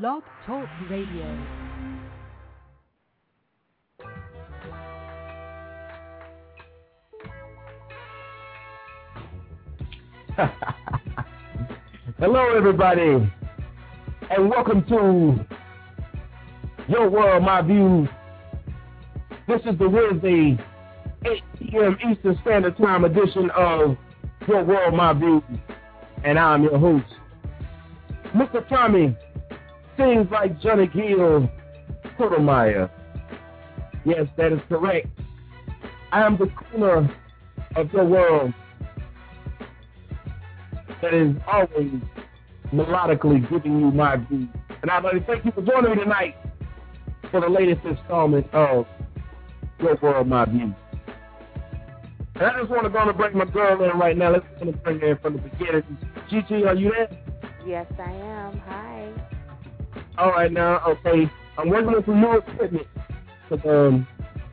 Blog Talk Radio. Hello, everybody, and welcome to Your World, My View. This is the Wednesday, 8 p.m. Eastern Standard Time edition of Your World, My View, and I'm your host, Mr. Tommy. Sings like Johnny Gill Sotomayor. Yes, that is correct. I am the crooner of your world that is always melodically giving you my views. And I'd like to thank you for joining me tonight for the latest installment of Your World, My Views. And I just want to go and bring my girl in right now. Let's bring her in from the beginning. Gigi, are you there? Yes, I am. Hi. All right, now, okay. I'm working with some new equipment. Cause, um,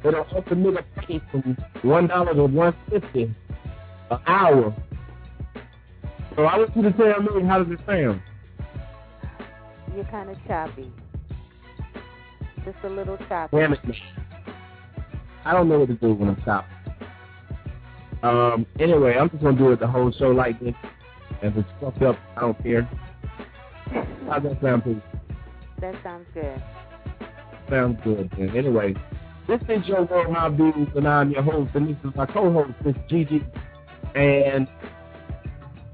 don't offer me to pay from $1 to 150 an hour. So I want you to tell me, how does it sound? You're kind of choppy. Just a little choppy. Damn it. I don't know what to do when I'm chopped. Um, anyway, I'm just going to do it the whole show like this. If it's fucked up, I don't care. How's that sound, please? That sounds good. Sounds good, then. Anyway, this is your World My Views, and I'm your host, and this is my co-host, Miss Gigi. And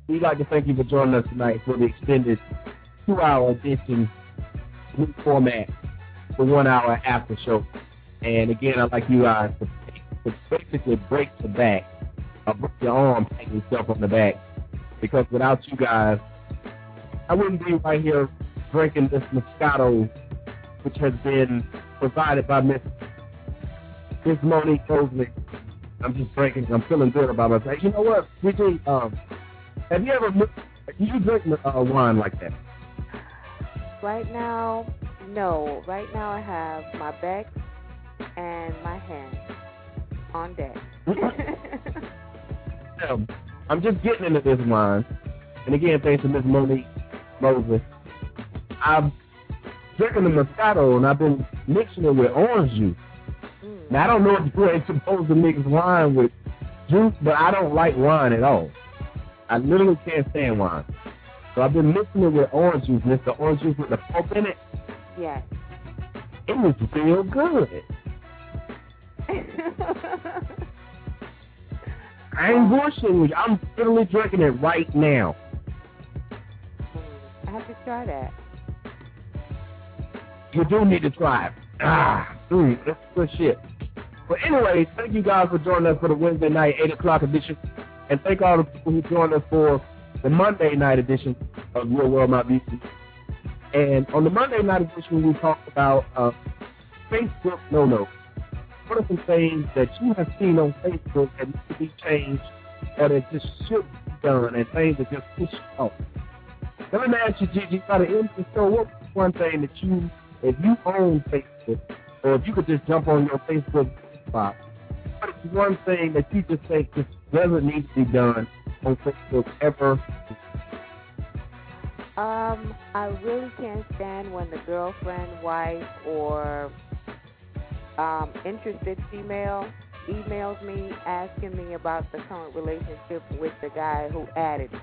we'd like to thank you for joining us tonight for the extended two-hour edition new format, the one-hour after show. And again, I'd like you guys to, to basically break the back, or break your arm, patting yourself on the back, because without you guys, I wouldn't be right here drinking this Moscato, which has been provided by Miss Miss Monique Mosley. I'm just drinking. I'm feeling good about myself. You know what, Gigi? Um, have you ever? Do you drink uh, wine like that? Right now, no. Right now, I have my back and my hands on deck. I'm just getting into this wine, and again, thanks to Miss Monique Mosley. I'm drinking the Moscato, and I've been mixing it with orange juice. Mm. Now I don't know if you ain't supposed to mix wine with juice, but I don't like wine at all. I literally can't stand wine. So I've been mixing it with orange juice, and it's the orange juice with the pulp in it. Yes. It was real good. I ain't bullshitting with you. I'm literally drinking it right now. I have to try that. You do need to try it. Ah, mm, that's good shit. But anyway, thank you guys for joining us for the Wednesday night 8 o'clock edition. And thank all the people who joined us for the Monday night edition of Real World My Beauty. And on the Monday night edition, we talked about uh, Facebook no-no. What are some things that you have seen on Facebook that need to be changed or that just should be done and things that just push off? Let me ask you, Gigi, by the end of the show, what's one thing that you, if you own Facebook, or if you could just jump on your Facebook spot, what is one thing that you just think just doesn't need to be done on Facebook ever? Um, I really can't stand when the girlfriend, wife, or um, interested female emails me asking me about the current relationship with the guy who added me.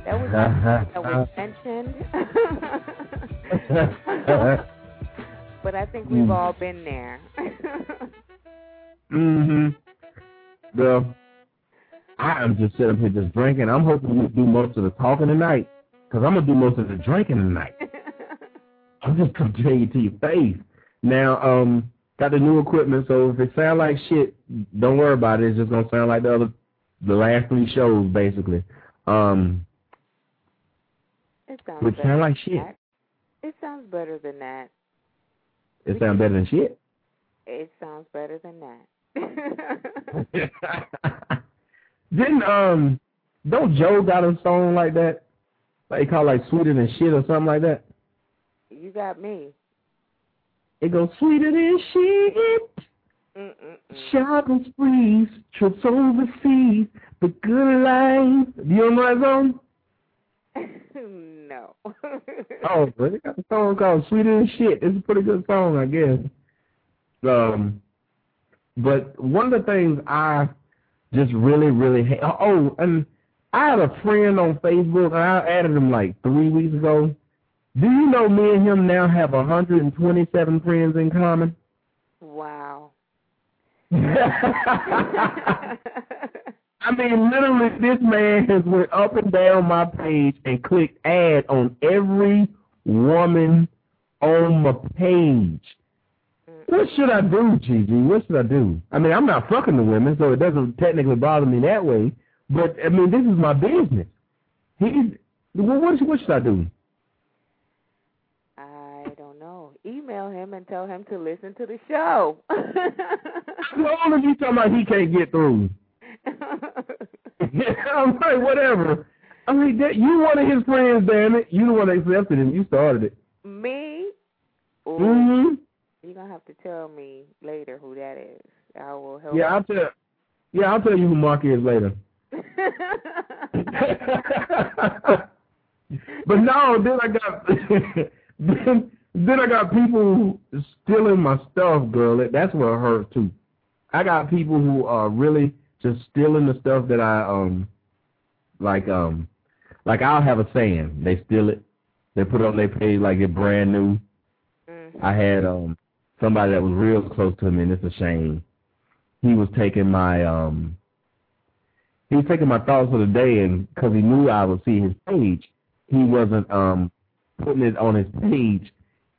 That was that was mentioned. but I think we've Mm. all been there. Mm-hmm. Well, I am just sitting up here just drinking. I'm hoping you do most of the talking tonight, because I'm going to do most of the drinking tonight. I'm just going to tell you to your face. Now, um, got the new equipment, so if it sound like shit, don't worry about it. It's just going to sound like the other, the last three shows, basically. Um, sounds which better sound like than shit. that. It sounds better than that. It sounds better than shit. It sounds better than that. Didn't um don't Joe got a song like that? Like called like sweeter than shit or something like that? you got me. It goes sweeter than shit. Shopping sprees, trips overseas, the good life. Do you know that song? no. oh, but it got a song called "Sweeter Than Shit." It's a pretty good song, I guess. Um, but one of the things I just really, really hate. Oh, and I had a friend on Facebook, and I added him like three weeks ago. Do you know me and him now have 127 friends in common? Wow. I mean, literally, this man has went up and down my page and clicked add on every woman on my page. What should I do, Gigi? What should I do? I mean, I'm not fucking the women, so it doesn't technically bother me that way. But I mean, this is my business. He's well, what, what should I do? I don't know. Email him and tell him to listen to the show. How long is you talking about he can't get through? I'm like, whatever. I mean, that, you one of his friends, damn it. You the one that accepted him. You started it. Me? Ooh. Mm-hmm. You're gonna have to tell me later who that is. I will help. Yeah, I'll tell. Yeah, I'll tell you who Mark is later. but no, then I got then then I got people stealing my stuff, girl. That's what hurt too. I got people who are really just stealing the stuff that I um like um like I'll have a saying. They steal it. They put it on their page like it's brand new. Mm. I had um somebody that was real close to me and it's a shame. He was taking my um he was taking my thoughts of the day and because he knew I would see his page, he wasn't um putting it on his page.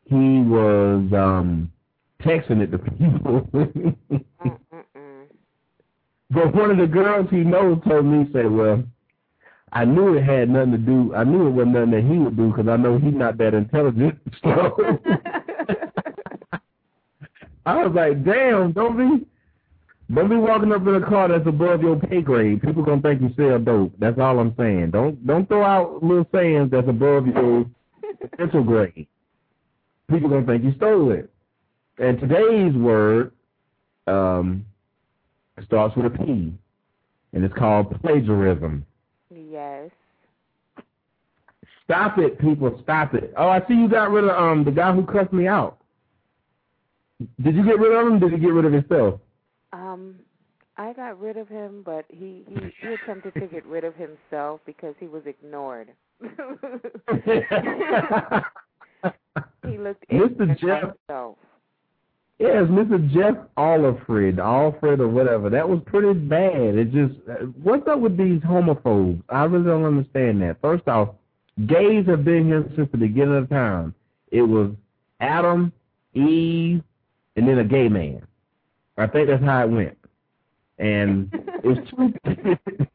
He was um texting it to people. But one of the girls he knows told me, said, well, I knew it had nothing to do, I knew it wasn't nothing that he would do because I know he's not that intelligent. So I was like, damn, don't be, don't be walking up in a car that's above your pay grade. People gonna think you sell dope. That's all I'm saying. Don't don't throw out little sayings that's above your potential grade. People gonna think you stole it. And today's word, um, it starts with a P, and it's called plagiarism. Yes. Stop it, people. Stop it. Oh, I see you got rid of um the guy who cussed me out. Did you get rid of him? Did he get rid of himself? Um, I got rid of him, but he he, he attempted to get rid of himself because he was ignored. he looked Mr. Jeff. Himself. Yes, Mr. Jeff Alfred, Alfred or whatever. That was pretty bad. It just, what's up with these homophobes? I really don't understand that. First off, gays have been here since the beginning of time. It was Adam, Eve, and then a gay man. I think that's how it went. And it's two.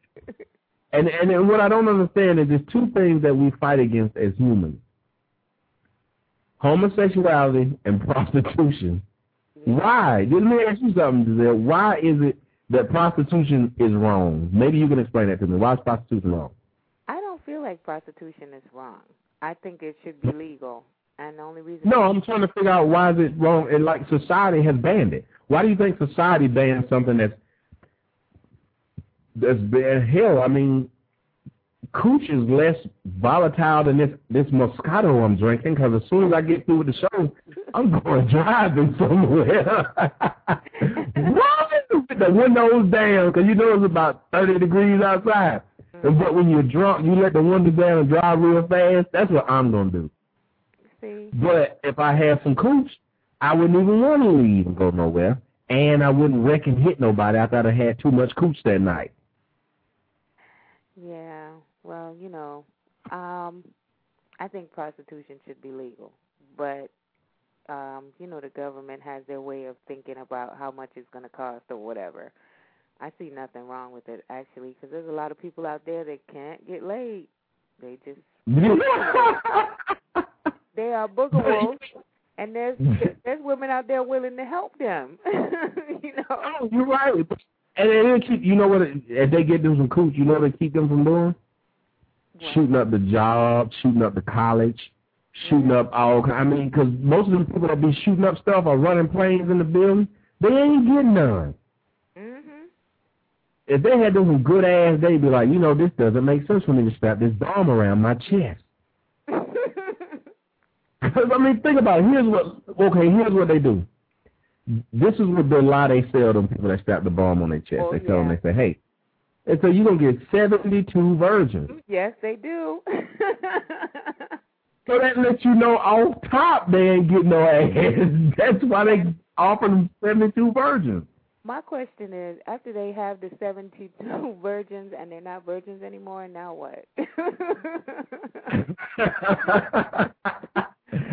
and and what I don't understand is there's two things that we fight against as humans: homosexuality and prostitution. Why? Let me ask you something, Giselle. Why is it that prostitution is wrong? Maybe you can explain that to me. Why is prostitution wrong? I don't feel like prostitution is wrong. I think it should be legal. And the only reason No, I'm trying to figure out why is it wrong and like society has banned it. Why do you think society bans something that's that's bad hell, I mean cooch is less volatile than this this Moscato I'm drinking because as soon as I get through with the show, I'm going driving somewhere. with the windows down because you know it's about 30 degrees outside. But when you're drunk, you let the windows down and drive real fast. That's what I'm going to do. See? But if I had some cooch, I wouldn't even want to leave and go nowhere. And I wouldn't wreck and hit nobody after I had too much cooch that night. Yeah. Well, you know, um, I think prostitution should be legal, but um, you know, the government has their way of thinking about how much it's going to cost or whatever. I see nothing wrong with it actually, because there's a lot of people out there that can't get laid. They just they are booger and there's there's women out there willing to help them. you know. Oh, you're right. And they keep, you know what? If they get them some cooch, you know what they keep them from doing? Shooting up the job, shooting up the college, shooting up all. I mean, because most of them people that be shooting up stuff are running planes in the building. They ain't getting none. Mhm. if they had those good ass, they'd be like, you know, this doesn't make sense for me to strap this bomb around my chest. Because I mean, think about it. Here's what. Okay, here's what they do. This is what the lie they sell them people that strap the bomb on their chest. Oh, they tell them they say, hey, and so you're gonna get seventy two virgins. yes, they do. So that lets you know off top they ain't getting no ass. That's why they offer them seventy two virgins. My question is, after they have the 72 virgins and they're not virgins anymore, now what?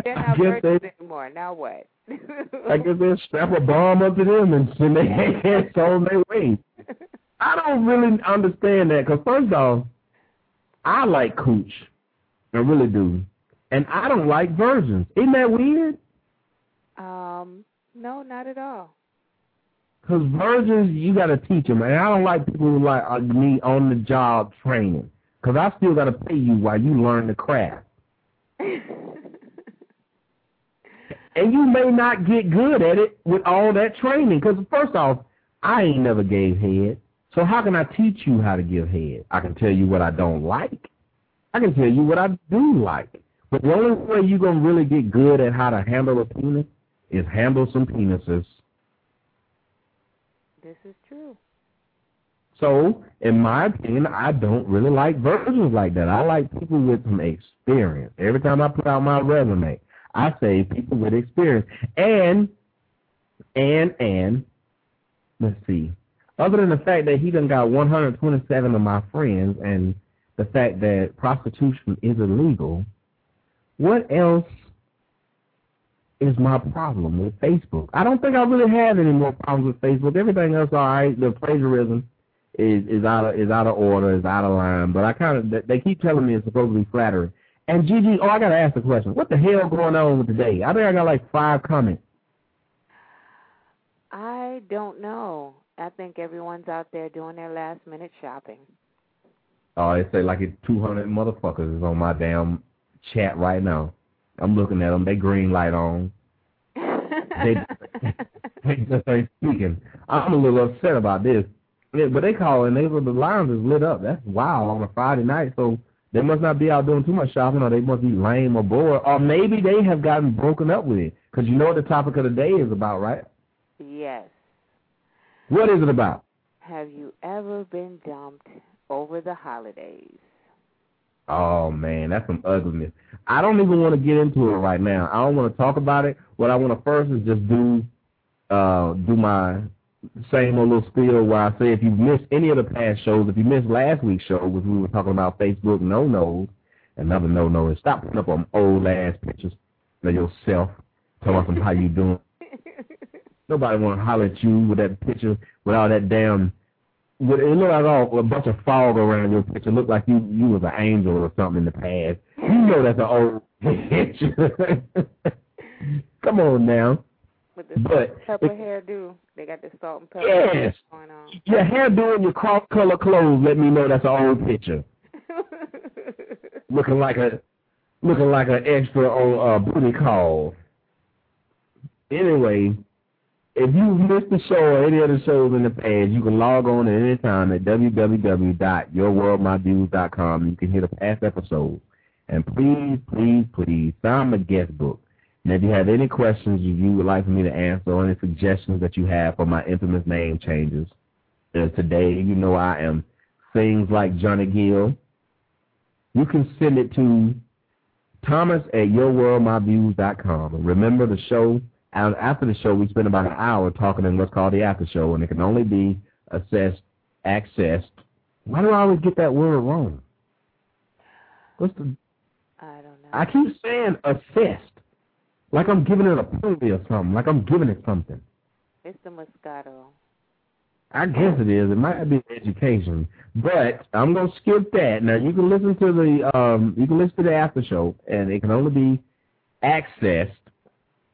they're not virgins they, anymore. Now what? I guess they'll strap a bomb up to them and send their ass on their way. I don't really understand that because first off, I like cooch. I really do. And I don't like virgins. Isn't that weird? um, no, not at all. Because virgins, you got to teach them. And I don't like people who like uh, me on the job training. Because I still got to pay you while you learn the craft. And you may not get good at it with all that training. Because first off, I ain't never gave head. So how can I teach you how to give head? I can tell you what I don't like. I can tell you what I do like. But the only way you're going to really get good at how to handle a penis is handle some penises. this is true. So, in my opinion, I don't really like virgins like that. I like people with some experience. Every time I put out my resume, I say people with experience. And, and, and, let's see. Other than the fact that he done got 127 of my friends and the fact that prostitution is illegal, what else is my problem with Facebook? I don't think I really have any more problems with Facebook. Everything else all right. The plagiarism is is out of is out of order, is out of line. But I kind of they keep telling me it's supposed to be flattering. And Gigi, oh, I gotta ask the question: What the hell going on with today? I think I got like five comments. I don't know. I think everyone's out there doing their last minute shopping. Oh, they say like it's 200 motherfuckers is on my damn chat right now. I'm looking at them. They green light on. They they just ain't speaking. I'm a little upset about this. Yeah, but they calling. They the lines is lit up. That's wild on a Friday night. So they must not be out doing too much shopping, or they must be lame or bored, or maybe they have gotten broken up with it. Because you know what the topic of the day is about, right? yes. What is it about? Have you ever been dumped over the holidays? Oh man, that's some ugliness. I don't even want to get into it right now. I don't want to talk about it. What I want to first is just do uh do my same old little spiel where I say if you missed any of the past shows, if you missed last week's show, which we were talking about Facebook no nos, another no no is stop putting up on old ass pictures of yourself, talking about some how you doing. Nobody want to holler at you with that picture with all that damn. With, it looked like all a bunch of fog around your picture. Looked like you you was an angel or something in the past. You know that's an old picture. Come on now. With the But pepper hairdo, they got the salt and pepper Yes. going on. Your hair doing your cross color clothes let me know that's an old picture. Looking like a looking like an extra on uh, booty call. Anyway, if you missed the show or any other shows in the past, you can log on at any time at www.yourworldmyviews.com. You can hear the past episodes. And please, please, please sign my guest book. And if you have any questions you would like for me to answer or any suggestions that you have for my infamous name changes, uh, today you know I am things like Johnny Gill. You can send it to Thomas at yourworldmyviews.com. Remember the show, and after the show, we spend about an hour talking in what's called the after show, and it can only be assessed, accessed. Why do I always get that word wrong? What's the? I don't know. I keep saying assessed, like I'm giving it a penalty or something, like I'm giving it something. It's the Moscato. I guess it is. It might be education, but I'm gonna skip that. Now you can listen to the um you can listen to the after show, and it can only be accessed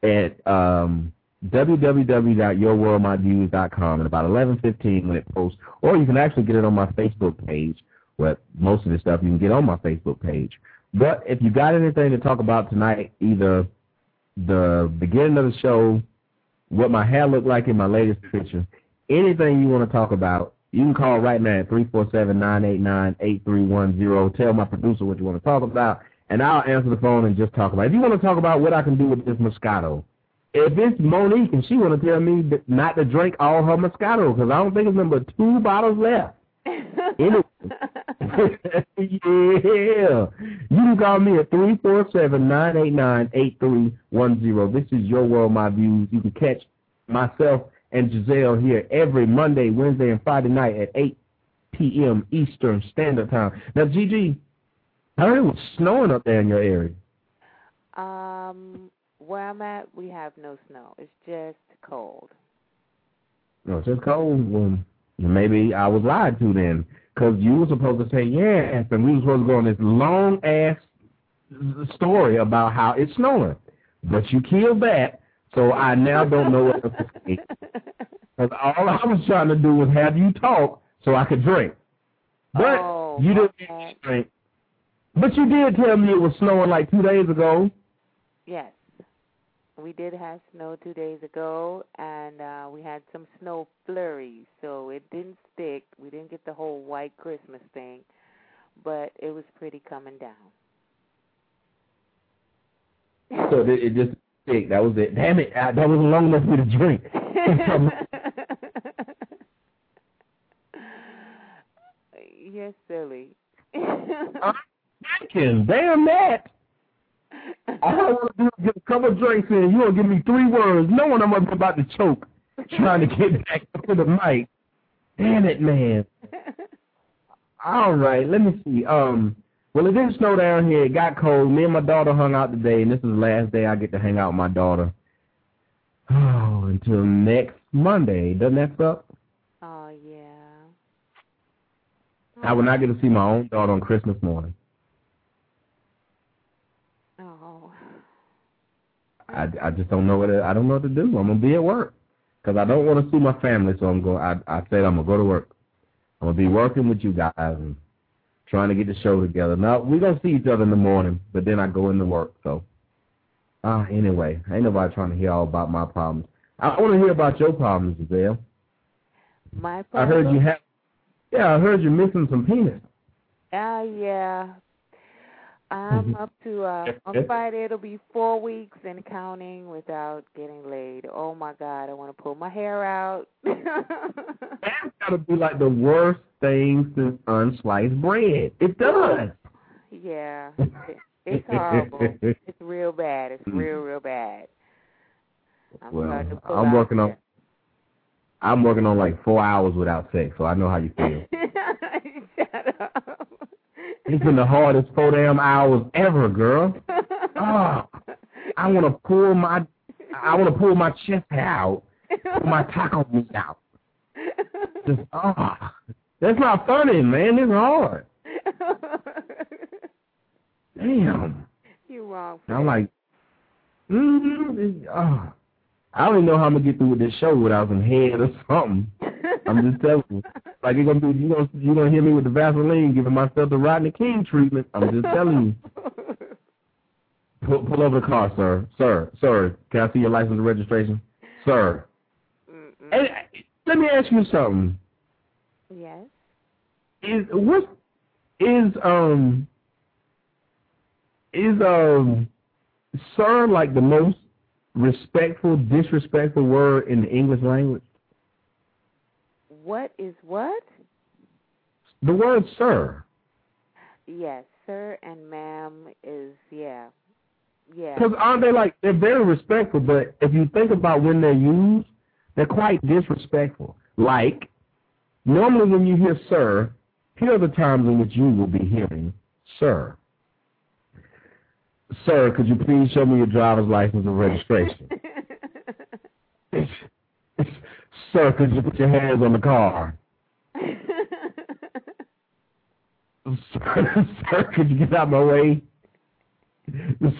at um www.yourworldmyviews.com at about 11:15 when it posts, or you can actually get it on my Facebook page. Where most of the stuff you can get on my Facebook page. But if you got anything to talk about tonight, either the beginning of the show, what my hair looked like in my latest picture, anything you want to talk about, You can call right now at 347-989-8310. Tell my producer what you want to talk about, and I'll answer the phone and just talk about it. If you want to talk about what I can do with this Moscato, if it's Monique and she want to tell me not to drink all her Moscato because I don't think it's number two bottles left. anyway. yeah. You can call me at 347-989-8310. This is Your World, My Views. You can catch myself and Giselle here every Monday, Wednesday, and Friday night at 8 p.m. Eastern Standard Time. Now, Gigi, I heard it was snowing up there in your area. Um, where I'm at, we have no snow. It's just cold. No, it's just cold. Well, maybe I was lied to then, because you were supposed to say yes, and we were supposed to go on this long ass story about how it's snowing, but you killed that. So I now don't know what to say. Because all I was trying to do was have you talk so I could drink. But oh, you didn't drink. But you did tell me it was snowing like two days ago. Yes. We did have snow two days ago, and uh, we had some snow flurries, so it didn't stick. We didn't get the whole white Christmas thing, but it was pretty coming down. So it just stick. That was it. Damn it, I, that wasn't long enough for me to drink. You're silly. Thinking, damn that. All I want to do is get a couple of drinks in. You're going to give me three words, knowing I'm about to choke, trying to get back to the mic. Damn it, man. All right, let me see. Um, well, it didn't snow down here. It got cold. Me and my daughter hung out today, and this is the last day I get to hang out with my daughter. Oh, until next Monday. Doesn't that suck? Oh, yeah. I will not get to see my own daughter on Christmas morning. Oh. I, I just don't know what to, I don't know what to do. I'm gonna be at work because I don't want to see my family. So I'm going. I I said I'm gonna go to work. I'm gonna be working with you guys and trying to get the show together. Now we're gonna see each other in the morning, but then I go into work. So, ah, uh, anyway, ain't nobody trying to hear all about my problems. I want to hear about your problems, Giselle. My problem. I heard you have. Yeah, I heard you're missing some penis. Ah, uh, yeah. I'm up to uh on Friday it'll be four weeks and counting without getting laid. Oh my god, I want to pull my hair out. That's gotta be like the worst thing since unsliced bread. It does. Yeah. It's horrible. it's real bad. It's real, real bad. I'm well, I'm working on I'm working on like four hours without sex, so I know how you feel. Shut up. It's been the hardest four damn hours ever, girl. Oh, I want to pull my, I want to pull my chest out, pull my taco meat out. Just, oh, that's not funny, man. It's hard. Damn. You wrong. I'm like, mm, oh. I don't even know how I'm gonna get through with this show without some head or something. I'm just telling you. Like you're gonna be, you gonna you gonna hear me with the Vaseline giving myself the Rodney King treatment. I'm just telling you. Pull, pull over the car, sir. Sir, sir, can I see your license and registration? Sir. Hey, let me ask you something. Yes. Is what is um is um sir like the most respectful, disrespectful word in the English language? What is what? The word sir. Yes, sir and ma'am is, yeah. Yeah. Because aren't they like, they're very respectful, but if you think about when they're used, they're quite disrespectful. Like, normally when you hear sir, here are the times in which you will be hearing sir. Sir, could you please show me your driver's license and registration? Sir, could you put your hands on the car? sir, sir, could you get out of my way?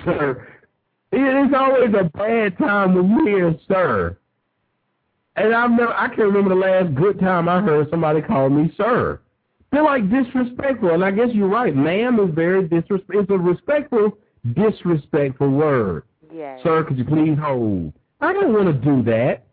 Sir, it's always a bad time when you hear sir. And I've never, I can't remember the last good time I heard somebody call me sir. They're like disrespectful, and I guess you're right. Ma'am is very disrespectful. It's a respectful, disrespectful word. Yes. Sir, could you please hold? I don't want to do that.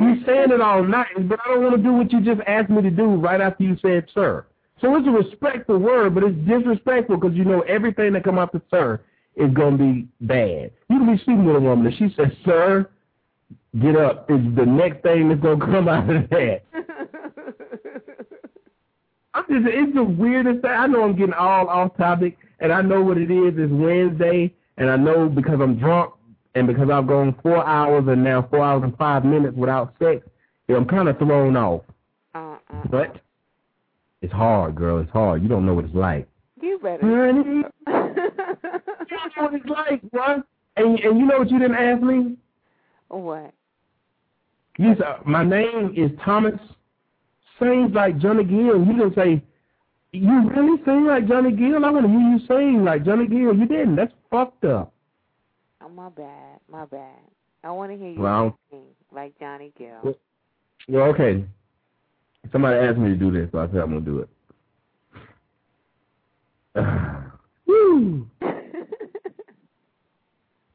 You saying it all night, but I don't want to do what you just asked me to do right after you said sir. So it's a respectful word, but it's disrespectful because you know everything that come after sir is going to be bad. You can be speaking with a woman and she says, sir, get up. Is the next thing that's going to come out of that. I'm just, it's the weirdest thing. I know I'm getting all off topic, and I know what it is. It's Wednesday, and I know because I'm drunk and because I've gone four hours and now four hours and five minutes without sex, I'm kind of thrown off. Uh-uh. But it's hard, girl. It's hard. You don't know what it's like. You better. Honey, you don't know what it's like, what? And, and you know what you didn't ask me? what? You said, uh, my name is Thomas. Sings like Johnny Gill. You didn't say, you really sing like Johnny Gill? I want to hear you sing like Johnny Gill. You didn't. That's fucked up. My bad. My bad. I want to hear you Well, sing like Johnny Gill. Well- okay. Somebody asked me to do this, so I said I'm going to do it. Woo!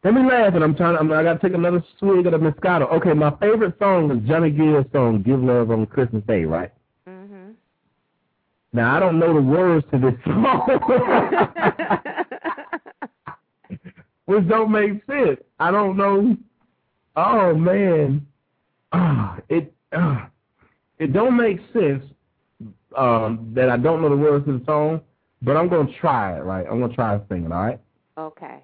Let me laugh, and I'm trying. I'm, I got to take another swig of the Moscato. Okay, my favorite song is Johnny Gill's song "Give Love on Christmas Day," right? mhm. Now I don't know the words to this song, which don't make sense. I don't know. Oh man, ah, it ah, it don't make sense um, that I don't know the words to the song, but I'm gonna try it. Right, I'm gonna try singing. All right. okay.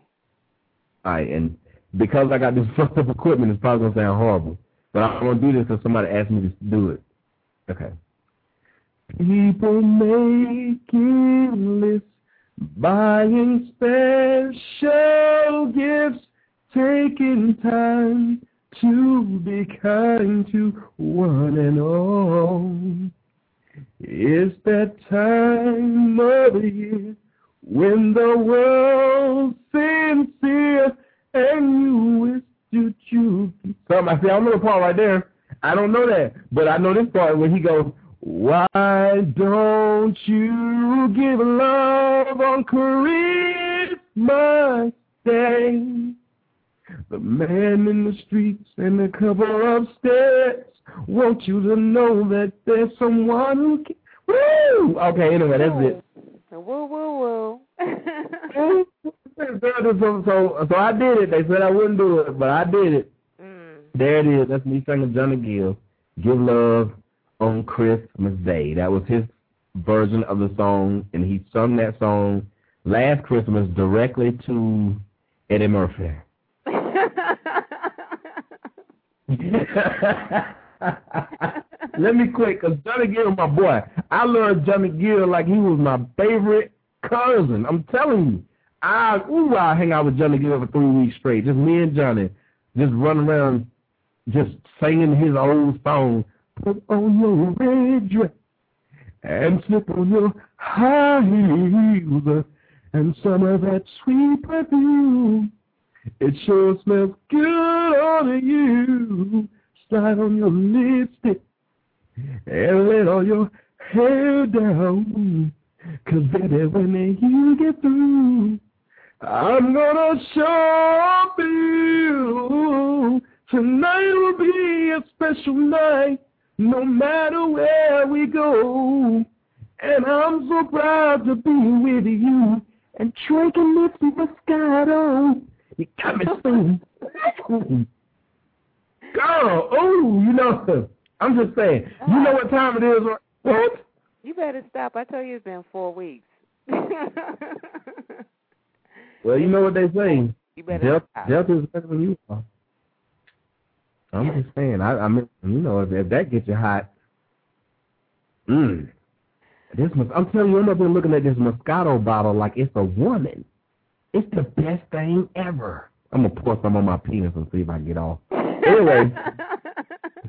All right, and because I got this fucked up equipment, it's probably gonna sound horrible. But I'm gonna do this because somebody asked me to do it. Okay. People making lists, buying special gifts, taking time to be kind to one and all. It's that time of year when the world's sincere and you wish you choose. Some I say I don't know the part right there. I don't know that, but I know this part when he goes, "Why don't you give love on Christmas Day?" The man in the streets and the couple upstairs want you to know that there's someone who can. Woo! Okay, anyway, that's it. Woo woo woo. so, so, so I did it. They said I wouldn't do it, but I did it. mm. There it is. That's me singing Johnny Gill. Give love on Christmas Day. That was his version of the song, and he sung that song last Christmas directly to Eddie Murphy. Let me quit, because Johnny Gill, my boy. I learned Johnny Gill like he was my favorite cousin. I'm telling you. I ooh, I hang out with Johnny Gill for three weeks straight. Just me and Johnny. Just running around just singing his old song. Put on your red dress and slip on your high heels and some of that sweet perfume. It sure smells good on you. Slide on your lipstick and let all your hair down. Cause baby, when you get through, I'm gonna show you. Tonight will be a special night, no matter where we go. And I'm so proud to be with you and drinking this Moscato. You me singing. Girl, oh, you know, I'm just saying. You know what time it is? What? You better stop. I tell you it's been four weeks. Well, you know what they say. You better Death, stop. death is better than you are. I'm just saying. I, I mean, you know, if, if that gets you hot, mm. This, I'm telling you, I'm up there looking at this Moscato bottle like it's a woman. It's the best thing ever. I'm gonna pour some on my penis and see if I can get off. Anyway.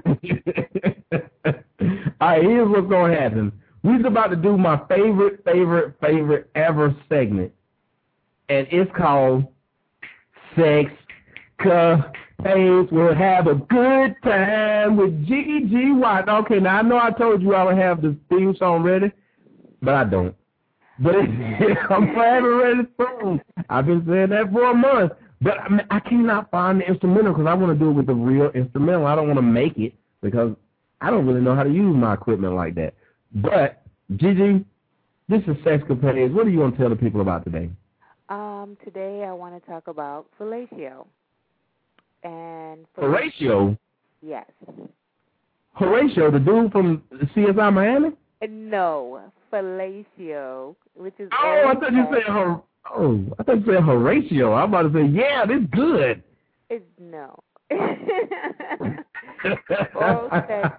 All right, here's what's gonna happen. We're about to do my favorite, favorite, favorite ever segment, and it's called Sex Capades. We'll have a good time with G.G. White. Okay, now I know I told you I would have the theme song ready, but I don't. But I'm it ready soon. I've been saying that for a month. But I, mean, I cannot find the instrumental because I want to do it with the real instrumental. I don't want to make it because I don't really know how to use my equipment like that. But Gigi, this is Sexcapades. What do you want to tell the people about today? Um, today I want to talk about fellatio. And Horatio? Yes. Horatio, the dude from CSI Miami? No, fellatio, which is. Oh, I thought you said Hor. Oh, I thought you said Horatio. I'm about to say, yeah, this good. It's no.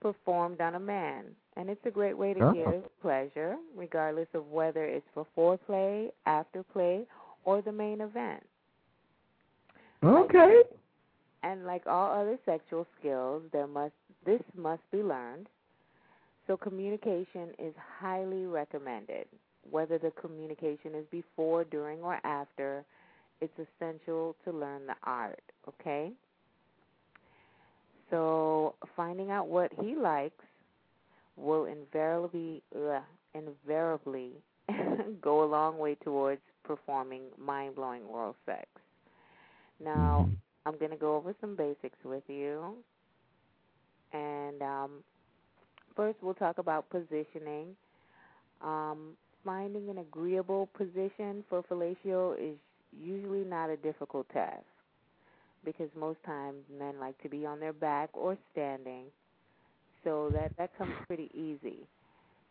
Performed on a man, and it's a great way to oh. give pleasure, regardless of whether it's for foreplay, afterplay, or the main event. Okay. And like all other sexual skills, there must this must be learned. So communication is highly recommended. Whether the communication is before, during, or after, it's essential to learn the art, okay? So finding out what he likes will invariably invariably go a long way towards performing mind-blowing oral sex. Now, mm-hmm. I'm going to go over some basics with you. And um, first, we'll talk about positioning. Um, finding an agreeable position for fellatio is usually not a difficult task because most times men like to be on their back or standing, so that that comes pretty easy.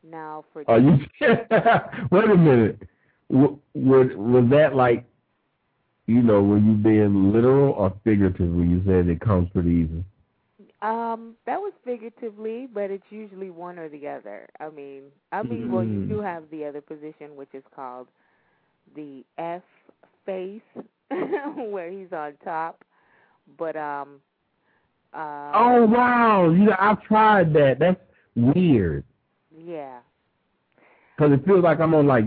Now, for are you? wait a minute. Was was that like you know, were you being literal or figurative when you said it comes pretty easy? Um, that was figuratively, but it's usually one or the other. I mean, I mean, mm. well, you do mm. have the other position, which is called the F face, where he's on top. But um. Uh, oh wow! You know, I've tried that. That's weird. Yeah. Because it feels like I'm on like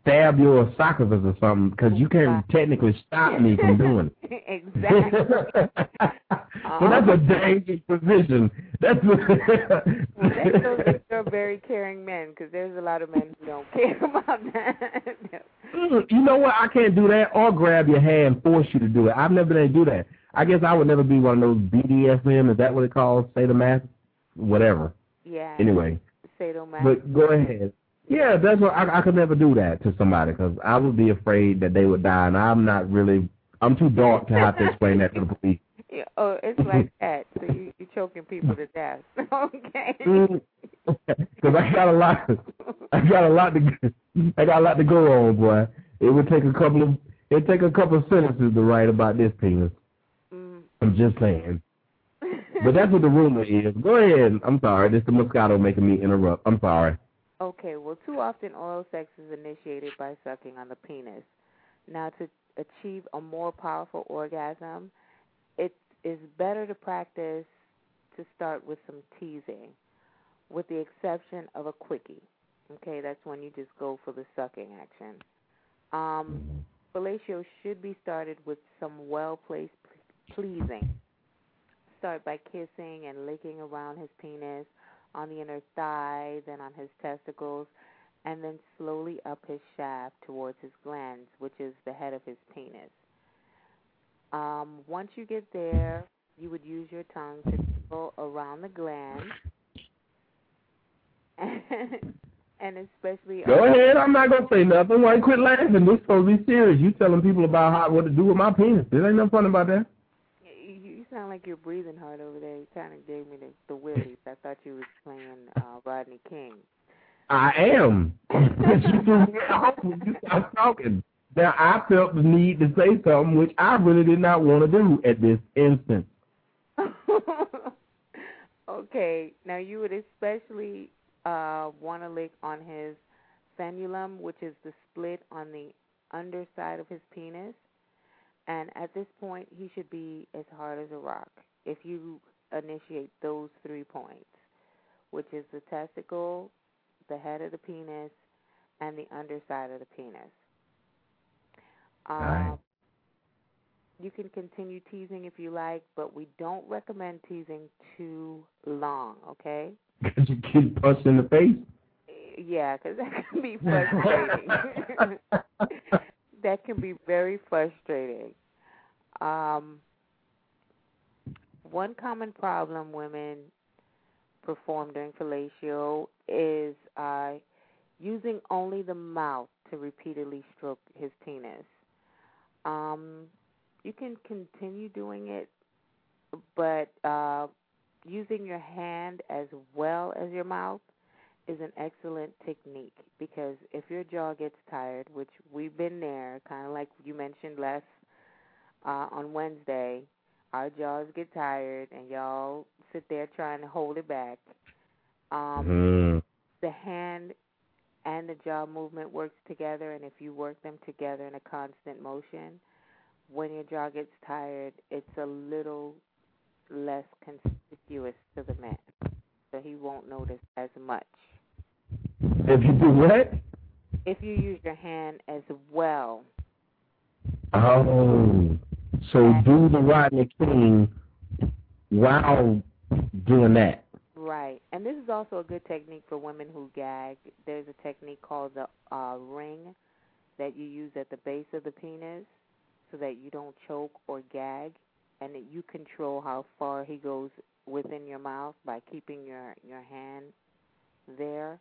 stab your esophagus or something because you can't technically stop me from doing it. exactly. well, that's a dangerous position. That's that you're very caring men because there's a lot of men who don't care about that. Mm, you know what? I can't do that or grab your hand, force you to do it. I've never been able to do that. I guess I would never be one of those BDSM. Is that what it calls? Sadomaso? Whatever. Yeah. Anyway. Sadomaso. But go ahead. Yeah, that's what I, I could never do that to somebody because I would be afraid that they would die, and I'm not really. I'm too dark to have to explain that to the police. Yeah, oh, it's like that. So you, you're choking people to death. okay. Because mm. I got a lot. I got a lot to. I got a lot to go on, boy. It would take a couple of. It'd take a couple of sentences to write about this penis. Mm. I'm just saying. but that's what the rumor is. Go ahead. I'm sorry. This is the Moscato making me interrupt. I'm sorry. Okay, well, too often oral sex is initiated by sucking on the penis. Now, to achieve a more powerful orgasm, it is better to practice to start with some teasing, with the exception of a quickie. Okay, that's when you just go for the sucking action. Um, fellatio should be started with some well placed pleasing. Start by kissing and licking around his penis on the inner thigh, then on his testicles, and then slowly up his shaft towards his glans, which is the head of his penis. Um, once you get there, you would use your tongue to go around the gland, and, especially. Go ahead. I'm not gonna say nothing. Why quit laughing? This supposed to be serious. You telling people about how what to do with my penis. There ain't nothing fun about that sound like you're breathing hard over there. You kind of gave me the, the willies. I thought you was playing uh, Rodney King. I am. you threw me when you started talking. Now I felt the need to say something which I really did not want to do at this instant. okay. Now you would especially uh, want to lick on his frenulum, which is the split on the underside of his penis. And at this point, he should be as hard as a rock if you initiate those three points, which is the testicle, the head of the penis, and the underside of the penis. Um, You can continue teasing if you like, but we don't recommend teasing too long, okay? Because you get punched in the face? Yeah, because that can be frustrating. that can be very frustrating. Um, one common problem women perform during fellatio is uh, using only the mouth to repeatedly stroke his penis. Um, you can continue doing it, but uh, using your hand as well as your mouth is an excellent technique because if your jaw gets tired, which we've been there, kind of like you mentioned last uh, on Wednesday, our jaws get tired and y'all sit there trying to hold it back. Um, mm. The hand and the jaw movement works together, and if you work them together in a constant motion, when your jaw gets tired, it's a little less conspicuous to the man, so he won't notice as much. If you do what? If you use your hand as well. Oh, so do the Rodney King while doing that. Right, and this is also a good technique for women who gag. There's a technique called the uh, ring that you use at the base of the penis so that you don't choke or gag, and that you control how far he goes within your mouth by keeping your your hand there.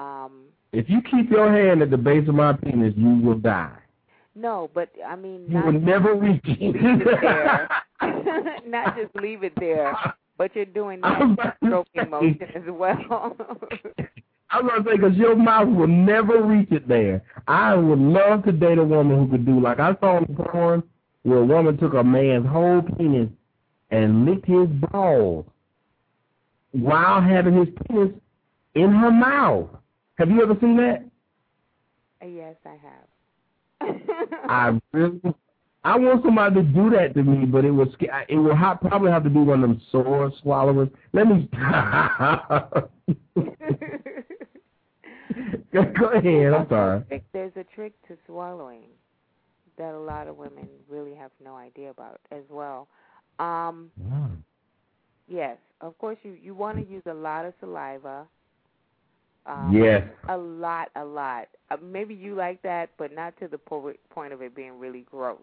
Um, if you keep your hand at the base of my penis, you will die. No, but I mean, you will never reach it there. not just leave it there, but you're doing that stroking motion as well. I was gonna say because your mouth will never reach it there. I would love to date a woman who could do like I saw in porn where a woman took a man's whole penis and licked his balls while having his penis in her mouth. Have you ever seen that? Yes, I have. I really, I want somebody to do that to me, but it was it will have, probably have to be one of them sword swallowers. Let me. Go ahead. I'm sorry. There's a trick to swallowing that a lot of women really have no idea about as well. Um, mm. Yes, of course you you want to use a lot of saliva. Um, yes. A lot, a lot. Uh, maybe you like that, but not to the po- point of it being really gross.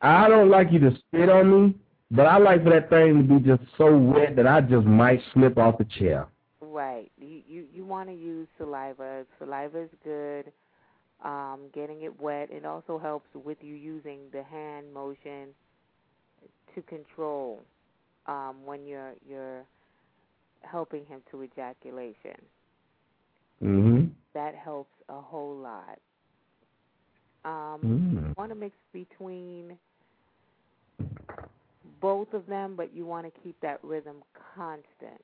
I don't like you to spit on me, but I like for that thing to be just so wet that I just might slip off the chair. Right. You you, you want to use saliva. Saliva is good. Um, getting it wet. It also helps with you using the hand motion to control um, when you're you're helping him to ejaculation. Mm-hmm. That helps a whole lot. Um, mm. You want to mix between both of them, but you want to keep that rhythm constant.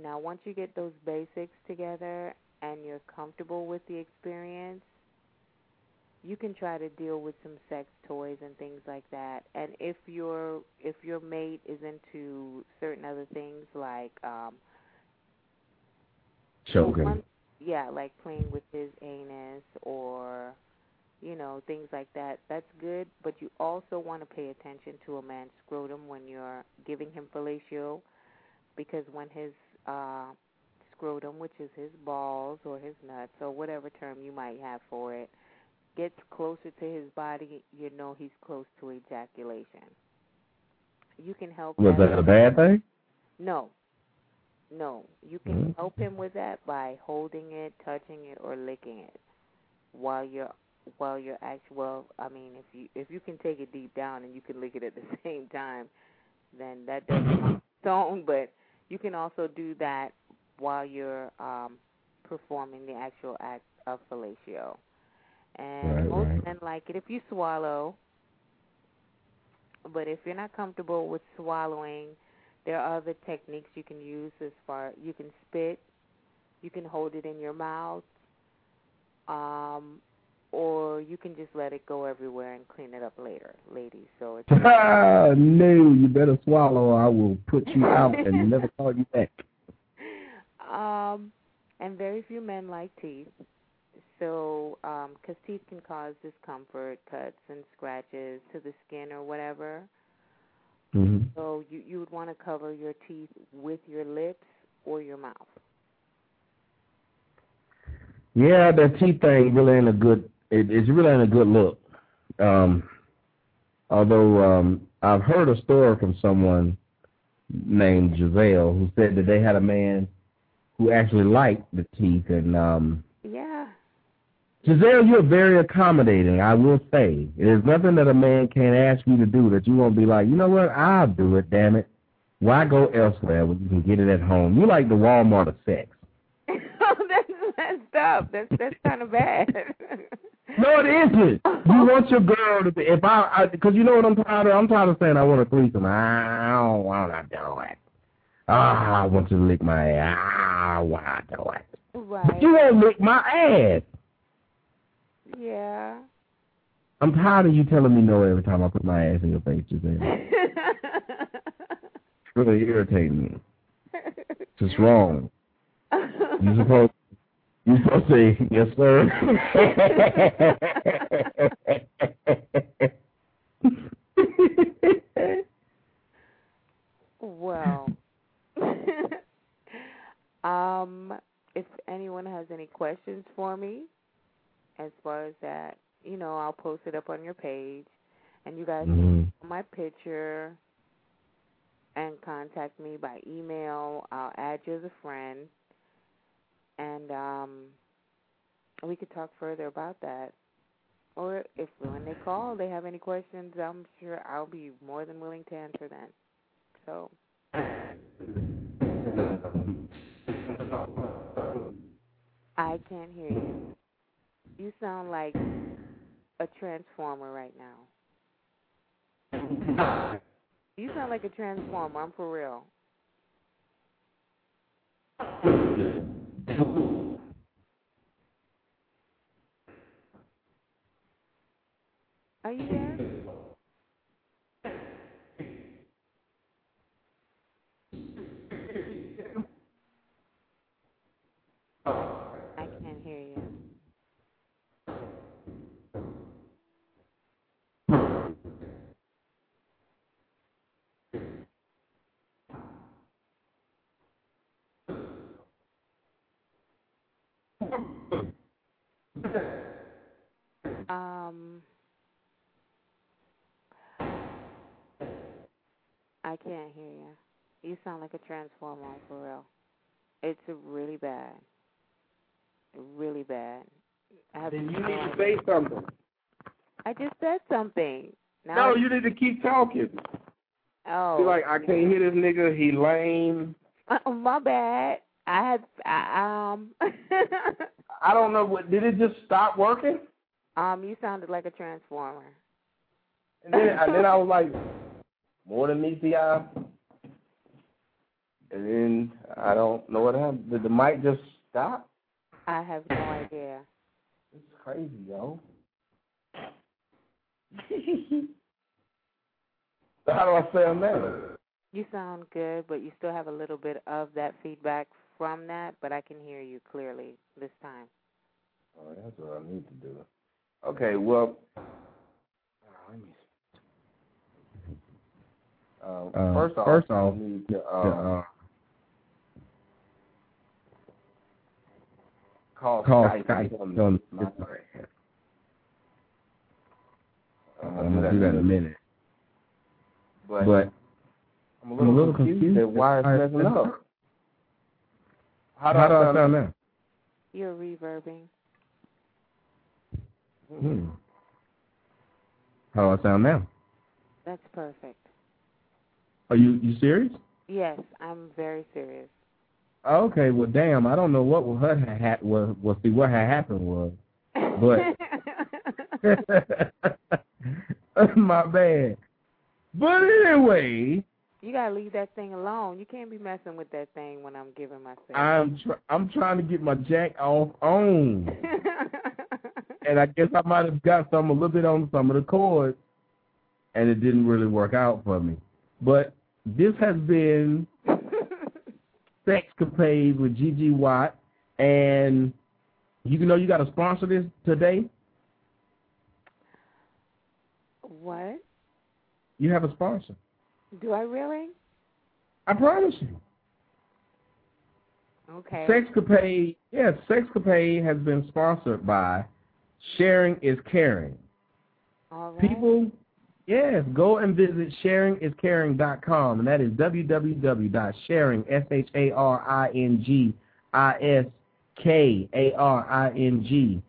Now, once you get those basics together and you're comfortable with the experience, you can try to deal with some sex toys and things like that. And if your if your mate is into certain other things like um yeah, like playing with his anus or you know things like that, that's good. But you also want to pay attention to a man's scrotum when you're giving him fellatio, because when his uh scrotum, which is his balls or his nuts or whatever term you might have for it gets closer to his body, you know he's close to ejaculation. You can help. Was that, that a bad thing? No, no. You can mm-hmm. help him with that by holding it, touching it, or licking it while you're while you're actually. Well, I mean, if you if you can take it deep down and you can lick it at the same time, then that doesn't stone. But you can also do that while you're um, performing the actual act of fellatio and right, most right. men like it if you swallow. But if you're not comfortable with swallowing, there are other techniques you can use as far you can spit, you can hold it in your mouth, um, or you can just let it go everywhere and clean it up later, ladies. So it's ah, no, you better swallow or I will put you out and never call you back. Um, and very few men like teeth. So, because um, teeth can cause discomfort, cuts and scratches to the skin or whatever. So you you would want to cover your teeth with your lips or your mouth. Yeah, that teeth thing really ain't a good. It, it's really ain't a good look. Um, Although um, I've heard a story from someone named Giselle who said that they had a man who actually liked the teeth and um. Giselle, you're very accommodating, I will say. There's nothing that a man can't ask you to do that you won't be like, you know what, I'll do it, damn it. Why go elsewhere when you can get it at home? You like the Walmart of sex. oh, that's messed up. That's that's kind of bad. No, it isn't. You want your girl to be. If I, because you know what I'm tired of. I'm tired of saying I want a threesome. I don't want to do it. Ah, I want you to lick my ass. Ah, I want to do it. right. But you won't lick my ass. Yeah. I'm tired of you telling me no every time I put my ass in your face, Giselle. It's really irritating me. It's just wrong. You supposed you supposed to say yes, sir. well, um, if anyone has any questions for me, as far as that, you know, I'll post it up on your page, and you guys Mhm. can my picture and contact me by email. I'll add you as a friend, and um, we could talk further about that. Or if when they call, they have any questions, I'm sure I'll be more than willing to answer them. So, I can't hear you. You sound like a transformer right now. You sound like a transformer. I'm for real. Are you there? I can't hear you. Um, I can't hear you. You sound like a transformer for real. It's really bad. Really bad. I have Then you need to say something. I just said something. Now No, you need to keep talking. oh, Be like, I can't hear this nigga. He lame. Uh, my bad. I had I, um I don't know what. Did it just stop working? Um you sounded like a transformer. And then, and then I was like, more than meets the eye. And then I don't know what happened. Did the mic just stop? I have no idea. It's crazy, yo. how do I sound now? You sound good, but you still have a little bit of that feedback from that, but I can hear you clearly this time. Oh, that's what I need to do. Okay, well, uh, let me see. Um, Uh, first off, first I off, need to uh, uh, call, call Skype, Skype on on my. I'm gonna do that in a minute. But, But I'm a I'm a little confused, confused at why it's why messing up. How how do, do I sound now? You're reverbing. Hmm. How do I sound now? That's perfect. Are you you serious? Yes, I'm very serious. Okay, well, damn, I don't know what what had ha- was was see what had happened was. But my bad. But anyway, you gotta leave that thing alone. You can't be messing with that thing when I'm giving myself. I'm tr- I'm trying to get my jack off on, and I guess I might have got some a little bit on some of the chords, and it didn't really work out for me. But this has been Sexcapade with Gigi Watt, and you know you got to sponsor this today. what? You have a sponsor. Do I really? I promise you. Okay. Sexcapade, yes, Sexcapade has been sponsored by Sharing is Caring. All right. People Yes, go and visit sharingiscaring.com, and that is www.sharing, S-H-A-R-I-N-G-I-S-K-A-R-I-N-G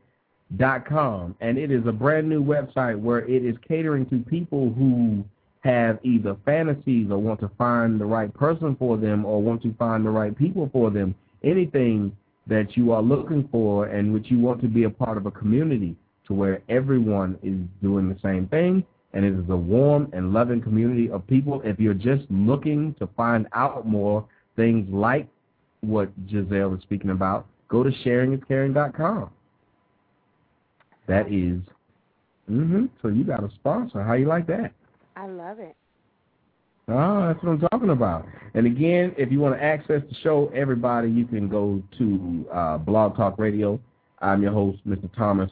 dot com, and it is a brand new website where it is catering to people who have either fantasies or want to find the right person for them or want to find the right people for them, anything that you are looking for and which you want to be a part of a community to where everyone is doing the same thing and it is a warm and loving community of people. If you're just looking to find out more things like what Giselle is speaking about, go to sharingiscaring.com. That is, mm-hmm. So you got a sponsor. How you like that? I love it. Oh, that's what I'm talking about. And again, if you want to access the show, everybody, you can go to uh, Blog Talk Radio. I'm your host, Mr. Thomas,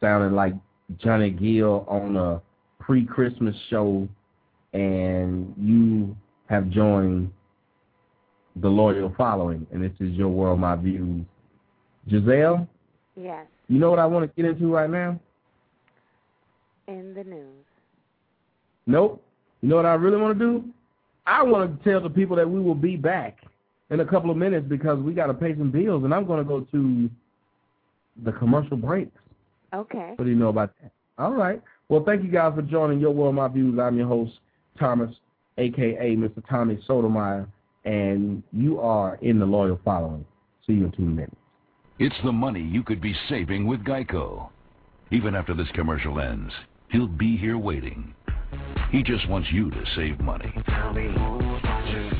sounding like Johnny Gill on a pre-Christmas show, and you have joined the loyal following, and this is Your World, My Views. Giselle? Yes. You know what I want to get into right now? In the news. Nope. You know what I really want to do? I want to tell the people that we will be back in a couple of minutes because we got to pay some bills, and I'm going to go to the commercial breaks. Okay. What do you know about that? All right. Well, thank you guys for joining Your World, My Views. I'm your host, Thomas, a.k.a. Mr. Tommy Sotomayor, and you are in the loyal following. See you in two minutes. It's the money you could be saving with Geico. Even after this commercial ends, he'll be here waiting. He just wants you to save money.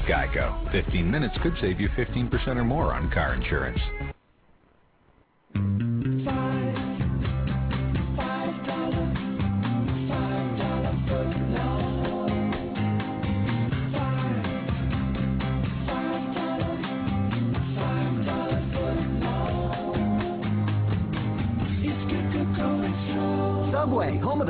Geico. 15 minutes could save you 15% or more on car insurance.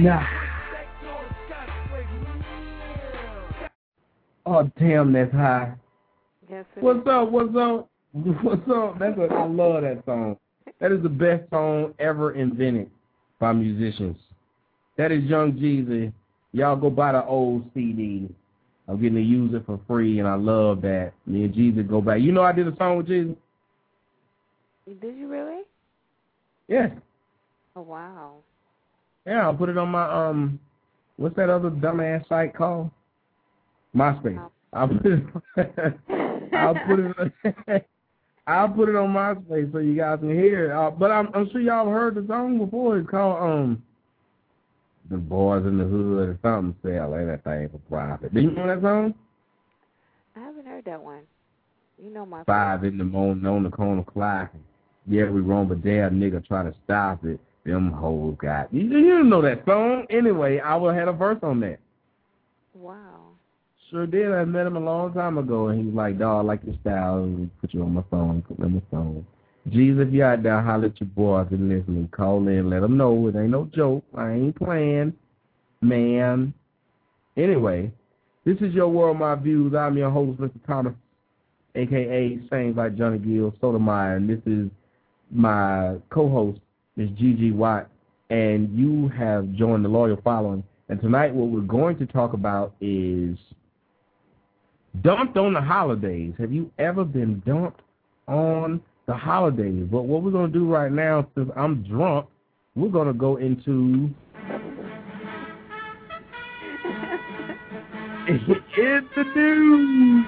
Nah. Stacked all the skyscrapers. Oh, damn, that's high. Yes, What's is. up? What's up? What's up? That's a, I love that song. That is the best song ever invented by musicians. That is Young Jeezy. Y'all go buy the old CD. I'm getting to use it for free, and I love that. Me and Jeezy go back. You know I did a song with Jeezy? Did you really? Yeah. Oh, wow. Yeah, I'll put it on my, um, what's that other dumbass site called? MySpace. I'll put it, I'll put it, I'll put it on MySpace so you guys can hear it. Uh, but I'm, I'm sure y'all heard the song before. It's called, um, The Boys in the Hood or something. Sell anything for profit. Do you know that song? I haven't heard that one. You know my Five in the morning on the corner clock. Yeah, we wrong, but there nigga try to stop it. Them hoes got you. You don't know that song anyway. I would have had a verse on that. Wow. Sure did. I met him a long time ago, and he was like, "Dog, I like your style. Put you on my phone. Put me on my phone." Jesus, if you out there, holler at your boys and listening. Call in, let them know it ain't no joke. I ain't playing, man. Anyway, this is your world, my views. I'm your host, Mr. Thomas, aka Saying by Johnny Gill Sotomayor, and this is my co-host, Ms. Gigi Watt, and you have joined the loyal following. And tonight, what we're going to talk about is dumped on the holidays. Have you ever been dumped on the holidays? But what we're going to do right now, since I'm drunk, we're going to go into it's the news.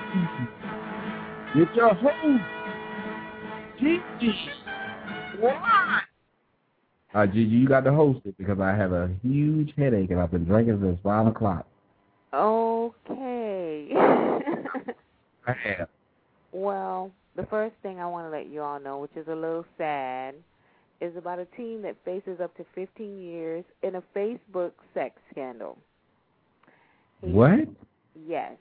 It's your host, Gigi. What? Uh, Gigi, you got to host it because I have a huge headache and I've been drinking since 5 o'clock. Okay. I have. well, the first thing I want to let you all know, which is a little sad, is about a teen that faces up to 15 years in a Facebook sex scandal. He- What? Yes.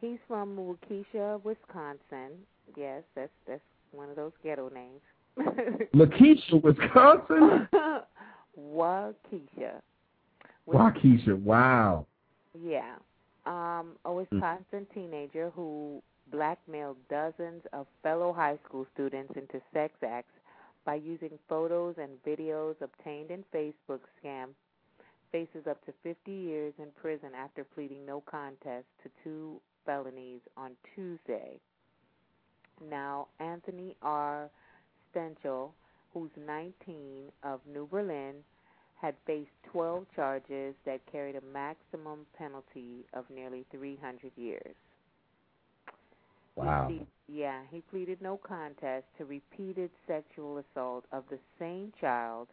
He's from Waukesha, Wisconsin. Yes, that's that's one of those ghetto names. Lakeisha, Wisconsin? Waukesha. Waukesha, wow. Yeah. Um, a Wisconsin teenager who blackmailed dozens of fellow high school students into sex acts by using photos and videos obtained in Facebook scam faces up to 50 years in prison after pleading no contest to two felonies on Tuesday. Now, Anthony R. Stenchel, who's 19 of New Berlin, had faced 12 charges that carried a maximum penalty of nearly 300 years. Wow. He yeah, he pleaded no contest to repeated sexual assault of the same child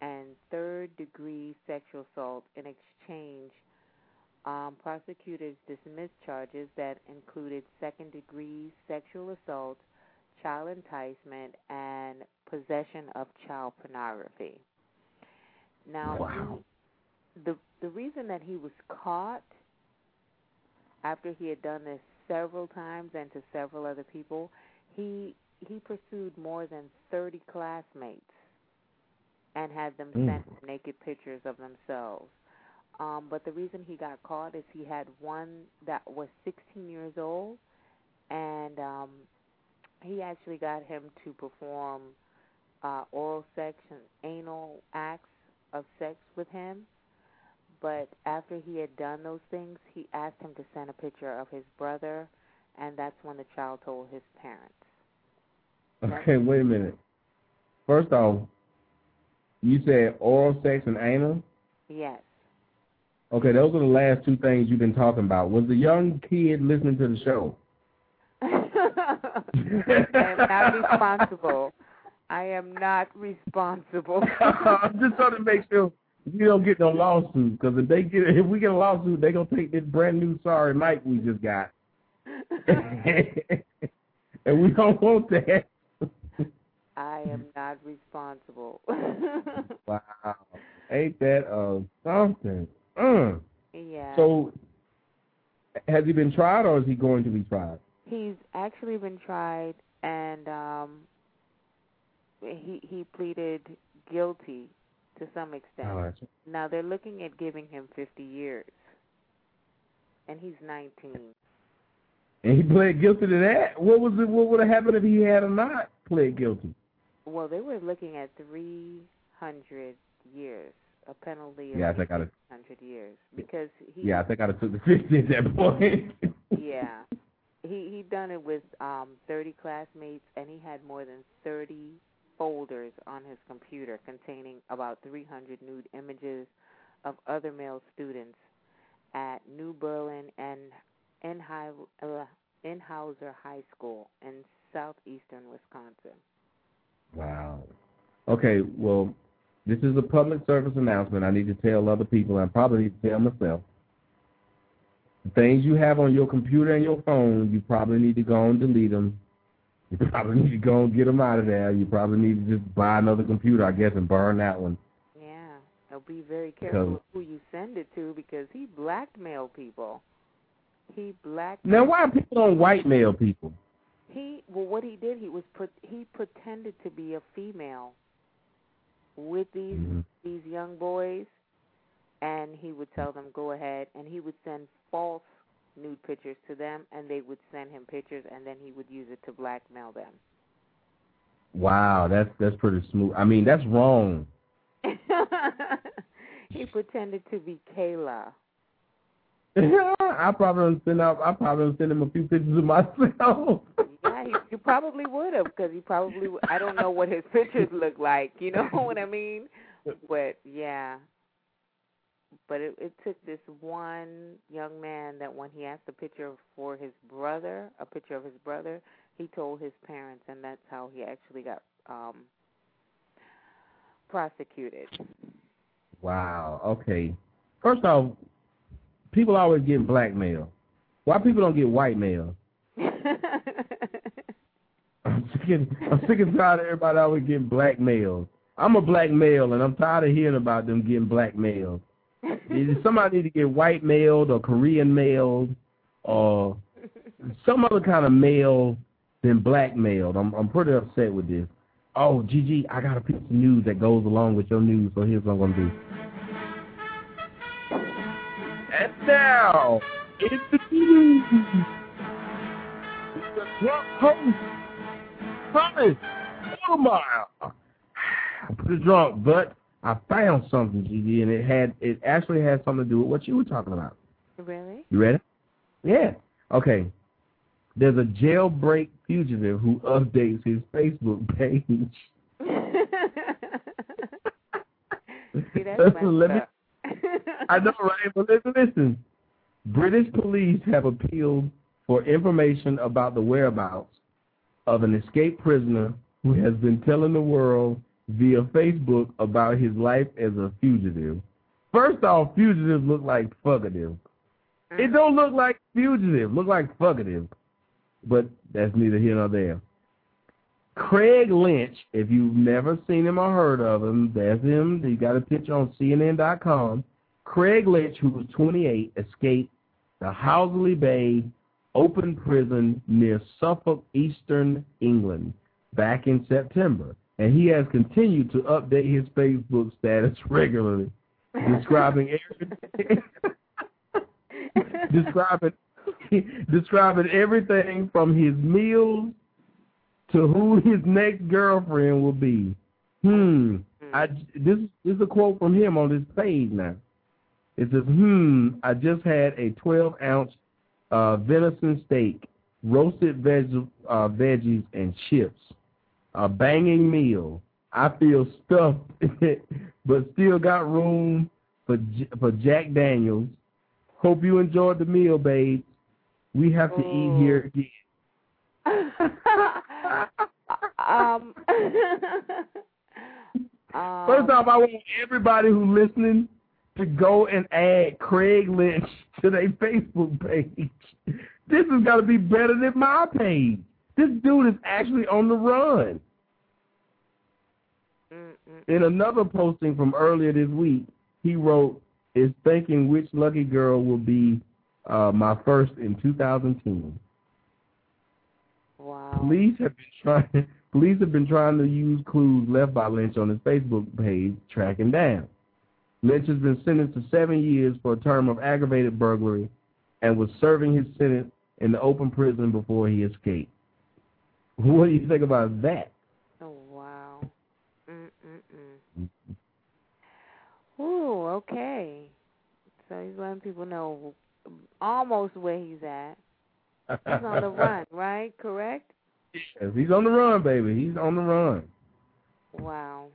and third degree sexual assault in exchange. Um, prosecutors dismissed charges that included second degree sexual assault, child enticement, and possession of child pornography. Now, Wow. the the reason that he was caught after he had done this several times and to several other people, he he pursued more than 30 classmates and had them Mm. send naked pictures of themselves. Um, but the reason he got caught is he had one that was 16 years old, and um, he actually got him to perform uh, oral sex and anal acts of sex with him. But after he had done those things, he asked him to send a picture of his brother, and that's when the child told his parents. Okay, wait a minute. First off, you said oral sex and anal? Yes. Okay, those are the last two things you've been talking about. Was the young kid listening to the show? I am not responsible. I am not responsible. I'm just trying to make sure you don't get no lawsuit. Because if they get, if we get a lawsuit, they gonna take this brand new sorry Mike we just got, and we don't want that. I am not responsible. Wow, ain't that uh something? Uh. yeah. So, has he been tried or is he going to be tried? He's actually been tried, and um, he he pleaded guilty to some extent. Oh, Now they're looking at giving him 50 years, and he's 19. And he pled guilty to that. What was it? What would have happened if he had or not pled guilty? Well, they were looking at 300 years, a penalty of Yeah, I think I'd have. 300 years, because he Yeah, I think I'd have took the fifty at that point. yeah he he done it with um 30 classmates, and he had more than 30 folders on his computer containing about 300 nude images of other male students at New Berlin and Enhi- uh, Enhauser High School in southeastern Wisconsin. Wow. Okay, well, this is a public service announcement. I need to tell other people, and probably need to tell myself. The things you have on your computer and your phone, you probably need to go and delete them. You probably need to go and get them out of there. You probably need to just buy another computer, I guess, and burn that one. Yeah. So be very careful who you send it to because he blackmailed people. He blackmailed. Now, why people don't whitemail people? He well, what he did, he was put he pretended to be a female with these Mhm. these young boys, and he would tell them go ahead, and he would send false nude pictures to them, and they would send him pictures, and then he would use it to blackmail them. Wow, that's that's pretty smooth. I mean, that's wrong. he pretended to be Kayla. I probably send out. I probably send him a few pictures of myself. Yeah, he, you probably would have because he probably. I don't know what his pictures look like. You know what I mean? But yeah. But it, it took this one young man that when he asked a picture for his brother, a picture of his brother, he told his parents, and that's how he actually got um prosecuted. Wow. Okay. First off, people always getting blackmail. Why people don't get white mail? I'm sick and, I'm sick and tired of everybody always getting blackmailed. I'm a black male, and I'm tired of hearing about them getting blackmailed. Somebody need to get white mailed or Korean mailed or some other kind of mail than blackmailed. I'm I'm pretty upset with this. Oh, Gigi, I got a piece of news that goes along with your news, so here's what I'm gonna do. And now, it's the news. The Trump host, Thomas Watermile. I'm pretty drunk, but I found something, Gigi, and it had it actually had something to do with what you were talking about. really? You ready? Yeah. Okay. There's a jailbreak fugitive who updates his Facebook page. See, Let me- I know, right? But listen, listen. British police have appealed for information about the whereabouts of an escaped prisoner who has been telling the world via Facebook about his life as a fugitive. First off, fugitives look like fugitive. It mm. don't look like fugitive, look like fugitive. But that's neither here nor there. Craig Lynch, if you've never seen him or heard of him, that's him. He got a picture on CNN.com. Craig Lynch, who was 28, escaped the Hollesley Bay open prison near Suffolk, Eastern England, back in September. And he has continued to update his Facebook status regularly, describing everything, describing describing everything from his meals to who his next girlfriend will be. Hmm. I this this is a quote from him on this page now. It says, "Hmm. I just had a 12 ounce uh, venison steak, roasted veg uh, veggies and chips, a banging meal. I feel stuffed, but still got room for J- for Jack Daniels. Hope you enjoyed the meal, babe. We have to eat here again." um, First off, I want everybody who's listening to go and add Craig Lynch to their Facebook page. This has got to be better than my page. This dude is actually on the run. In another posting from earlier this week, he wrote, "Is thinking which lucky girl will be uh, my first in 2010." Wow. Police have been trying. Police have been trying to use clues left by Lynch on his Facebook page, tracking down. Lynch has been sentenced to seven years for a term of aggravated burglary, and was serving his sentence in the open prison before he escaped. What do you think about that? Oh wow. Mm mm mm. Ooh, okay. So he's letting people know almost where he's at. He's on the run, right? Correct? Yes, he's on the run, baby. He's on the run. Wow.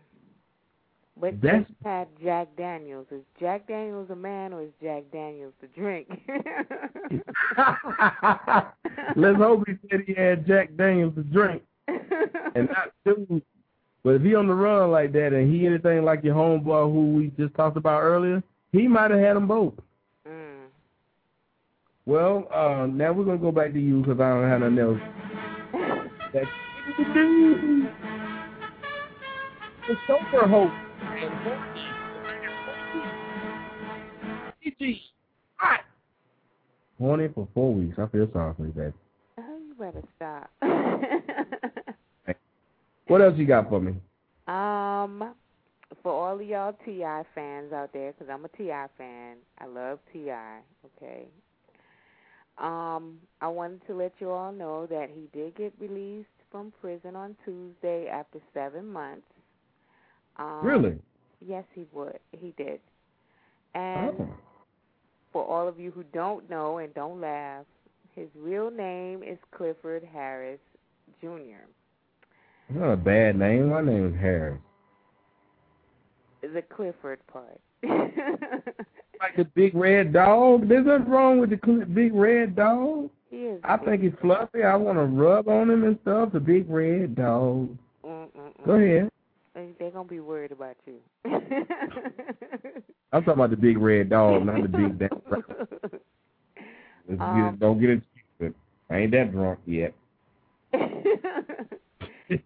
But That's- had Jack Daniels. Is Jack Daniels a man or is Jack Daniels the drink? Let's hope he said he had Jack Daniels to drink and not two. But if he on the run like that and he anything like your homeboy who we just talked about earlier, he might have had them both. mm. Well, uh, now we're gonna go back to you because I don't have nothing else. That's the sober hope. Hot. Horny for four weeks. I feel sorry for you, baby. Oh, you better stop. What else you got for me? um, for all of y'all T.I. fans out there, because I'm a T.I. fan. I love Ti. Okay. Um, I wanted to let you all know that he did get released from prison on Tuesday after seven months. Um, Really? Yes, he would. He did. And Oh. for all of you who don't know and don't laugh, his real name is Clifford Harris Jr. It's not a bad name. My name is Harris. The Clifford part. Like the big red dog. There's nothing wrong with the big red dog. he. I think he's fluffy. I want to rub on him and stuff. The big red dog. Mm-mm-mm. Go ahead. They- They're gonna be worried about you. I'm talking about the big red dog, not the big damn. Um, get, don't get it. I ain't that drunk yet.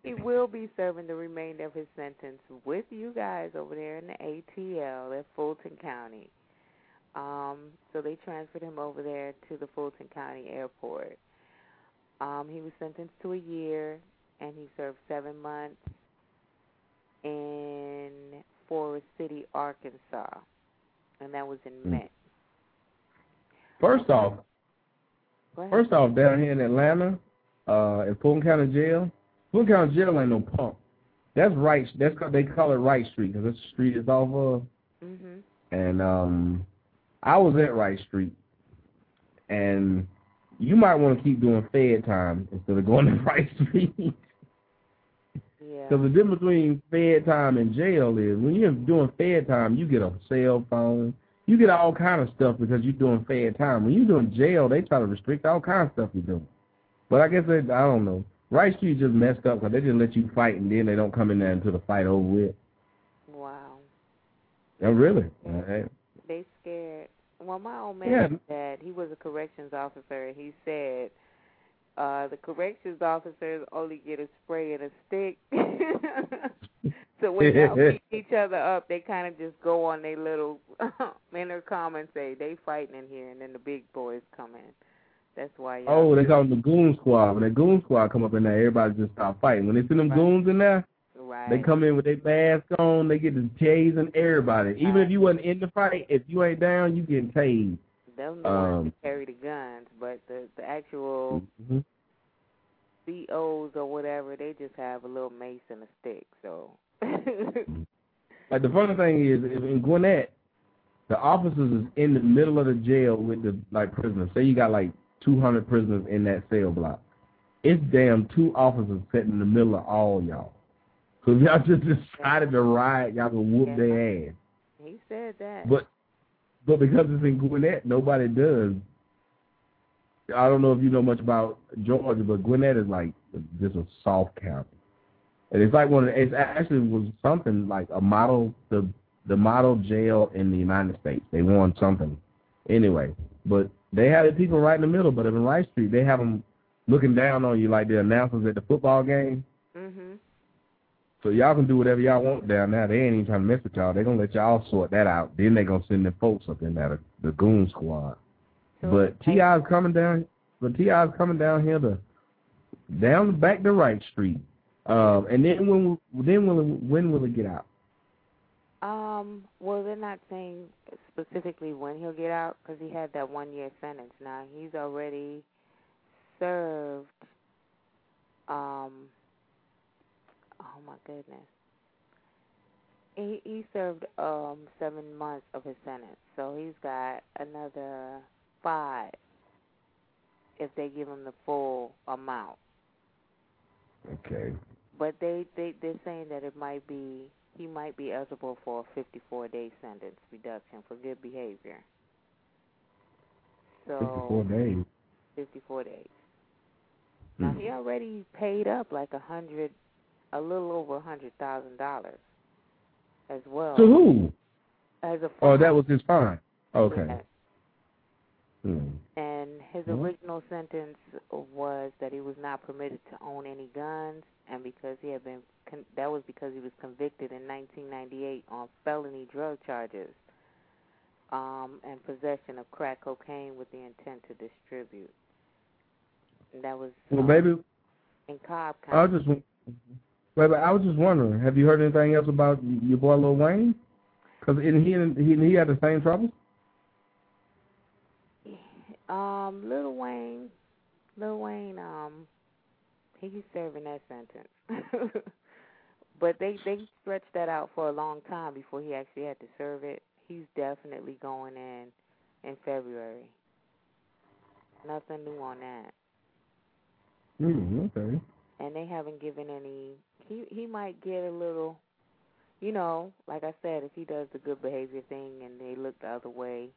He will be serving the remainder of his sentence with you guys over there in the ATL at Fulton County. Um, so they transferred him over there to the Fulton County Airport. Um, he was sentenced to a year, and he served seven months in Forrest City, Arkansas, and that was in Hmm. May. First off, first off, down here in Atlanta, uh, in Fulton County Jail, Fulton County Jail ain't no pump. That's right. That's they call it Rice Street because that's the street it's off of. Mhm. And um, I was at Rice Street, and you might want to keep doing Fed time instead of going to Rice Street. Yeah. Because the difference between Fed time and jail is when you're doing Fed time, you get a cell phone, you get all kind of stuff because you're doing Fed time. When you're doing jail, they try to restrict all kind of stuff you're doing. But I guess they, I don't know. Rice Street just messed up because they just let you fight and then they don't come in there until the fight over with. Wow. Oh, really? All right. They scared. Well, my old man Yeah. said he was a corrections officer. and He said uh the corrections officers only get a spray and a stick. so when y'all beat each other up, they kind of just go on their little intercom and say they fighting in here, and then the big boys come in. That's why. Oh, they call them the goon squad. When the goon squad come up in there, everybody just stop fighting. When they see them Right. goons in there, right. They come in with their mask on. They get to tasing everybody. Even if you wasn't in the fight, if you ain't down, you getting tased. They'll know um, to carry the guns, but the the actual hmm COs or whatever, they just have a little mace and a stick. So. Like the funny thing is, in Gwinnett, the officers is in the middle of the jail with the like prisoners. Say you got like 200 prisoners in that cell block. It's damn two officers sitting in the middle of all y'all. So if y'all just decided to riot, y'all can whoop Yeah. their ass. He said that. But but because it's in Gwinnett, nobody does. I don't know if you know much about Georgia, but Gwinnett is like just a soft county, and it's like one of the, it actually was something like a model the the model jail in the United States. They won something anyway, but they had the people right in the middle. But in Rice Street, they have them looking down on you like the announcers at the football game. mhm. So y'all can do whatever y'all want down there. They ain't even trying to mess with y'all. They gonna let y'all sort that out. Then they gonna send the folks up in there, the goon squad. So But T.I.'s coming down. But T.I.'s coming down here to down back to Rice Street. Um, and then when then will it, when will it get out? Um. Well, they're not saying specifically when he'll get out because he had that one year sentence. Now he's already served. Um. Oh my goodness. He he served um seven months of his sentence, so he's got another five if they give him the full amount. Okay. But they they they're saying that it might be he might be eligible for a 54 day sentence reduction for good behavior. So Fifty-four days. 54 days. Now Hmm. he already paid up like a hundred, a little over a hundred thousand dollars, as well. To who? As a Oh, that was his fine. Okay. Yes. Hmm. His Mhm. original sentence was that he was not permitted to own any guns, and because he had been con- that was because he was convicted in 1998 on felony drug charges, um, and possession of crack cocaine with the intent to distribute. And that was Well, um, baby, in Cobb I was just, baby, I was just wondering, have you heard anything else about your boy Lil Wayne? Because he he he had the same troubles. Um, Lil Wayne, Lil Wayne, um, he's serving that sentence. but they they stretched that out for a long time before he actually had to serve it. He's definitely going in in February. Nothing new on that. Mm, okay. And they haven't given any. He he might get a little. You know, like I said, if he does the good behavior thing and they look the other way,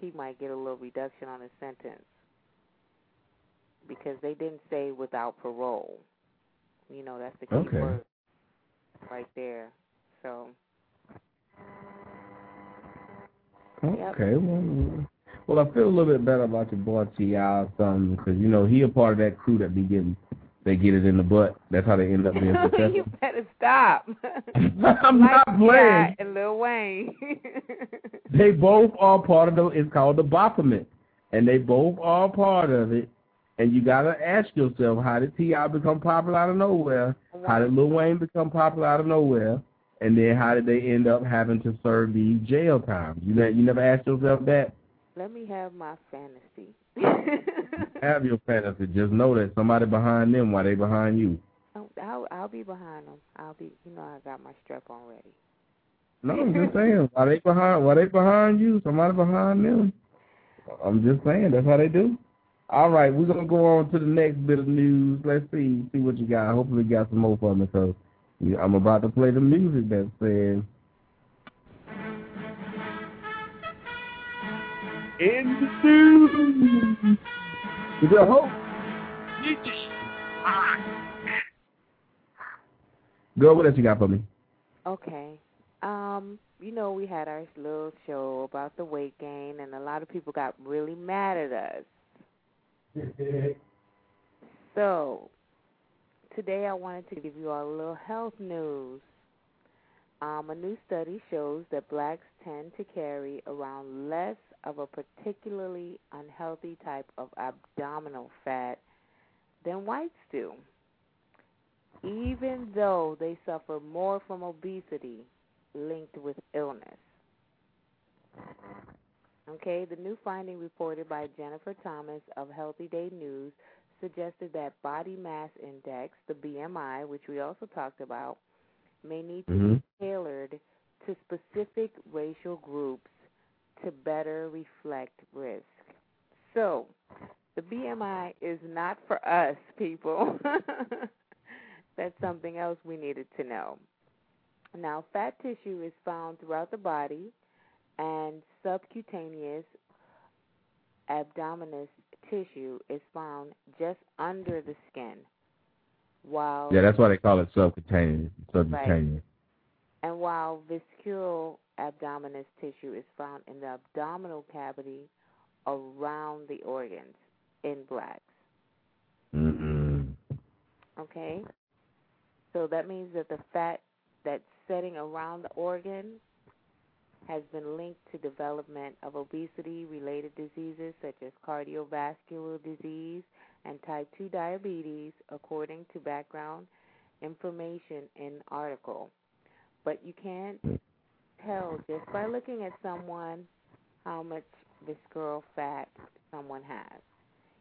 he might get a little reduction on his sentence because they didn't say without parole. You know, that's the key Okay. word right there. So, Yep. Okay. Well, well, I feel a little bit better about your boy T.I something because you know he a part of that crew that be getting they get it in the butt. That's how they end up being successful. you better stop. I'm like not playing. And Lil Wayne. They both are part of the. It's called the Baphomet, and they both are part of it. And you gotta ask yourself, how did T.I become popular out of nowhere? How did Lil Wayne become popular out of nowhere? And then how did they end up having to serve these jail times? You ne- you never asked yourself that. Let me have my fantasy. Have your fantasy. Just know that somebody behind them while they behind you. Oh, I'll I'll be behind them. I'll be. You know, I got my strap on ready. No, I'm just saying. While they behind, while they behind you, somebody behind them. I'm just saying that's how they do. All right, we're gonna go on to the next bit of news. Let's see, see what you got. Hopefully, you got some more for me. So, I'm about to play the music that says. In the your host, Girl, what else you got for me? Okay. Um, you know, we had our little show about the weight gain, and a lot of people got really mad at us. So, today I wanted to give you all a little health news. Um, a new study shows that blacks tend to carry around less of a particularly unhealthy type of abdominal fat than whites do, even though they suffer more from obesity linked with illness. Okay, the new finding reported by Jennifer Thomas of Healthy Day News suggested that body mass index, the BMI, which we also talked about, may need to Mm-hmm. be tailored to specific racial groups to better reflect risk. So, the BMI is not for us, people. That's something else we needed to know. Now, fat tissue is found throughout the body, and subcutaneous abdominis tissue is found just under the skin. While Yeah, that's why they call it subcutaneous. Subcutaneous. and while visceral abdominis tissue is found in the abdominal cavity around the organs in blacks. Mm-mm. Okay? So that means that the fat that's setting around the organ has been linked to development of obesity related diseases such as cardiovascular disease and type 2 diabetes according to background information in article. But you can't tell just by looking at someone how much visceral fat someone has.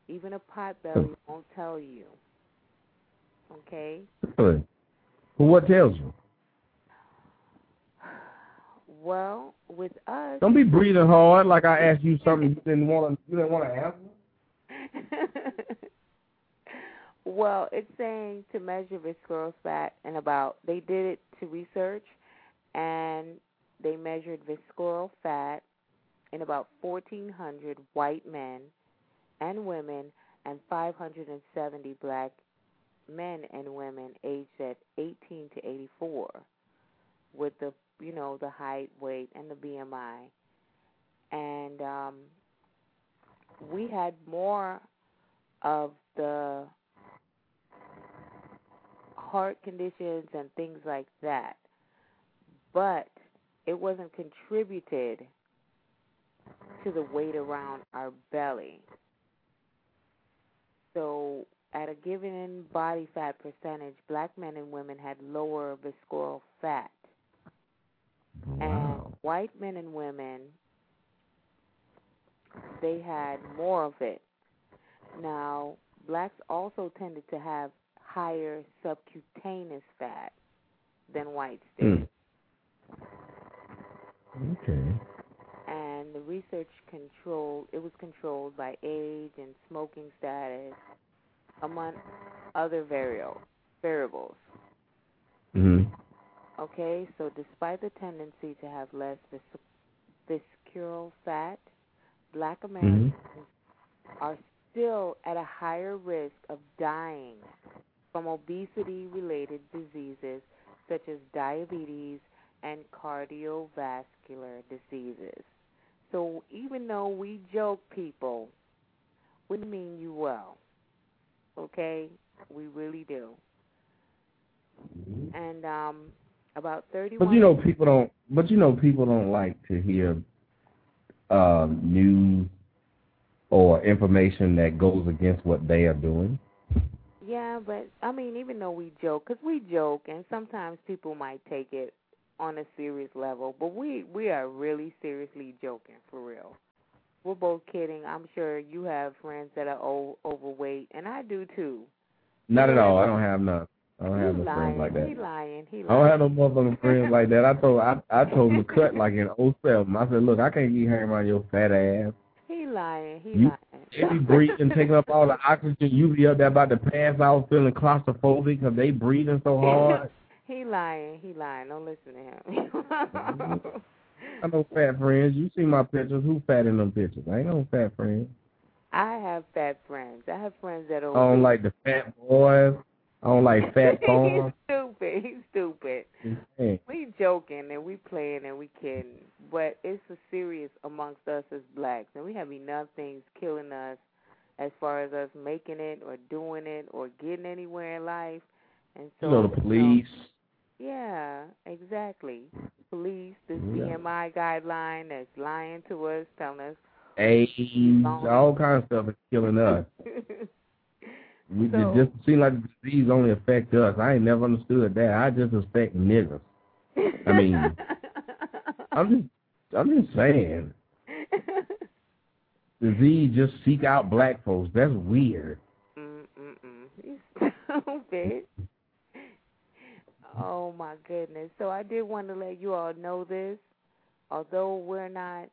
Even a pot belly won't tell you. Okay? Really? Well, what tells you? Well, with us, Don't be breathing hard like I asked you something you didn't want to. You didn't want to answer. well, it's saying to measure visceral fat and about they did it to research and they measured visceral fat in about 1400 white men and women and 570 black men and women aged at 18 to 84 with the you know the height, weight and the BMI. And um we had more of the heart conditions and things like that, but it wasn't contributed to the weight around our belly. So, at a given body fat percentage, black men and women had lower visceral fat. And white men and women, they had more of it. Now, blacks also tended to have higher subcutaneous fat than whites did. Mm. Okay. and the research controlled it was controlled by age and smoking status among other variables Mhm. okay so despite the tendency to have less vis- visceral fat black americans are still at a higher risk of dying from obesity related diseases such as diabetes and cardiovascular diseases. So even though we joke people, we mean you well. Okay? We really do. And um about 31 But you know, people don't. But you know, people don't like to hear um, news or information that goes against what they are doing. Yeah, but I mean, even though we joke, because we joke, and sometimes people might take it on a serious level, but we we are really seriously joking for real. We're both kidding. I'm sure you have friends that are o- overweight, and I do too. Not at all. I don't have none. I don't have no lying. friends like that. He lying. He lying. I don't have no motherfucking friends like that. I told I I told McCut like in '07. I said, look, I can't be hanging around your fat ass. He lying. He You- lying. They be breathing, taking up all the oxygen. You be up there about to pass out, feeling claustrophobic because they breathing so hard. He lying. He lying. Don't listen to him. I know fat friends. You see my pictures. Who fat in them pictures? I ain't no fat friends. I have fat friends. I have friends that are. I don't like the fat boys. I don't like fat He's stupid. He's stupid. Hey, We joking and we playing and we kidding, but it's a serious amongst us as blacks, and we have enough things killing us as far as us making it or doing it or getting anywhere in life. And so, you know the police. Yeah, exactly. Police, this Yeah. BMI guideline that's lying to us, telling us. AIDS, all kinds of stuff is killing us. We So- it just seem like the disease only affect us. I ain't never understood that. I just affect niggas. I mean, I'm just I'm just saying. Disease just seek out black folks. That's weird. Mm mm mm. You stupid. Oh my goodness. So I did want to let you all know this. Although we're not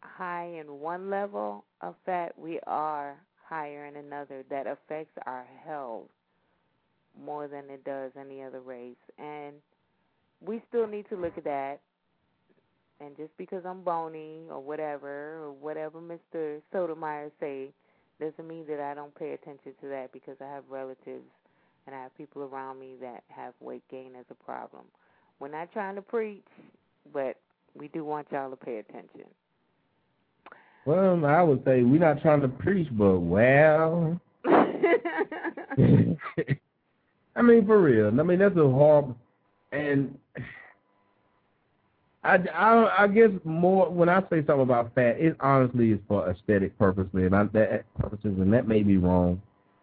high in one level of fat, we are higher in another that affects our health more than it does any other race. And we still need to look at that. And just because I'm bony or whatever, or whatever Mr. Sotomayor say, doesn't mean that I don't pay attention to that because I have relatives and I have people around me that have weight gain as a problem. We're not trying to preach, but we do want y'all to pay attention. Well, I would say we're not trying to preach, but well, I mean for real. I mean that's a horrible, and I, I, I guess more when I say something about fat, it honestly is for aesthetic purposes, and I, that purposes, and that may be wrong.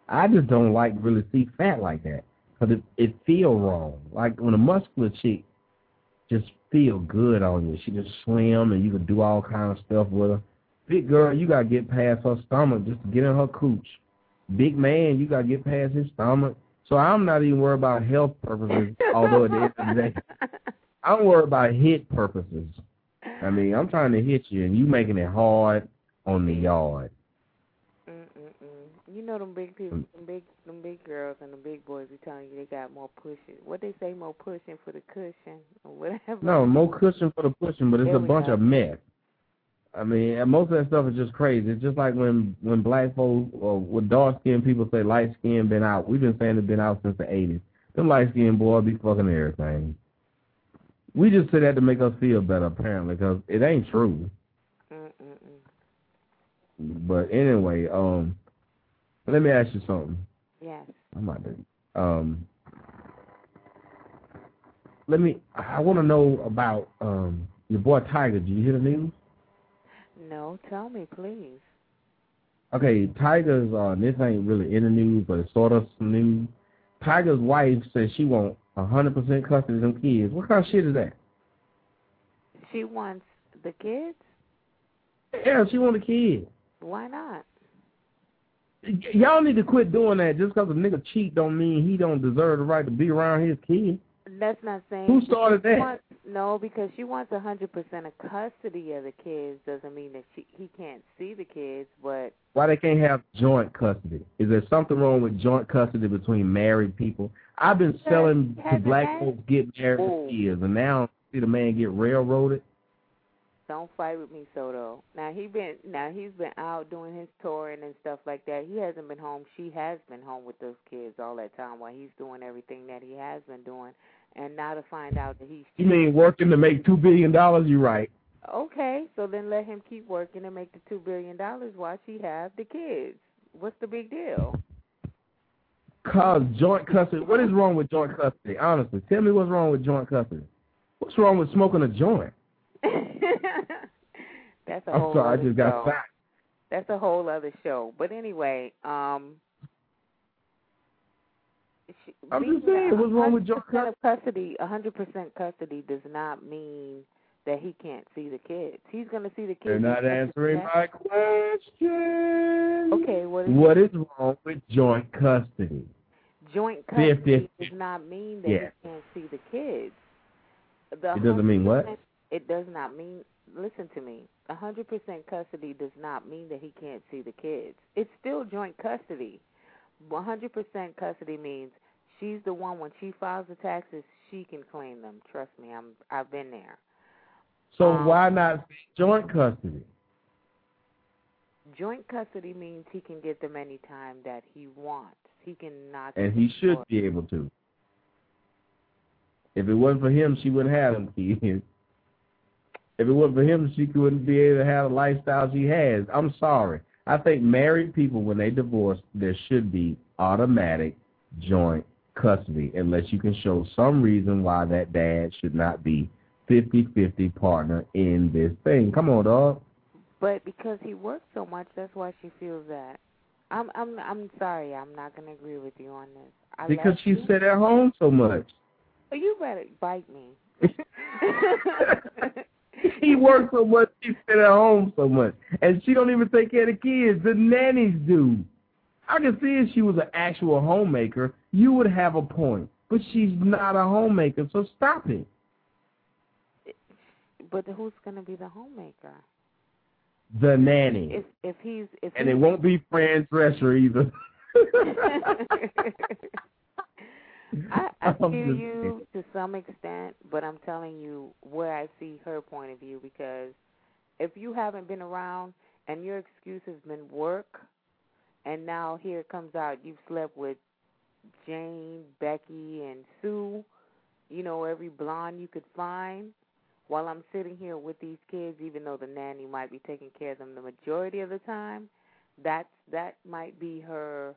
I just don't like really see fat like that because it it feel wrong. Like when a muscular chick just feel good on you, she just slim and you can do all kind of stuff with her. Big girl, you gotta get past her stomach just to get in her cooch. Big man, you gotta get past his stomach. So I'm not even worried about health purposes, although at the end of the day, I'm worried about hit purposes. I mean, I'm trying to hit you, and you making it hard on the yard. You know them big people, them big, them big girls and the big boys be telling you they got more pushing. What they say, more pushing for the cushion or whatever. No, more cushion for the pushing, but it's There a bunch go. of mess. I mean, most of that stuff is just crazy. It's just like when when black folks or with dark skinned people say light skin been out. We've been saying it's been out since the eighties. Them light skinned boys be fucking everything. We just say that to make us feel better, apparently, because it ain't true. Mm-mm-mm. But anyway, um, let me ask you something. Yes. I'm not. Um, let me. I want to know about um your boy Tiger. Did you hear the news? No, tell me, please. Okay, Tiger's. Uh, this ain't really in the news, but it's sort of some news. Tiger's wife says she wants a hundred percent custody of them kids. What kind of shit is that? She wants the kids? Yeah, she want the kids. Why not? Y'all need to quit doing that. Just because a nigga cheat don't mean he don't deserve the right to be around his kids. That's not saying Who started that? Wants, no, because she wants a hundred percent of custody of the kids doesn't mean that she he can't see the kids, but Why they can't have joint custody? Is there something wrong with joint custody between married people? I've been selling to black folks get married for years, and now see the man get railroaded. Don't fight with me, Soto. Now he been now he's been out doing his touring and stuff like that. He hasn't been home. She has been home with those kids all that time while he's doing everything that he has been doing. And now to find out that he's You mean working to make two billion dollars? you're right? okay, so then let him keep working and make the two billion dollars while she have the kids. What's the big deal? Cause joint custody. What is wrong with joint custody? Honestly, tell me what's wrong with joint custody. What's wrong with smoking a joint? That's a I'm whole sorry, I just show. got. That's a whole other show. But anyway, um she, I'm just saying, what's wrong with joint 100% custody? Hundred percent custody does not mean that he can't see the kids. He's going to see the kids. You're not as much as answering my question. Okay, what is What is wrong with joint custody? joint custody does not mean that Yeah. he can't see the kids. The It doesn't mean what? 100% It does not mean. Listen to me. A hundred percent custody does not mean that he can't see the kids. It's still joint custody. One hundred percent custody means she's the one when she files the taxes, she can claim them. Trust me, I'm. I've been there. So Um, why not joint custody? Joint custody means he can get them anytime that he wants. He can knock. And he should be able to. If it wasn't for him, she wouldn't have them kids. If it wasn't for him, she wouldn't be able to have the lifestyle she has. I'm sorry. I think married people, when they divorce, there should be automatic joint custody, unless you can show some reason why that dad should not be 50-50 partner in this thing. Come on, dog. But because he works so much, that's why she feels that. I'm I'm I'm sorry, I'm not gonna agree with you on this. I Because she you. sit at home so much. Oh, you better bite me. he works so much, she sit at home so much. And she don't even take care of the kids. The nannies do. I can see if she was an actual homemaker, you would have a point. But she's not a homemaker, so stop it. but who's gonna be the homemaker? The nanny. If if he's if and he's, it won't be Fran Drescher either. I, I hear you to some extent, but I'm telling you where I see her point of view because if you haven't been around and your excuse has been work, and now here it comes out you've slept with Jane, Becky, and Sue, you know every blonde you could find. While I'm sitting here with these kids, even though the nanny might be taking care of them the majority of the time, that's that might be her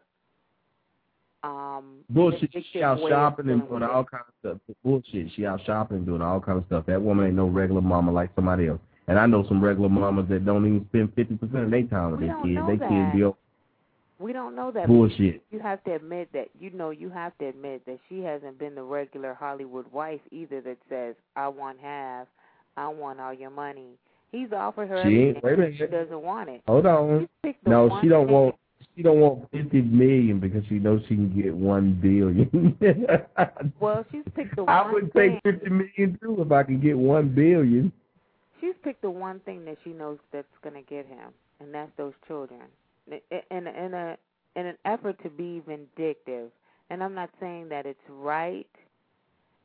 um Bullshit. She out shopping and doing all kinds of stuff. Bullshit. She out shopping and doing all kinds of stuff. That woman ain't no regular mama like somebody else. And I know some regular mamas that don't even spend fifty percent of their time with their kids. They that. kids be We don't know that. bullshit. You have to admit that you know you have to admit that she hasn't been the regular Hollywood wife either that says I want half, I want all your money. He's offered her She ain't- wait a minute. She doesn't want it. Hold on. She picked the No, she don't want she don't want fifty million because she knows she can get one billion. Well, she's picked the I one would thing. take fifty million too if I could get one billion. She's picked the one thing that she knows that's going to get him, and that's those children. In in a in an effort to be vindictive, and I'm not saying that it's right,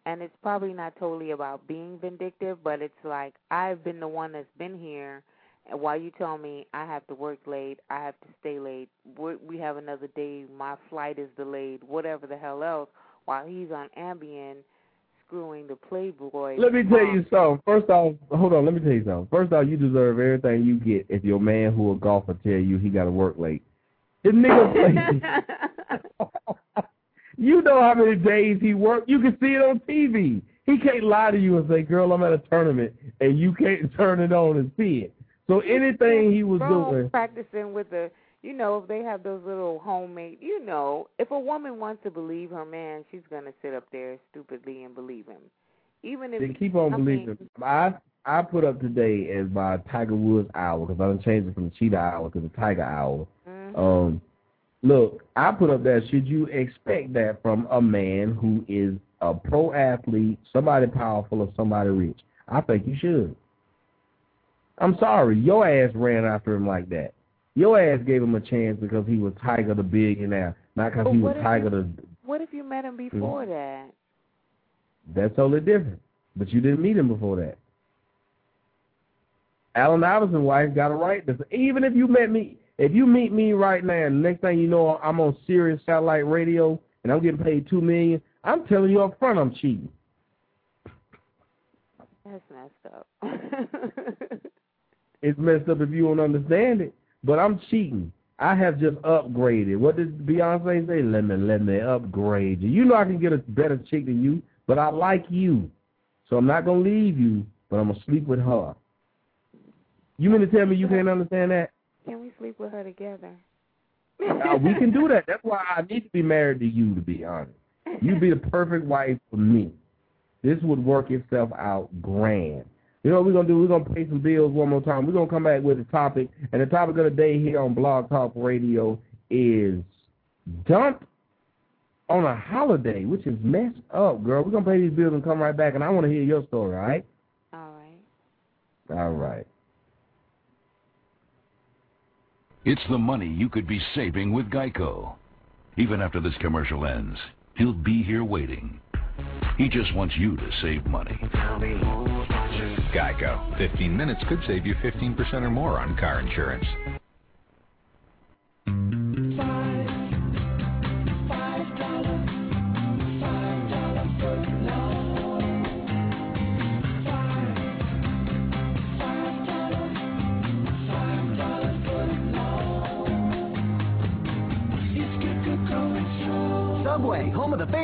and it's probably not totally about being vindictive, but it's like I've been the one that's been here, and while you tell me I have to work late, I have to stay late, we have another day, my flight is delayed, whatever the hell else, while he's on Ambien, screwing the Playboy. Let me tell you something. First off, hold on. Let me tell you something. First off, you deserve everything you get if your man who a golfer tell you he got to work late. This nigga you know how many days he worked. You can see it on TV. He can't lie to you and say, "Girl, I'm at a tournament," and you can't turn it on and see it. So anything he was doing, practicing with the, you know, if they have those little homemade, you know, if a woman wants to believe her man, she's gonna sit up there stupidly and believe him, even if they keep on I believing. mean, I I put up today as my Tiger Woods hour because I done changed it from the cheetah hour to the tiger hour. mhm. Um, look, I put up that. Should you expect that from a man who is a pro athlete, somebody powerful, or somebody rich? I think you should. I'm sorry, your ass ran after him like that. Your ass gave him a chance because he was Tiger the billionaire, not because he was Tiger you- the. what if you met him before Mm-hmm. that? That's totally different. But you didn't meet him before that. Allen Iverson's wife got a right to even if you met me, if you meet me right now, and next thing you know, I'm on Sirius satellite radio and I'm getting paid two million. I'm telling you up front, I'm cheating. That's messed up. It's messed up if you don't understand it, but I'm cheating. I have just upgraded. What did Beyonce say? Let me let me upgrade you. You know I can get a better chick than you, but I like you, so I'm not gonna leave you, but I'm gonna sleep with her. You mean to tell me you can't understand that? Can we sleep with her together? Uh, we can do that. That's why I need to be married to you, to be honest. You'd be the perfect wife for me. This would work itself out grand. You know what we're going to do? We're going to pay some bills one more time. We're going to come back with a topic. And the topic of the day here on Blog Talk Radio is dump on a holiday, which is messed up, girl. We're going to pay these bills and come right back. And I want to hear your story, all right? All right. All right. It's the money you could be saving with Geico. Even after this commercial ends, he'll be here waiting. He just wants you to save money. Geico. 15 minutes could save you 15% or more on car insurance.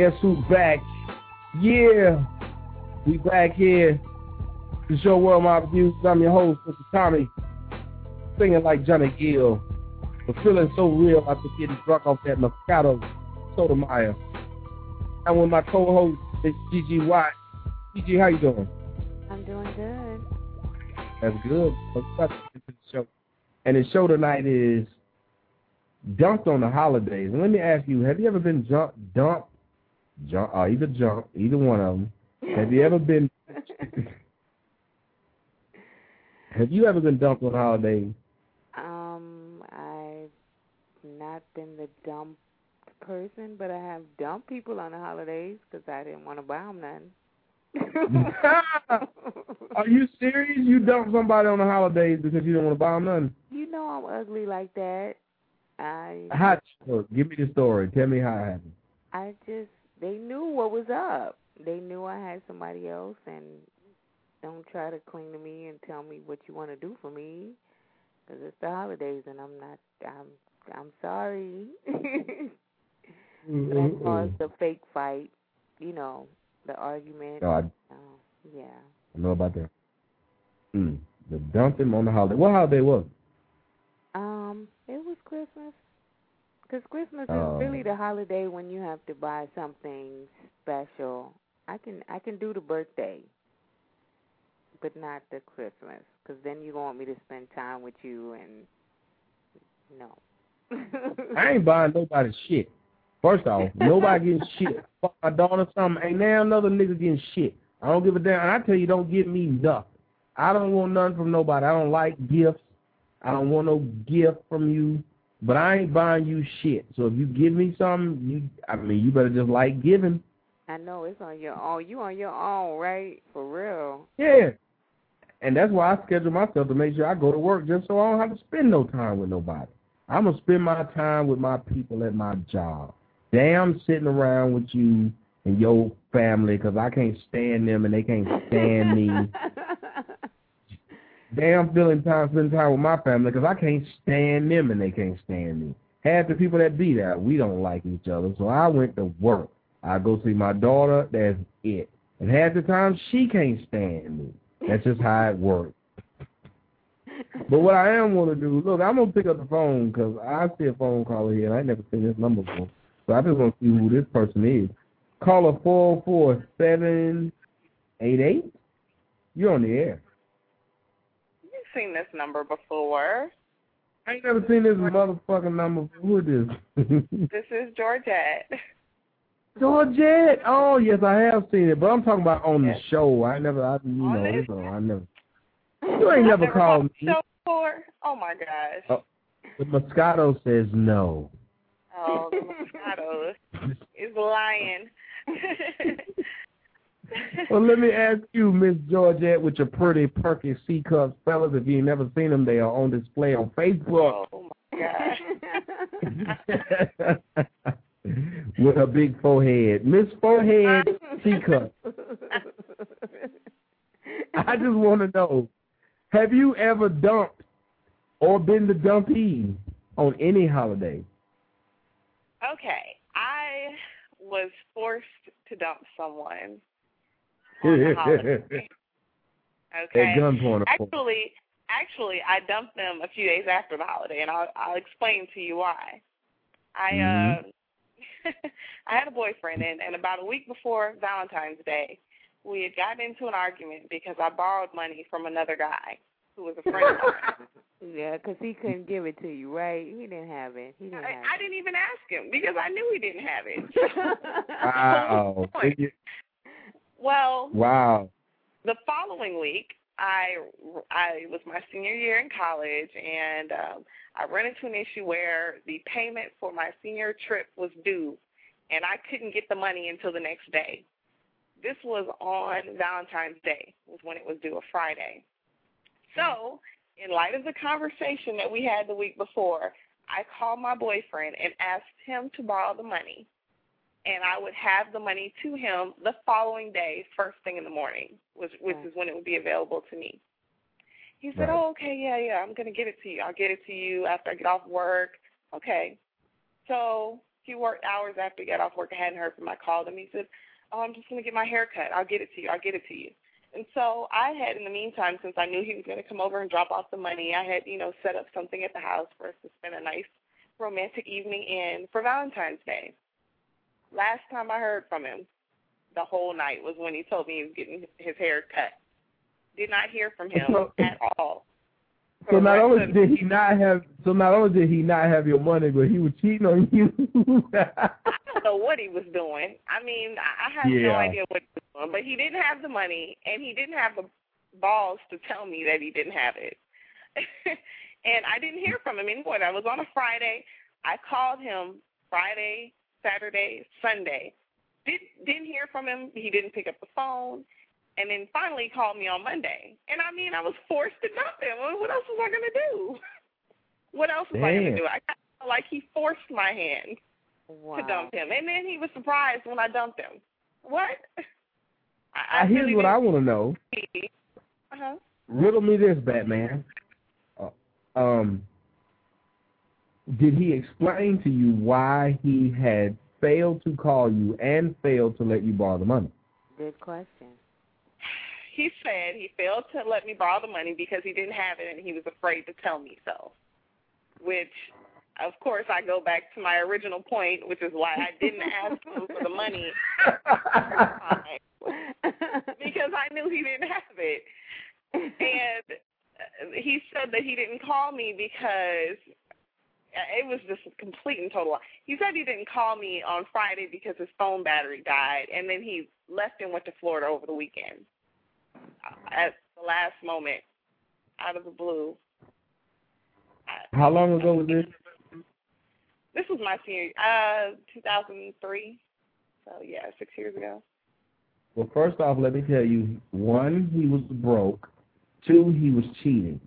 Guess who's back? Yeah, we back here. The show World My Views. I'm your host, Mr. Tommy. Singing like Johnny Gill. But feeling so real after getting drunk off that Moscato Sotomayor. And with my co-host, it's Gigi Watt. Gigi, how you doing? I'm doing good. That's good. Let's into the show. And the show tonight is dumped on the holidays. And let me ask you, have you ever been dumped, jump, or either jump, either one of them? Have you ever been? have you ever been dumped on holidays? Um, I've not been the dump person, but I have dumped people on the holidays because I didn't want to buy them none. Are you serious? You dumped somebody on the holidays because you didn't want to buy them none? you know I'm ugly like that. I How? Give me the story. Tell me how it happened. I just they knew what was up. They knew I had somebody else, and don't try to cling to me and tell me what you want to do for me, because it's the holidays, and I'm not. I'm I'm sorry. that caused the fake fight. You know, the argument. I, Oh, yeah. I know about that. Mm. The dumping on the holiday. What holiday was? Um, it was Christmas. Because Christmas Oh. is really oh. the holiday when you have to buy something special. I can I can do the birthday, but not the Christmas, because then you want me to spend time with you, and no. I ain't buying nobody shit. First off, nobody getting shit. Fuck my daughter something. Ain't now another nigga getting shit. I don't give a damn. And I tell you, don't give me nothing. I don't want nothing from nobody. I don't like gifts. I don't want no gift from you. But I ain't buying you shit. So if you give me something, you I mean you better just like giving. I know it's on your own. You on your own, right? For real. Yeah. And that's why I schedule myself to make sure I go to work just so I don't have to spend no time with nobody. I'm gonna spend my time with my people at my job. Damn sitting around with you and your family because I can't stand them and they can't stand me. Damn feeling time spending time with my family because I can't stand them and they can't stand me. Half the people that be there, we don't like each other. So I went to work. I go see my daughter. That's it. And half the time she can't stand me. That's just how it works. But what I am going to do, look, I'm going to pick up the phone because I see a phone caller here, and I never seen this number before. So I just want to see who this person is. Caller 44788. You're on the air. Seen this number before. I ain't never seen this motherfucking number. Who is this? This is Georgette. Georgette. Oh, yes, I have seen it, but I'm talking about on the show. I never, I, you On know, so I never. You ain't never Never called me. show before? Oh my gosh. Oh. The Moscato says no. Oh, the Moscato is lying. Well, let me ask you, Miss Georgette, with your pretty, perky C cups, fellas. If you never seen them, they are on display on Facebook. oh my gosh. with her big forehead, Miss Forehead C cup. I just want to know, have you ever dumped or been the dumpee on any holiday? Okay, I was forced to dump someone on the holiday. Okay. At gunpoint, of. Actually, actually, I dumped them a few days after the holiday, and I'll I'll explain to you why. I Mhm. uh, I had a boyfriend, and and about a week before Valentine's Day, we had gotten into an argument because I borrowed money from another guy who was a friend of mine. yeah, because he couldn't give it to you, right? He didn't have it. He didn't I, have I didn't even ask him because I knew he didn't have it. Wow. Well, Wow. the following week I I was my senior year in college and um I ran into an issue where the payment for my senior trip was due and I couldn't get the money until the next day. This was on Valentine's Day, was when it was due a Friday. So, in light of the conversation that we had the week before, I called my boyfriend and asked him to borrow the money and I would have the money to him the following day, first thing in the morning, which which mm. is when it would be available to me. He said, Right. "Oh, okay, yeah, yeah, I'm gonna get it to you. I'll get it to you after I get off work." Okay. So a few work hours after he got off work, I hadn't heard from him. I called him. He said, "Oh, I'm just gonna get my hair cut. I'll get it to you. I'll get it to you." And so I had, in the meantime, since I knew he was going to come over and drop off the money, I had, you know, set up something at the house for us to spend a nice romantic evening in for Valentine's Day. Last time I heard from him, the whole night was when he told me he was getting his hair cut. Did not hear from him So- at all. So not only did he not have, so not only did he not have your money, but he was cheating on you. I don't know what he was doing. I mean, I have no idea what he was doing, but he didn't have the money, and he didn't have the balls to tell me that he didn't have it. and I didn't hear from him anymore. That was on a Friday. I called him Friday, Saturday, Sunday. Did, didn't hear from him. He didn't pick up the phone. And then finally he called me on Monday. And I mean, I was forced to dump him. What else was I going to do? What else was I going to do? I got, like he forced my hand Wow. to dump him. And then he was surprised when I dumped him. What? I, Uh, Here's what I want to know. Uh-huh. Riddle me this, Batman. Uh, um, did he explain to you why he had failed to call you and failed to let you borrow the money? Good question. He said he failed to let me borrow the money because he didn't have it and he was afraid to tell me so. Which, of course, I go back to my original point, which is why I didn't ask him for the money because I knew he didn't have it. And he said that he didn't call me because it was just a complete and total. He said he didn't call me on Friday because his phone battery died, and then he left and went to Florida over the weekend. At the last moment, out of the blue. How long ago was this? This was my senior, uh, 2003. So yeah, six years ago. Well, first off, let me tell you: one, he was broke. Two, he was cheating.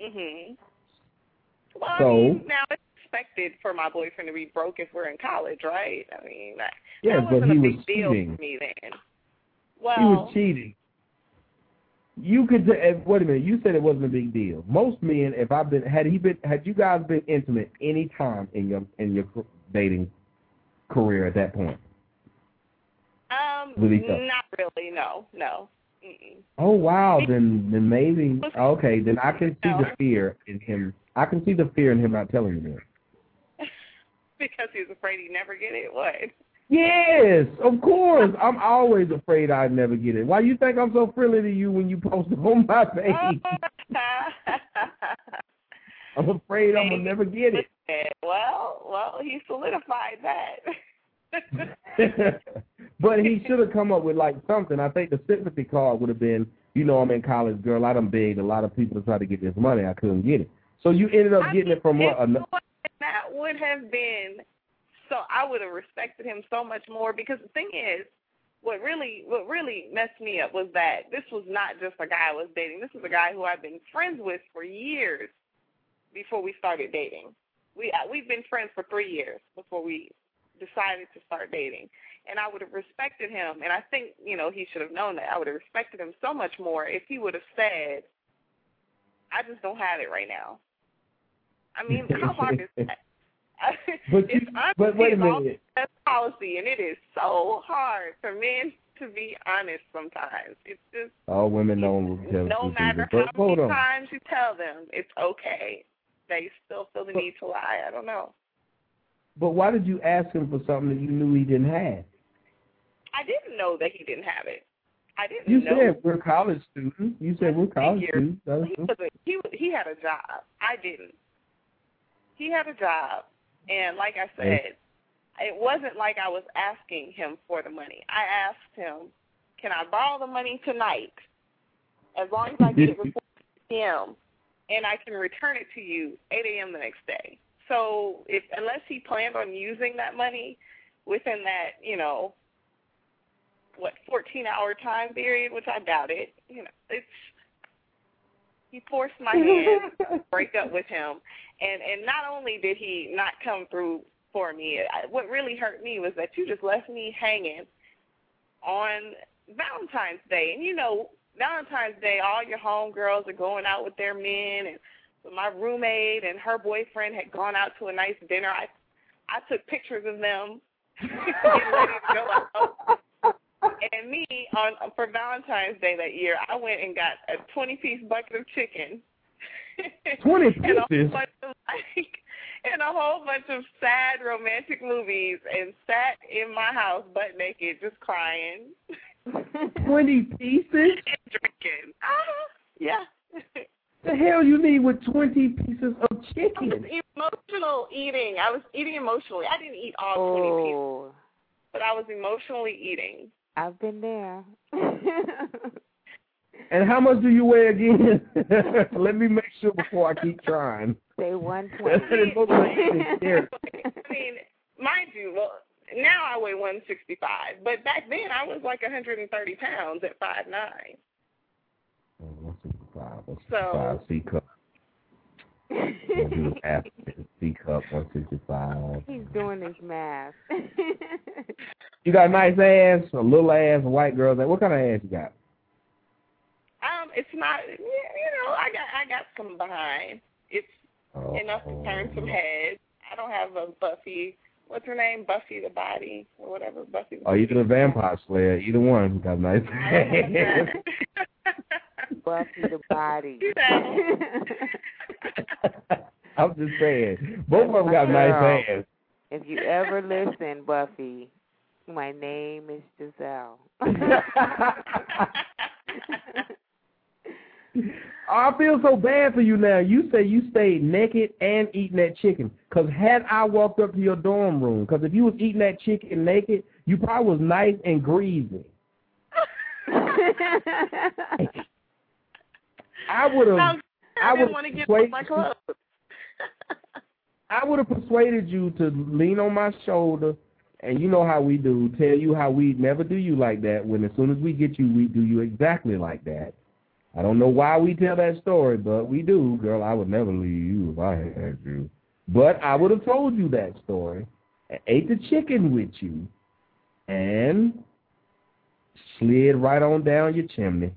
Mhm. Well, So- I mean, now it's expected for my boyfriend to be broke if we're in college, right? I mean, that, Yes, that but wasn't he a big was deal cheating. for me then. Well, he was cheating. You could eh, wait a minute. You said it wasn't a big deal. Most men, if I've been, had he been, had you guys been intimate any time in your in your dating career at that point? um, with each other. not really. No, no. Mm-mm. Oh wow, then then maybe okay. Then I can see the fear in him. I can see the fear in him not telling you that. because he's afraid he'd never get it. What? Yes, of course. I'm always afraid I'd never get it. Why you think I'm so friendly to you when you post it on my page? I'm afraid I'm gonna never get it. well, well, he solidified that. But he should have come up with like something. I think the sympathy card would have been, you know, I'm in college, girl. I done begged a lot of people to try to get this money. I couldn't get it. So you ended up getting it from what? If that would have been so I would have respected him so much more because the thing is what really what really messed me up was that this was not just a guy I was dating. This was a guy who I've been friends with for years before we started dating. We uh, we've been friends for 3 years before we decided to start dating. And I would have respected him and I think, you know, he should have known that. I would have respected him so much more if he would have said I just don't have it right now. I mean, how hard is that? But it's honesty but wait a minute. best policy, and it is so hard for men to be honest sometimes. It's just All women the no matter either. how But many on. times you tell them it's okay, they still feel the need to lie. I don't know. But why did you ask him for something that you knew he didn't have? I didn't know that he didn't have it. I didn't You know. said we're college students. You said we're college students. He was a, he he had a job. I didn't. He had a job, and like I said, it wasn't like I was asking him for the money. I asked him, "Can I borrow the money tonight? As long as I get it before 6 p.m. and I can return it to you 8 a.m. the next day." So, if unless he planned on using that money within that, you know, what 14-hour time period, which I doubt it, you know, it's he forced my hand to break up with him. And and not only did he not come through for me I, what really hurt me was that you just left me hanging on valentine's day. And you know valentine's day all your homegirls are going out with their men and my roommate and her boyfriend had gone out to a nice dinner. I i took pictures of them. Getting ready to go out and me on for Valentine's Day that year, I went and got a twenty piece bucket of chicken. 20 and a pieces? of like and a whole bunch of sad romantic movies and sat in my house butt naked just crying. 20 pieces? and drinking. Uh-huh. Yeah. The hell you need with 20 pieces of I was chicken? emotional eating. I was eating emotionally. I didn't eat all twenty pieces, Oh, but I was emotionally eating. I've been there. And how much do you weigh again? Let me make sure before I keep trying. Say one That's twenty. what it looks like. Here. I mean, mind you, well, now I weigh 165, but back then I was like 130 pounds at five nine. Oh, 165, So- 165, C cup. We'll do the math. C cup, 165. He's doing his math. You got a nice ass, a little ass, a white girl. ass. What kind of ass you got? Um, it's not, you know, I got I got some behind. It's Oh, enough to turn some heads. I don't have a Buffy. What's her name? Buffy the Body or whatever. Buffy. The Or either the vampire slayer, either one got a nice ass. Buffy the body. You know. I'm just saying. Both of them got nice Girl. ass. if you ever listen, Buffy, my name is Giselle. I feel so bad for you now. You say you stayed naked and eating that chicken. Because had I walked up to your dorm room, because if you was eating that chicken naked, you probably was nice and greasy. I would have. No, I I didn't would want to get persuade off my you- clothes. I would have persuaded you to lean on my shoulder, and you know how we do. Tell you how we never do you like that. When as soon as we get you, we do you exactly like that. I don't know why we tell that story, but we do, girl. I would never leave you if I had you. But I would have told you that story, and ate the chicken with you, and slid right on down your chimney.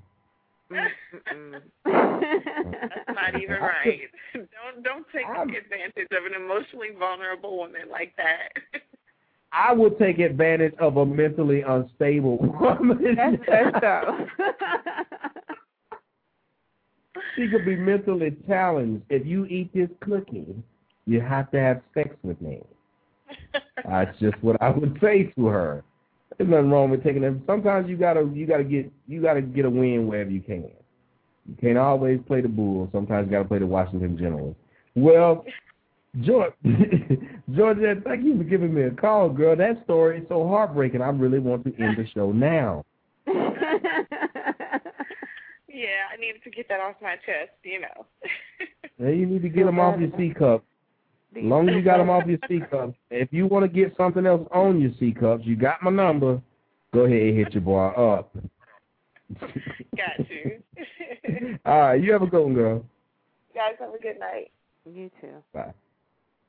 That's not even right. Don't don't take I'm- advantage of an emotionally vulnerable woman like that. I would take advantage of a mentally unstable woman. That's that's so. She could be mentally challenged. If you eat this cookie, you have to have sex with me. That's just what I would say to her. There's nothing wrong with taking it. Sometimes you gotta you gotta get you gotta get a win wherever you can. You can't always play the bull. Sometimes you gotta play the Washington Generals. Well, George, Georgette, thank you for giving me a call, girl. That story is so heartbreaking. I really want to end the show now. yeah, I needed to get that off my chest, you know. Now you need to get them off your C cup. As long as you got them off your C cups. If you want to get something else on your C cups, you got my number. Go ahead and hit your boy up. Got you. All right, you have a good one, girl. Guys, have a good night. you too. Bye.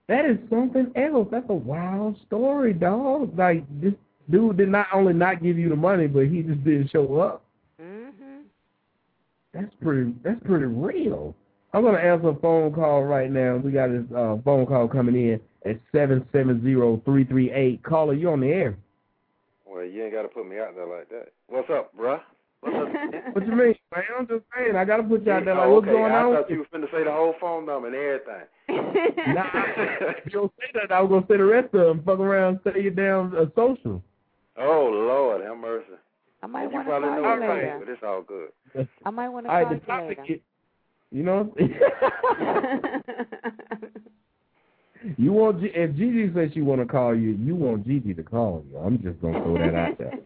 That is something else. That's a wild story, dog. Like this dude did not only not give you the money, but he just didn't show up. Mhm. That's pretty. That's pretty real. I'm gonna answer a phone call right now. We got this uh, phone call coming in at seven seven zero three three eight. Caller, you on the air? Well, you ain't got to put me out there like that. What's up, bruh? What's up? What you mean, man? I'm just saying. I gotta put you out there. Like, oh, what's okay. going I on? thought you were finna say the whole phone number and everything. Nah, if you don't say that, I was gonna say the rest of them. Fuck around, and say you down a social. Oh Lord, have mercy. I might want to call knew you it coming, later. but it's all good. I might want to call the you later. is, you know, you want if Gigi says she want to call you, you want Gigi to call you. I'm just gonna throw that out there.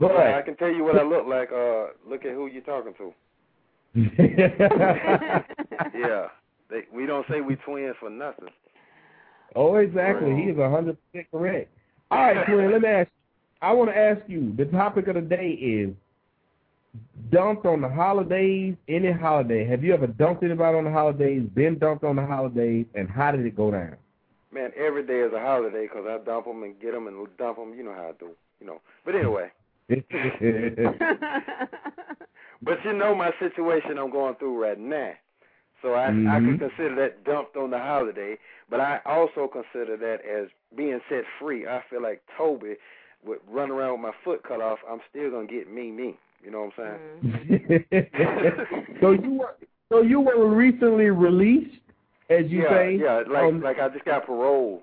Well, I can tell you what I look like. Uh, look at who you're talking to. Yeah, they, we don't say we twins for nothing. oh, exactly. He is a hundred percent correct. All right, twin. Let me ask. I want to ask you. The topic of the day is dumped on the holidays. Any holiday? Have you ever dumped anybody on the holidays? Been dumped on the holidays? And how did it go down? Man, every day is a holiday 'cause I dump them and get them and dump them. You know how I do. You know. But anyway, but you know my situation I'm going through right now. So I I Mhm. can consider that dumped on the holiday, but I also consider that as being set free. I feel like Toby would run around with my foot cut off. I'm still gonna get me me. You know what I'm saying? Mhm. so you were so you were recently released, as you yeah, say. yeah. Like on- like I just got parole.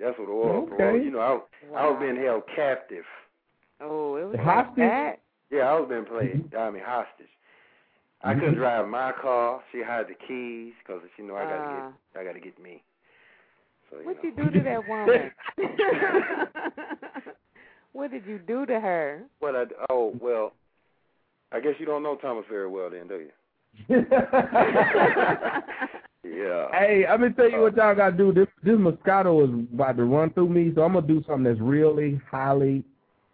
That's what it was. Okay. Parole. You know, I I was being held captive. Oh, it was like Hostage? that. Yeah, I was being played. I mean hostage. I couldn't drive my car. She had the keys because you know I gotta Ah. get I gotta get me. So you What know. you do to that woman? what did you do to her? What I oh well, I guess you don't know Thomas very well then, do you? Yeah. hey, I'm gonna tell you what uh, y'all gotta do. This this Moscato is about to run through me, so I'm gonna do something that's really highly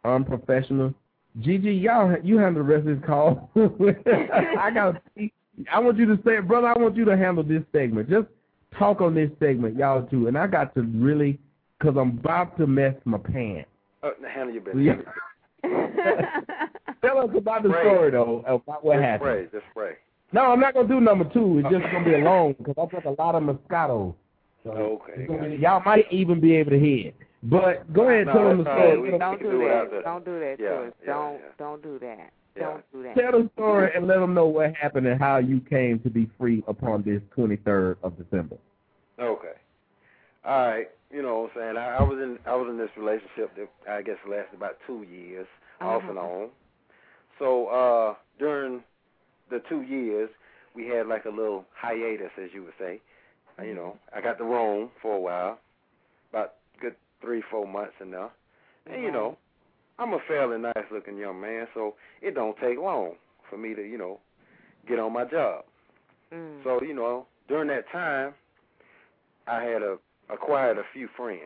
unprofessional. Gigi, y'all, you handle the rest of this call. I got. I want you to say, brother. I want you to handle this segment. Just talk on this segment, y'all too. And I got to really, cause I'm about to mess my pants. Uh, handle your Yeah. Tell us about the Spray. story though, about what just happened. spray, just spray. No, I'm not gonna do number two. It's just gonna be a long because I took a lot of Moscato. So Okay, be- y'all might even be able to hear it. But go ahead, No, tell them the that's all right. story. We- don't do do it that. Don't do that Yeah, to us. yeah, don't yeah. don't do that. Yeah. Don't do that. Tell the story and let them know what happened and how you came to be free upon this 23rd of December. Okay. All right. You know what I'm saying? I, I was in I was in this relationship that I guess lasted about two years, off and Uh-huh. on. So uh during the two years, we had like a little hiatus, as you would say. Uh, You know, I got to roam for a while, about good three, four months in there. And you know, I'm a fairly nice looking young man, so it don't take long for me to, you know, get on my job. Mm. So, you know, during that time I had a acquired a few friends.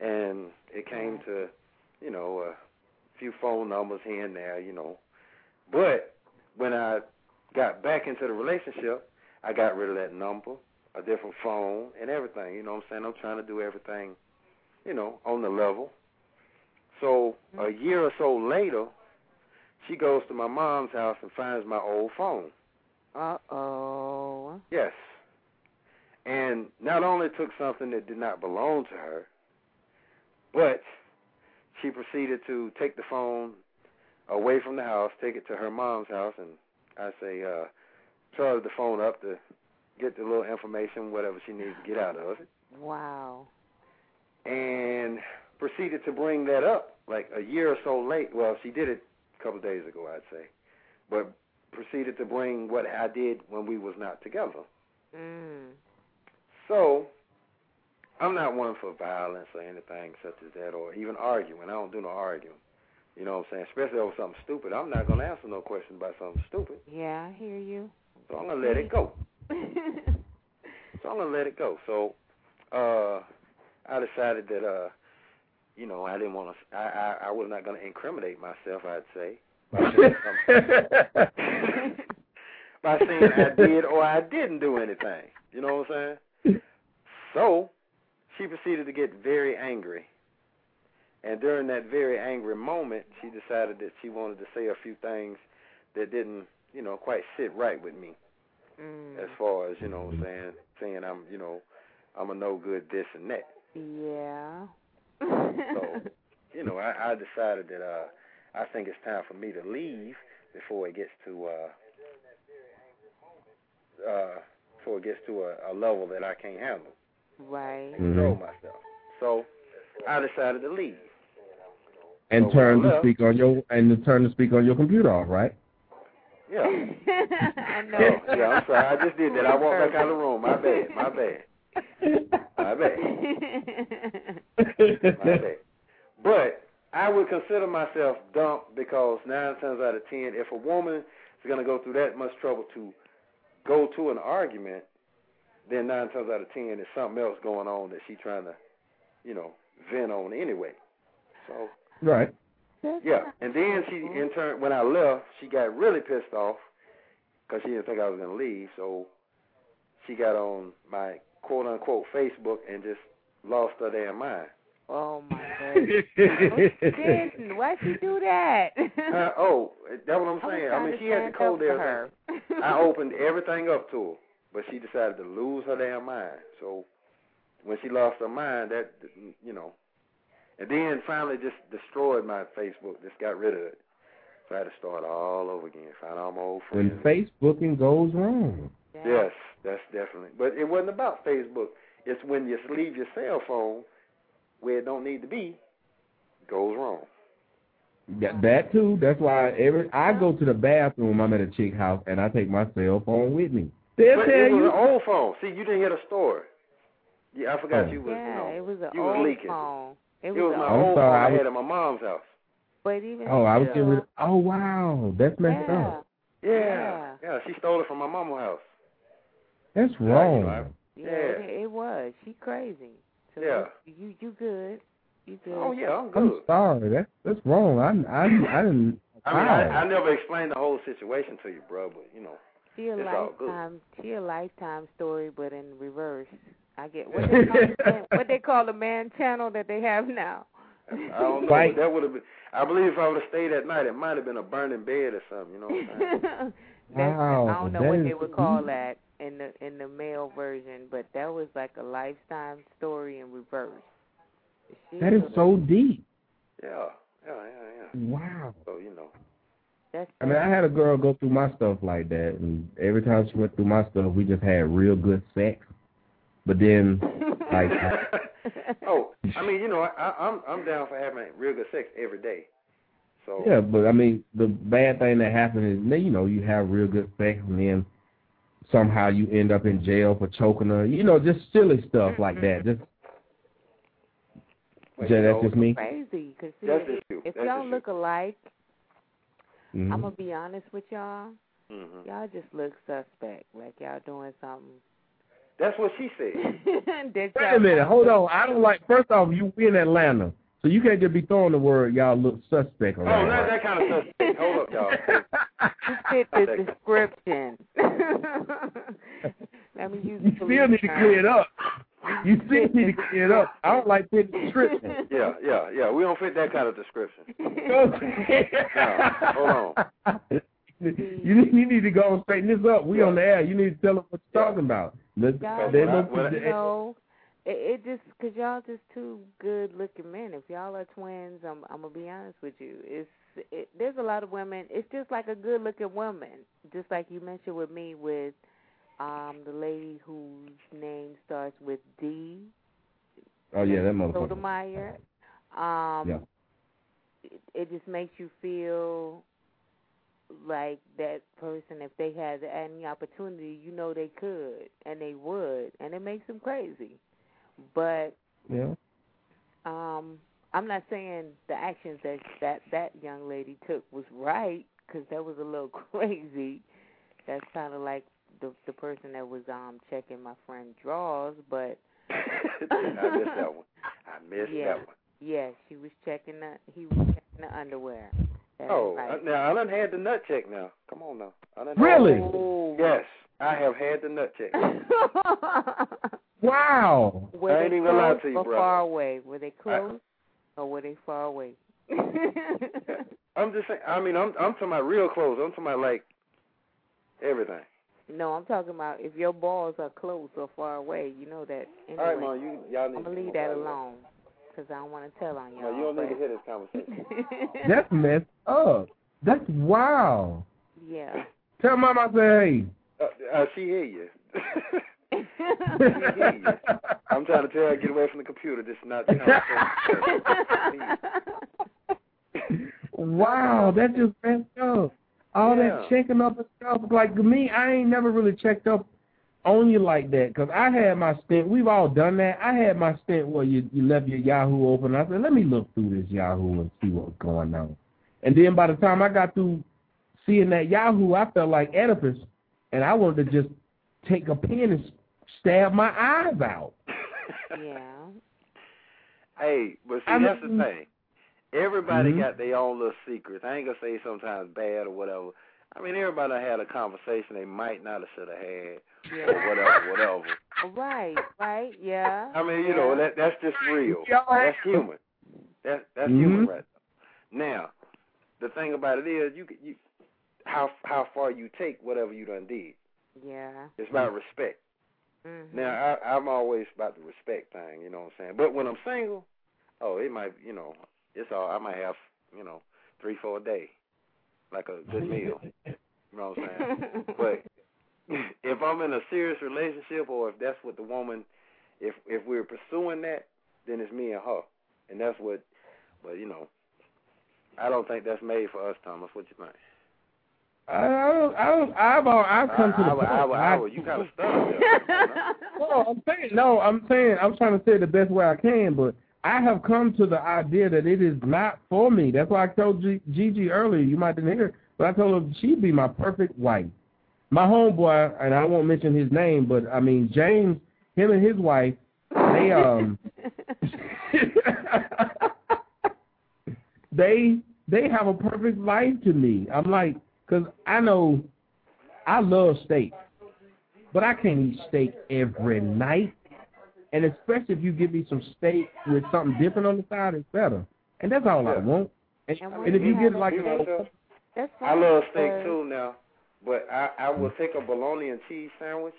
And it came to, you know, a few phone numbers here and there, you know. But when I got back into the relationship, I got rid of that number, a different phone, and everything. You know what I'm saying? I'm trying to do everything, you know, on the level. So a year or so later, she goes to my mom's house and finds my old phone. Uh oh. Yes. And not only took something that did not belong to her, but she proceeded to take the phone away from the house, take it to her mom's house, and I say, uh, charge the phone up to get the little information, whatever she needs to get out of it, Wow. and proceeded to bring that up like a year or so late. Well, she did it a couple of days ago, I'd say, but proceeded to bring what I did when we was not together. Mm. So, I'm not one for violence or anything such as that, or even arguing. I don't do no arguing. You know what I'm saying? Especially over something stupid. I'm not gonna answer no question about something stupid. Yeah, I hear you. So I'm gonna let it go. So I'm gonna let it go. So, uh, I decided that, uh, you know, I didn't want to. I, I I was not gonna incriminate myself. I'd say by saying by saying I did or I didn't do anything. You know what I'm saying? So she proceeded to get very angry. And during that very angry moment, she decided that she wanted to say a few things that didn't, you know, quite sit right with me. Mm. As far as, you know saying, saying I'm, you know, I'm a no good this and that. Yeah. So, you know, I, I decided that uh I think it's time for me to leave before it gets to uh uh before it gets to a, a level that I can't handle. Right. Mm-hmm. Control myself. So I decided to leave. and So turn to left- speak on your and to turn to speak on your computer off, right? Yeah. I know. yeah, I'm sorry. I just did that. I walked back out of the room. My bad. My bad. My bad. My bad. But I would consider myself dumped because nine times out of ten, if a woman is going to go through that much trouble to go to an argument, then nine times out of ten, there's something else going on that she's trying to, you know, vent on anyway. So Right. yeah, and then she in turn when I left, she got really pissed off because she didn't think I was going to leave. So she got on my quote unquote Facebook and just lost her damn mind. Oh my goodness. Didn't. Why'd she do that? Uh, oh, that's what I'm saying. I trying mean, she had stand the code up there. I opened everything up to her, but she decided to lose her damn mind. So when she lost her mind, that you know, and then finally just destroyed my Facebook. Just got rid of it. So I had to start all over again. Find all my old friends. When Facebooking goes wrong. Yes, that's definitely. But it wasn't about Facebook. It's when you leave your cell phone where it don't need to be, goes wrong. That, that too. That's why every I go to the bathroom. I'm at a chick house and I take my cell phone with me. They'll but tell it was you. an old phone. See, you didn't hear the story. Yeah, I forgot Oh. you was. yeah, you know, it was an you was old leaking. phone. It It was, was my old phone I I was- had at my mom's house. But even Oh, I was still, getting rid. Oh wow, that's messed yeah. up. Yeah, Yeah. yeah. She stole it from my mama's house. That's wrong. know, Yeah, Yeah. It, it was. She crazy. So Yeah. You you good. You good. Oh yeah, I'm good. I'm sorry. That's that's wrong. I I I didn't. I mean. I, I never explained the whole situation to you, bro, but you know. She a It's lifetime she a lifetime story but in reverse. I get what they call the man, what they call the man channel that they have now. I don't know. Right. That would have been. I believe if I would have stayed that night, it might have been a burning bed or something. You know what I'm saying? Wow, I don't know that what is they would call that in the in the male version, but that was like a lifetime story in reverse. She That is so deep. yeah, yeah, yeah, yeah. Wow. So you know. That's I mean, I had a girl go through my stuff like that, and every time she went through my stuff, we just had real good sex. But then, like, oh, I mean, you know, I, I'm I'm down for having real good sex every day. So Yeah, but I mean, the bad thing that happens is, then, you know, you have real good sex, and then somehow you end up in jail for choking her. You know, just silly stuff like that. Mm-hmm. Just, Well, yeah, that's just me. Crazy, because That's just if y'all just look alike, Mhm. I'm gonna be honest with y'all. Mhm. Y'all just look suspect, like y'all doing something. That's what she said. Wait a minute, hold on. I don't like. First off, you in Atlanta, so you can't just be throwing the word "y'all look suspect" Oh, around. not that kind of suspect. Hold up, y'all. You fit the description. Let me use you still need to clear it up. You still need to clear it up. I don't like fitting the description. Yeah, yeah, yeah. We don't fit that kind of description. Now, hold on. You need, you need to go and straighten this up. We on the air. You need to tell us what you're talking about. Let's, Y'all there's just, no, you know, it, it just because y'all just two good looking men. If y'all are twins, I'm I'm gonna be honest with you. It's it, there's a lot of women. It's just like a good looking woman, just like you mentioned with me with um the lady whose name starts with D. oh yeah, that motherfucker. Sotomayor. Um, Yeah. it, it just makes you feel like that person, if they had any opportunity, you know they could and they would, and it makes them crazy. But Yeah. um, I'm not saying the actions that that that young lady took was right, because that was a little crazy. That's kind of like the the person that was um checking my friend drawers, but I missed that one. I missed yeah, that one. yeah, she was checking the he was checking the underwear. That's Oh, right. Now I done had the nut check now. Come on now. I done Really? Oh. Yes, I have had the nut check. Wow. Were I they ain't even gonna lie close to you, or brother. far away? Were they close or were they far away? I'm just saying. I mean, I'm I'm talking about real close. I'm talking about like everything. No, I'm talking about if your balls are close or far away. You know that. Anyway, All right, Mom. You y'all need I'm to gonna leave that alone because I don't want to tell on y'all. No, you don't need to hear this conversation. That's messed up. That's wow. yeah. Tell mom I say Uh, uh, she hear you. hey. I'm trying to tell her to get away from the computer. This is not the conversation. wow, that just messed up. All Yeah. that checking up and stuff. Like me, I ain't never really checked up on you like that because I had my stint. We've all done that. I had my stint where you you left your Yahoo open. I said, let me look through this Yahoo and see what's going on. And then by the time I got through seeing that Yahoo, I felt like Oedipus, and I wanted to just take a pen and stab my eyes out. yeah. Hey, but see, I that's the mean- thing. Everybody Mhm. got their own little secrets. I ain't gonna say sometimes bad or whatever. I mean, everybody had a conversation they might not have should have had Yeah. or whatever, whatever. Right. Right. Yeah. I mean, you yeah. know, that that's just real. That's have- human. That's that's Mhm. human right there. Now, the thing about it is, you you how how far you take whatever you done did. Yeah. It's about respect. Mhm. Now, I, I'm always about the respect thing. You know what I'm saying? But when I'm single, oh, it might, you know, it's all. I might have, you know, three, four a day, like a good meal. You know what I'm saying? But if I'm in a serious relationship, or if that's what the woman, if if we're pursuing that, then it's me and her, and that's what. But you know, I don't think that's made for us, Thomas. What you think? I don't, I don't, I've, al- I've come to the I, I, point. I, I, I, you kind of stuck there. No, I'm saying no. I'm saying I'm trying to say it the best way I can, but I have come to the idea that it is not for me. That's why I told G- Gigi earlier. You might didn't hear, but I told her she'd be my perfect wife. My homeboy, and I won't mention his name, but I mean James, him and his wife, they um, they they have a perfect life to me. I'm like, cause I know I love steak, but I can't eat steak every night. And especially if you give me some steak with something different on the side, it's better. And that's all I want. And, And and if you have get like a, something? That's I love steak because- too now, but I I will take a bologna and cheese sandwich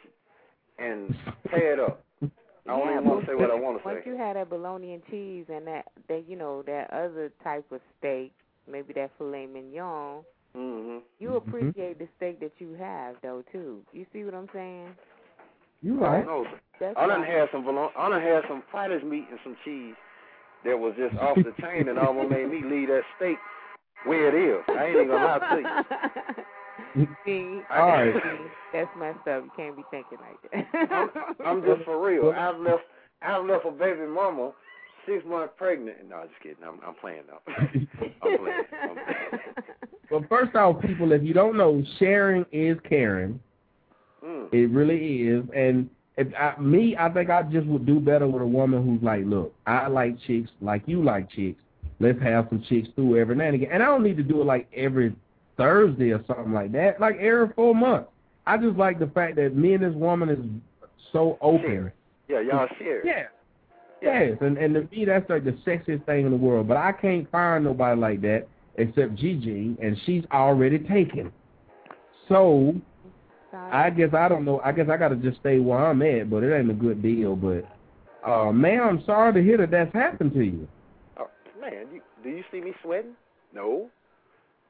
and tear it up. I don't yeah, even want to say what I want to say. Once say. you had that bologna and cheese and that, that you know, that other type of steak, maybe that filet mignon, hmm you appreciate the steak that you have though too. You see what I'm saying? You right. No, That's I done why- had some. I done had some fighter's meat and some cheese that was just off the chain and almost made me leave that steak where it is. I ain't even gonna lie to you. See, All right. see, that's messed up. You can't be thinking like that. I'm just for real. I've left I've left a baby mama six months pregnant. No, I'm just kidding. I'm I'm playing now. I'm playing. I'm playing. Well, first off, people, if you don't know, sharing is caring. Mm. It really is. And if I, me, I think I just would do better with a woman who's like, look, I like chicks like you like chicks. Let's have some chicks through every now and again. And I don't need to do it like every Thursday or something like that. Like every four months. I just like the fact that me and this woman is so open. Yeah, y'all share. Yeah. Yes, and and to me that's like the sexiest thing in the world. But I can't find nobody like that except Gigi, and she's already taken. So I guess I don't know. I guess I got to just stay where I'm at, but it ain't a good deal. But uh, man, I'm sorry to hear that that's happened to you. Oh, man, you, do you see me sweating? No.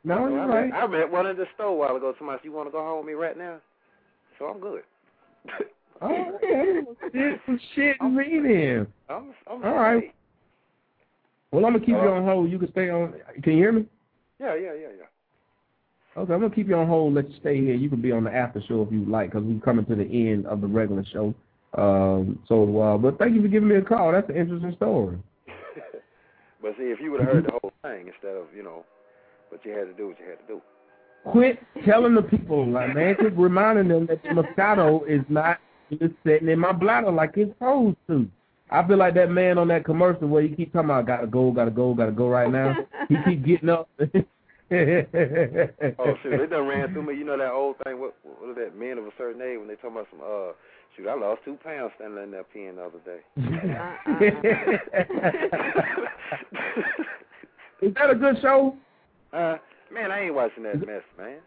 No, you're I right. I met one in the store a while ago. Somebody said, you want to go home with me right now? So I'm good. Oh, okay. Shit, some shit in me then. I'm, I'm All right. Well, I'm gonna keep you on hold. You can stay on. Can you hear me? Yeah, yeah, yeah, yeah. Okay, I'm gonna keep you on hold. Let you stay here. You can be on the after show if you like, because we're coming to the end of the regular show. Um, so, uh, but thank you for giving me a call. That's an interesting story. But see, if you would have heard the whole thing instead of, you know, what you had to do, what you had to do. Quit telling the people, like man, quit reminding them that the Moscato is not just sitting in my bladder like it's supposed to. I feel like that man on that commercial where he keep talking about gotta go, gotta go, gotta go right now. he keep getting up. Oh, shoot, they done ran through me. You know that old thing, what, what is that, men of a certain age, when they talking about some, uh, shoot, I lost two pounds standing in that pen the other day. Is that a good show? Uh, man, I ain't watching that mess, man.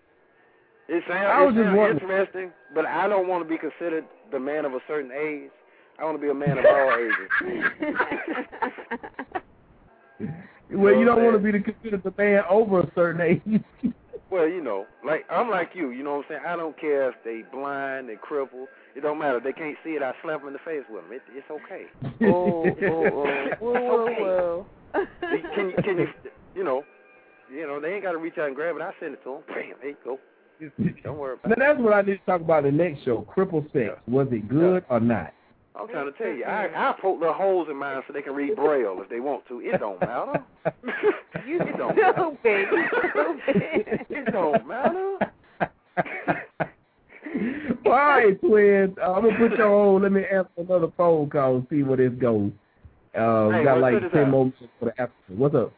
It sounds, I was it sounds wondering. interesting, but I don't want to be considered the man of a certain age. I want to be a man of all ages. Well, you don't want to be the considered the man over a certain age. Well, you know, like I'm like you. You know what I'm saying? I don't care if they blind, they crippled. It don't matter. If they can't see it. I slap them in the face with them. It, it's okay. oh, oh, oh. Whoa, whoa, whoa. Can you, can you, you know, you know, they ain't got to reach out and grab it. I send it to them. Bam, there you go. Don't worry about Now it. that's what I need to talk about in the next show. Cripple sex. Was it good or not? I'm trying to tell you, I I poke little holes in mine so they can read braille if they want to. It don't matter. You it don't matter. stupid. It don't matter. All right, twins. Uh, I'm gonna put you on. Let me answer another phone call and see where this goes. Uh, we got like ten more minutes for the after. What's up?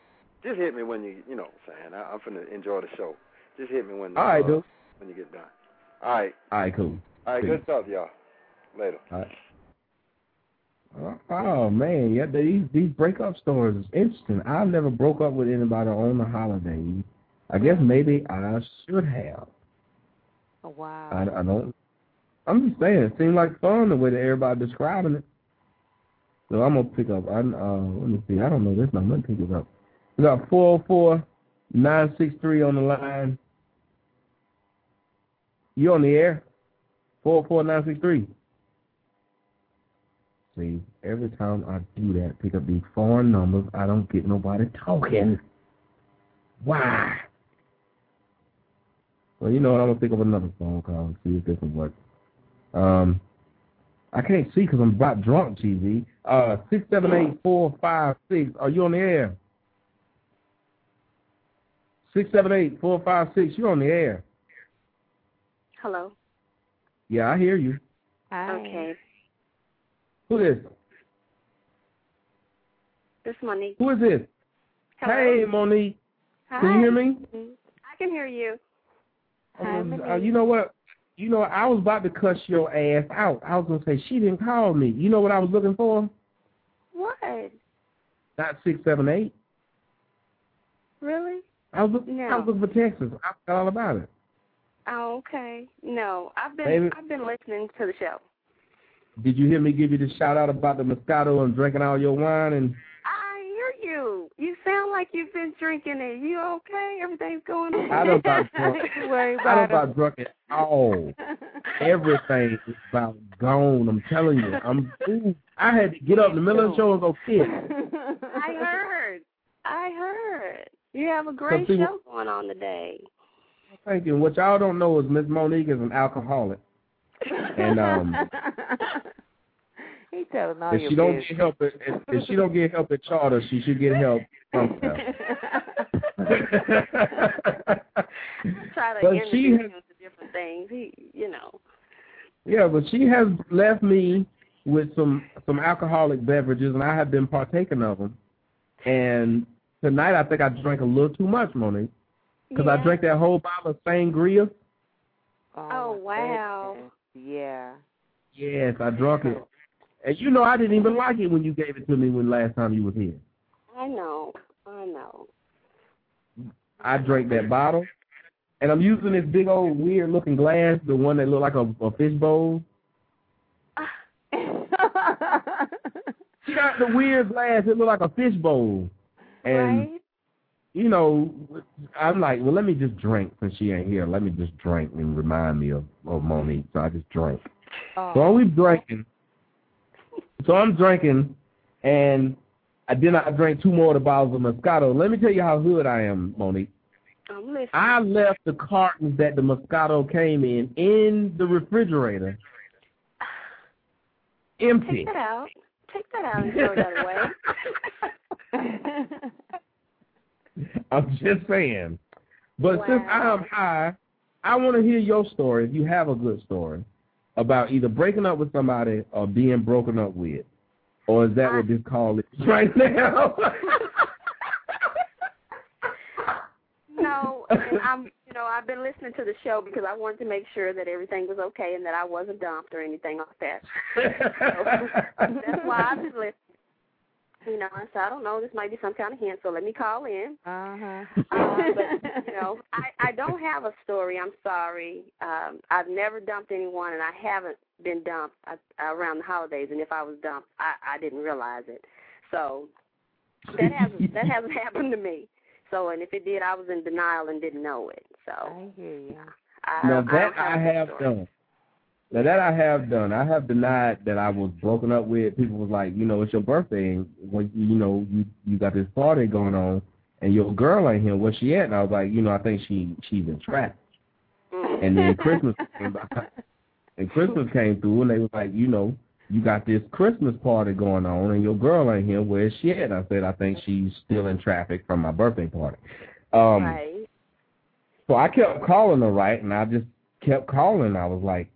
Just hit me when you, you know, what I'm saying. I, I'm finna enjoy the show. Just hit me when. All right, uh, dude. When you get done. All right. All right, cool. All right. Peace. Good stuff, y'all. Later. All right. Oh, Oh man, yeah, these these breakup stories is interesting. I've never broke up with anybody on the holiday. I guess maybe I should have. Oh, wow. I, I don't. I'm just saying, it seemed like fun the way that everybody describing it. So I'm gonna pick up. I uh, let me see. I don't know this number. Let me pick it up. We got four four nine six three on the line. You on the air? Four four nine six three. See, every time I do that, pick up these foreign numbers, I don't get nobody talking. Why? Well, you know what? I'm gonna pick up another phone call and see if this will work. Um, I can't see because I'm about drunk, GZ. Uh, six seven eight four five six. Are you on the air? Six seven eight four five six. You're on the air. Hello. Yeah, I hear you. Okay. Who is? This is Monique. Who is this? Hello. Hey, Monique. Hi. Can you hear me? I can hear you. Um, uh, you know what? You know, I was about to cuss your ass out. I was gonna say she didn't call me. You know what I was looking for? What? Not six seven eight. Really? I was looking. I was looking for Texas. I forgot all about it. Oh, okay. No, I've been Baby. I've been listening to the show. Did you hear me give you the shout out about the Moscato and drinking all your wine and I hear you. You sound like you've been drinking it. You okay? Everything's going on. I don't about drunk. I about don't about drunk at all. Everything is about gone. I'm telling you. I'm. Ooh, I had to get up in the middle of the show and go piss. I heard. I heard. You have a great see, show going on today. Thank you. What y'all don't know is Miss Monique is an alcoholic, and um, he telling all if your she don't business. get help, at, if, if she don't get help at charter, she should get help somewhere. Try to But introduce she him has- to different things. He, you know. Yeah, but she has left me with some some alcoholic beverages, and I have been partaking of them. And tonight, I think I drank a little too much, Monique, because I drank that whole bottle of sangria. Oh, wow. Yeah. Yes, I drunk it. And you know, I didn't even like it when you gave it to me when last time you was here. I know. I know. I drank that bottle, and I'm using this big old weird looking glass, the one that looked like a, a fish bowl. She got the weird glass. It looked like a fish bowl. And right? You know, I'm like, well, let me just drink since she ain't here. Let me just drink and remind me of, of Monique. So I just drank. Oh. So we drinking. So I'm drinking, and I then I drank two more of the bottles of Moscato. Let me tell you how hood I am, Monique. Oh, I'm listening. I left the cartons that the Moscato came in in the refrigerator, empty. Take that out. Take that out and throw that away. I'm just saying. But since I'm high, I want to hear your story. If you have a good story about either breaking up with somebody or being broken up with, or is that what this call is right now? no, and I'm, you know, I've been listening to the show because I wanted to make sure that everything was okay and that I wasn't dumped or anything like that. So that's why I've been listening. You know, I said, I don't know, this might be some kind of hint, so let me call in. Uh-huh. Uh, but, you know, I, I don't have a story. I'm sorry. Um, I've never dumped anyone, and I haven't been dumped uh, around the holidays. And if I was dumped, I, I didn't realize it. So that hasn't that hasn't happened to me. So, and if it did, I was in denial and didn't know it. So I hear you. I, now don't- I that I have, have done. Now that I have done, I have denied that I was broken up with. People was like, you know, it's your birthday, and when you know you you got this party going on, and your girl ain't here. Where she at? And I was like, you know, I think she she's in traffic. And then Christmas came by, and Christmas came through, and they was like, you know, you got this Christmas party going on, and your girl ain't here. Where's she at? I said, I think she's still in traffic from my birthday party. Um, right. so I kept calling her, right, and I just kept calling. I was like,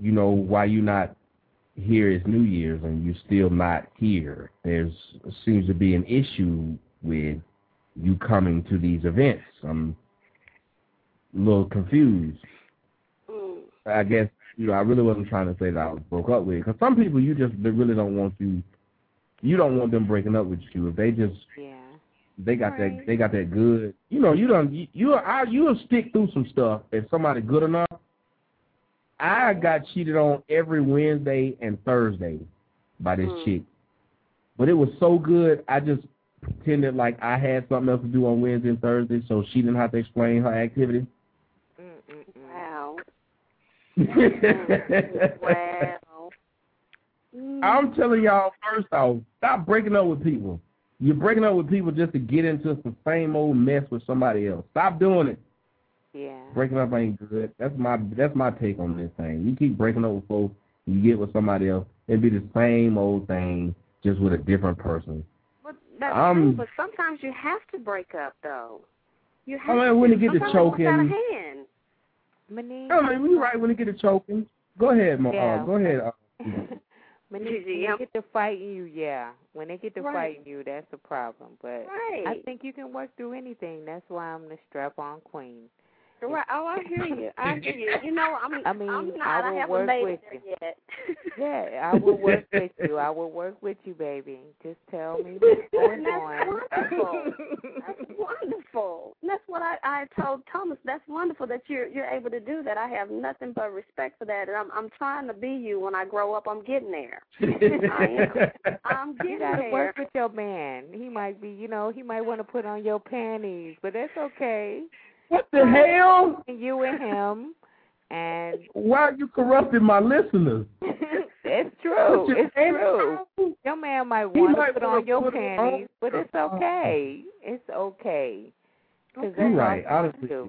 you know, why you not here? It's New Year's and you're still not here. There's seems to be an issue with you coming to these events. I'm a little confused. Mm. I guess you know I really wasn't trying to say that I was broke up with. Because some people you just they really don't want you. You don't want them breaking up with you if they just Yeah. they got that they got that good. You know, you don't you you I, you'll stick through some stuff if somebody good enough. I got cheated on every Wednesday and Thursday by this Mm. chick, but it was so good. I just pretended like I had something else to do on Wednesday and Thursday, so she didn't have to explain her activity. Wow. wow. I'm Mm. telling y'all first off, stop breaking up with people. You're breaking up with people just to get into some same old mess with somebody else. Stop doing it. Yeah. Breaking up ain't good. That's my that's my take on this thing. You keep breaking up with folks, you get with somebody else, it'd be the same old thing, just with a different person. But that's Um, true. But sometimes you have to break up, though. You I have mean, when to. it get to Sometimes it goes out of choking- hand. Monique. I mean, we right when it get to choking. Go ahead, Mo. Yeah. Uh, go ahead. Uh, When they, when they get to fighting you, yeah. When they get to Right. fighting you, that's a problem. But Right. I think you can work through anything. That's why I'm the strap-on queen. Right. Oh, I hear you. I hear you. You know, I'm. I mean, I'm not. I I, will haven't work made with it there yet. Yeah, I will work with you. I will work with you, baby. Just tell me what's going on. That's wonderful. That's wonderful. That's what I I told Thomas. That's wonderful that you're you're able to do that. I have nothing but respect for that, and I'm I'm trying to be you when I grow up. I'm getting there. I am. I'm You getting gotta there. work with your man. He might be, you know, he might want to put on your panties, but that's okay. What the hell? You and him, and Why are you corrupting my listeners? it's true. It's hands true. Your man might want to put on your put panties, on. but it's uh-huh. okay. It's okay. 'Cause You're right. Honestly, do.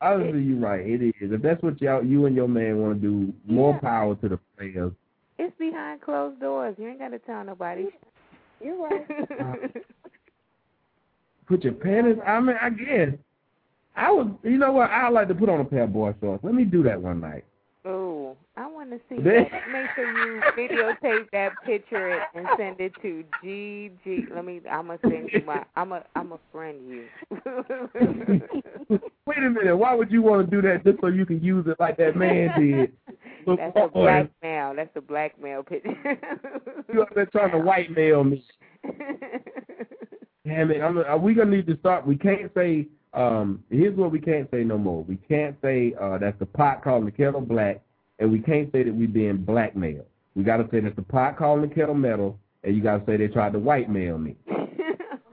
honestly, you're right. It is. If that's what y'all, you and your man want to do, more Yeah. power to the players. It's behind closed doors. You ain't got to tell nobody. You're right. Put your panties. I mean, I guess. I would. You know what? I like to put on a pair of boy shorts. Let me do that one night. oh, I want to see that. Make sure you videotape that picture and send it to Gigi. Let me. I'm gonna send you my. I'm a. I'm a friend you. Wait a minute. Why would you want to do that just so you can use it like that man did? Look, That's a blackmail. That's a blackmail picture. You up there trying to whitemail me? Damn it! I'm, are we gonna need to start? We can't say. Um, here's what we can't say no more. We can't say uh, that's the pot calling the kettle black, and we can't say that we're being blackmailed. We got to say that's the pot calling the kettle metal, and you got to say they tried to whitemail me.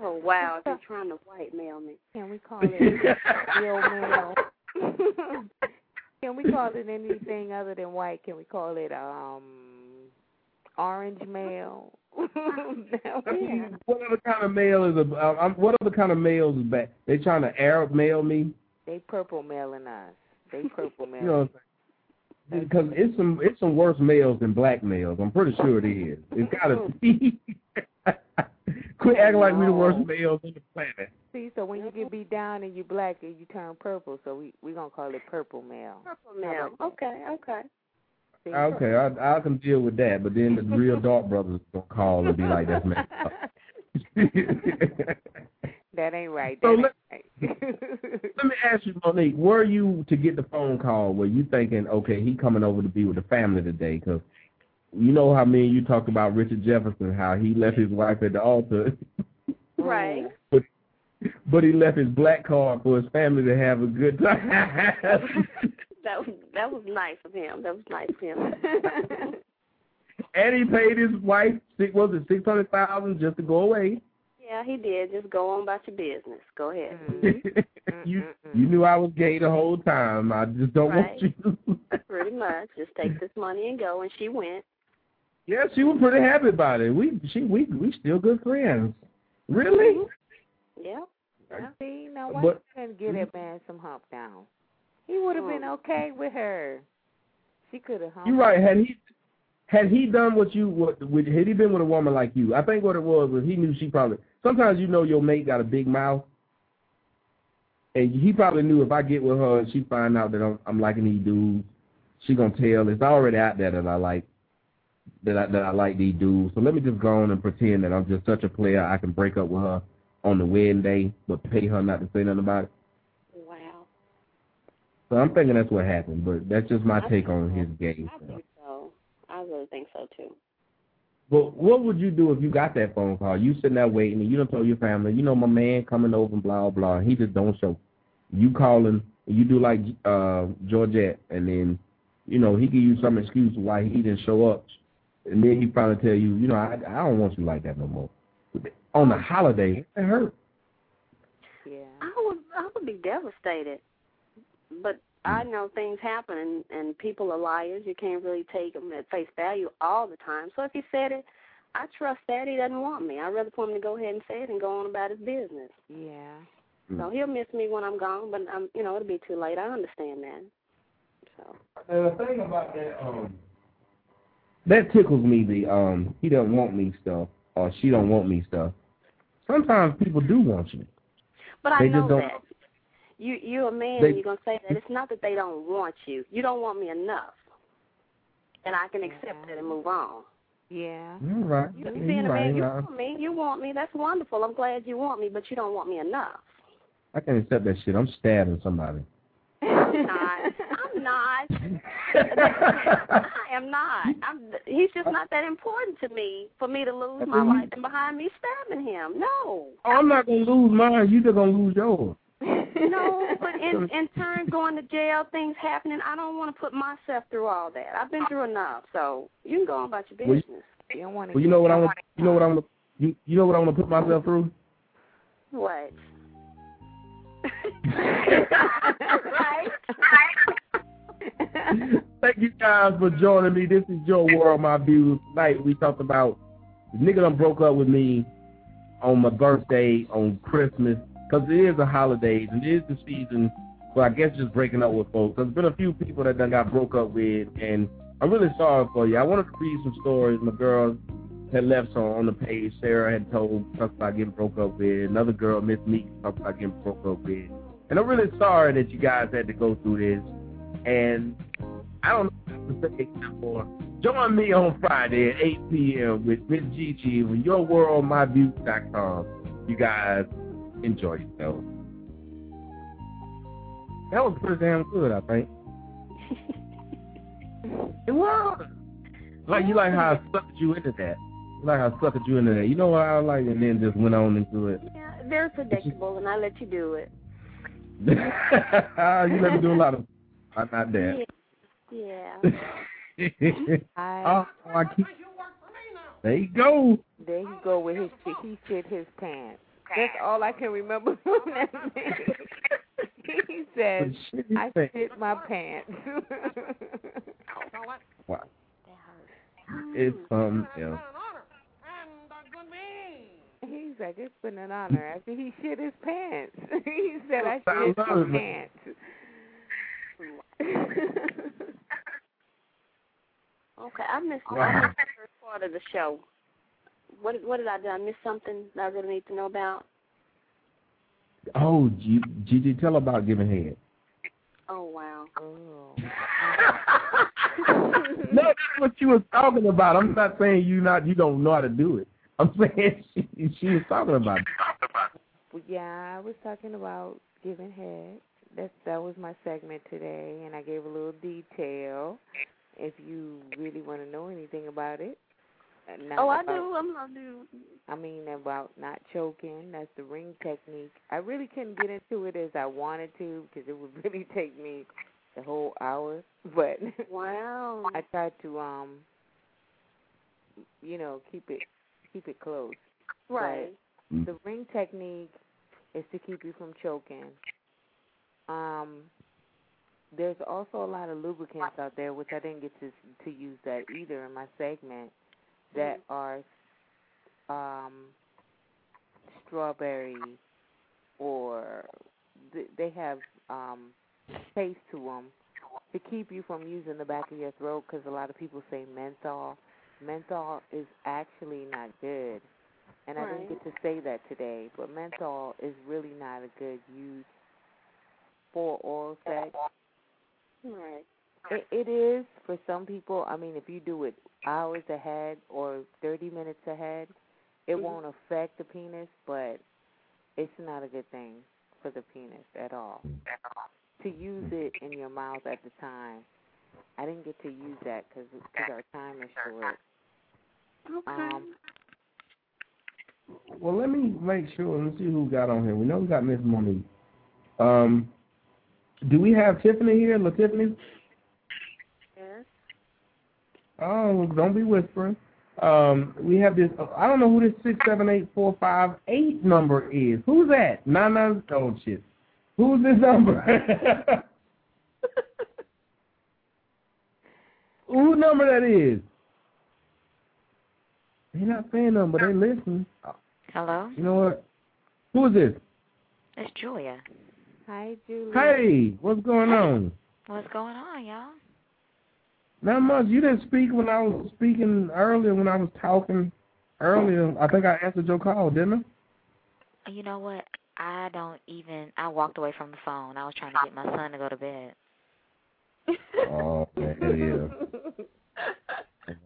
Oh wow, if you're trying to whitemail me. Can we call it real mail? Can we call it anything other than white? Can we call it um orange mail? I mean, what other kind of mail is a? Uh, um, what other kind of mail is back? They trying to Arab mail me? They purple mailing us. They purple mailing. You know, what I'm saying? because it's some it's some worse mails than black mails. I'm pretty sure it is. It's got to be. Quit acting like we the worst males on the planet. See, so when you get beat down and you black, and you turn purple. So we we gonna call it purple mail. Purple mail. Okay, okay. Okay, I I can deal with that, but then the real dark brothers gonna call and be like, "That's messed up." That ain't right. So That let- right. Let me ask you, Monique, were you to get the phone call? Were you thinking, okay, he coming over to be with the family today? Because you know how me and you talked about Richard Jefferson, how he left his wife at the altar, Right. but but he left his black card for his family to have a good time. That was that was nice of him. That was nice of him. and he paid his wife six was it six hundred thousand just to go away. yeah, he did. Just go on about your business. Go ahead. Mm-hmm. you mm-hmm. you knew I was gay the whole time. I just don't Right. want you. Pretty much. Just take this money and go. And she went. yeah, she was pretty happy about it. We she we we still good friends. Really? Mm-hmm. Yeah. I, See, now why But- you didn't get that man some hump down? He would have oh. been okay with her. She could have humped. You're right. Had he had he done what you what would had he been with a woman like you? I think what it was was he knew she probably sometimes you know your mate got a big mouth. And he probably knew if I get with her and she find out that I'm, I'm liking these dudes, she gonna tell it's already out there that I like that I that I like these dudes. So let me just go on and pretend that I'm just such a player I can break up with her on the wedding day, but pay her not to say nothing about it. Wow. So I'm thinking that's what happened, but that's just my take on his game. I think so. I really think so too. But what would you do if you got that phone call? You sitting there waiting, and you don't tell your family, you know, my man coming over and blah blah. He just don't show. You calling, and you do like uh Georgette, and then, you know, he give you some excuse why he didn't show up, and then he finally tell you, you know, I I don't want you like that no more. On the holiday, it hurt. Yeah. I would I would be devastated. But I know things happen and and people are liars. You can't really take them at face value all the time. So if he said it, I trust that he doesn't want me. I'd rather for him to go ahead and say it and go on about his business. Yeah. So he'll miss me when I'm gone, but I'm you know it'll be too late. I understand that. So And the thing about that, um, that tickles me. The um, he don't want me stuff, or she don't want me stuff. Sometimes people do want you. But I They know just don't- that. You you're a man They- and you're gonna say that. It's not that they don't want you. You don't want me enough. And I can accept it and move on. Yeah. You're right. You You're being a man, you I, want me, you want me, that's wonderful. I'm glad you want me, but you don't want me enough. I can't accept that shit. I'm stabbing somebody. I'm not. I'm not. I am not. I'm he's just not that important to me for me to lose my life and behind me stabbing him. No. Oh, I'm not gonna lose mine. You're just gonna lose yours. No, but in in turn going to jail, things happening, I don't want to put myself through all that. I've been through enough, so you can go on about your Well, you- business. You don't want to. Well, you know what I'm. gonna- You know what I'm. You you know what I'm gonna put myself through? What? right. Thank you guys for joining me. This is Your World, my views. Tonight we talked about the nigga done broke up with me on my birthday, on Christmas, because it is the holidays and it is the season for I guess just breaking up with folks. There's been a few people that done got broke up with, and I'm really sorry for you. I wanted to read some stories. My girl had left some on the page. Sarah had told talked about getting broke up with. Another girl, Miss Meek, talked about getting broke up with. And I'm really sorry that you guys had to go through this. And I don't know what to say for join me on Friday at 8 p.m. with Miss Gigi on YourWorldMyView.com. You guys enjoy yourself. That was pretty damn good, I think. it was. Like you like how I sucked you into that. You like how I sucked you into that. You know what I like, and then just went on into it. Yeah, very predictable, and I let you do it. you let me do a lot of. I'm not that. Yeah. Oh, oh, I keep. There you go. There you go with his. He shit his pants. That's all I can remember from that man. he said, I shit my pants. wow. It's um yeah. He's like, it's been an honor after he shit his pants. he said, I shit my pants. okay, I missed, I missed the first part of the show. What what did I do? I miss something that I really need to know about? Oh, G- Gigi, tell about giving head. Oh wow. Oh. no, that's what she was talking about. I'm not saying you not you don't know how to do it. I'm saying she she was talking about it. Yeah, I was talking about giving head. That that was my segment today, and I gave a little detail. If you really want to know anything about it. Not oh, I do. I'm I do. I mean about not choking. That's the ring technique. I really couldn't get into it as I wanted to because it would really take me the whole hour. But wow, I tried to um, you know, keep it keep it close. Right. But the ring technique is to keep you from choking. Um, there's also a lot of lubricants out there, which I didn't get to to use that either in my segment, that are um, strawberry or th- they have um, taste to them to keep you from using the back of your throat because a lot of people say menthol. Menthol is actually not good. And I didn't get to say that today, but menthol is really not a good use for oral sex. Right. It, it is for some people. I mean, if you do it hours ahead or 30 minutes ahead, it Mhm. won't affect the penis, but it's not a good thing for the penis at all. To use it in your mouth at the time, I didn't get to use that because our time is short. Okay. Um, Well, let me make sure. Let's see who got on here. We know we got Miss Monique. Um, do we have Tiffany here? La Tiffany? Yes. Oh, don't be whispering. Um, we have this. I don't know who this six seven eight four five eight number is. Who's that? Nine nine. Oh shit. Who's this number? Who number that is? They're not saying nothing, but they listen. Hello? You know what? Who is this? It's Julia. Hi, Julia. Hey, what's going on? What's going on, y'all? Not much. You didn't speak when I was speaking earlier, when I was talking earlier. I think I answered your call, didn't I? You know what? I don't even. I walked away from the phone. I was trying to get my son to go to bed. Oh, man,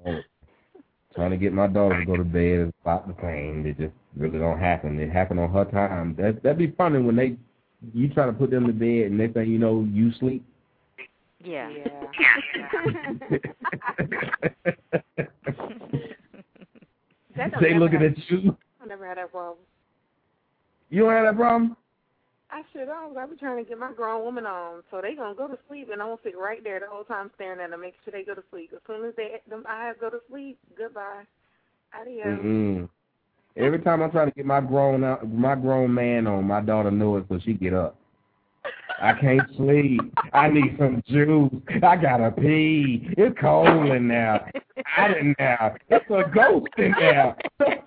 yeah. Trying to get my daughter to go to bed is about the same. It just really don't happen. It happened on her time. That that'd be funny when they you try to put them to bed and next thing you know you sleep. Yeah. That don't they looking happen. at you. I never had that problem. You don't have that problem? I sure don't. I be trying to get my grown woman on, so they gonna go to sleep, and I'm gonna sit right there the whole time staring at them, make sure they go to sleep. As soon as they them eyes go to sleep, goodbye, adios. Mm-mm. Every time I try to get my grown out, my grown man on, my daughter knows so she get up. I can't sleep. I need some juice. I gotta pee. It's cold in there. Hot in there. It's a ghost in there.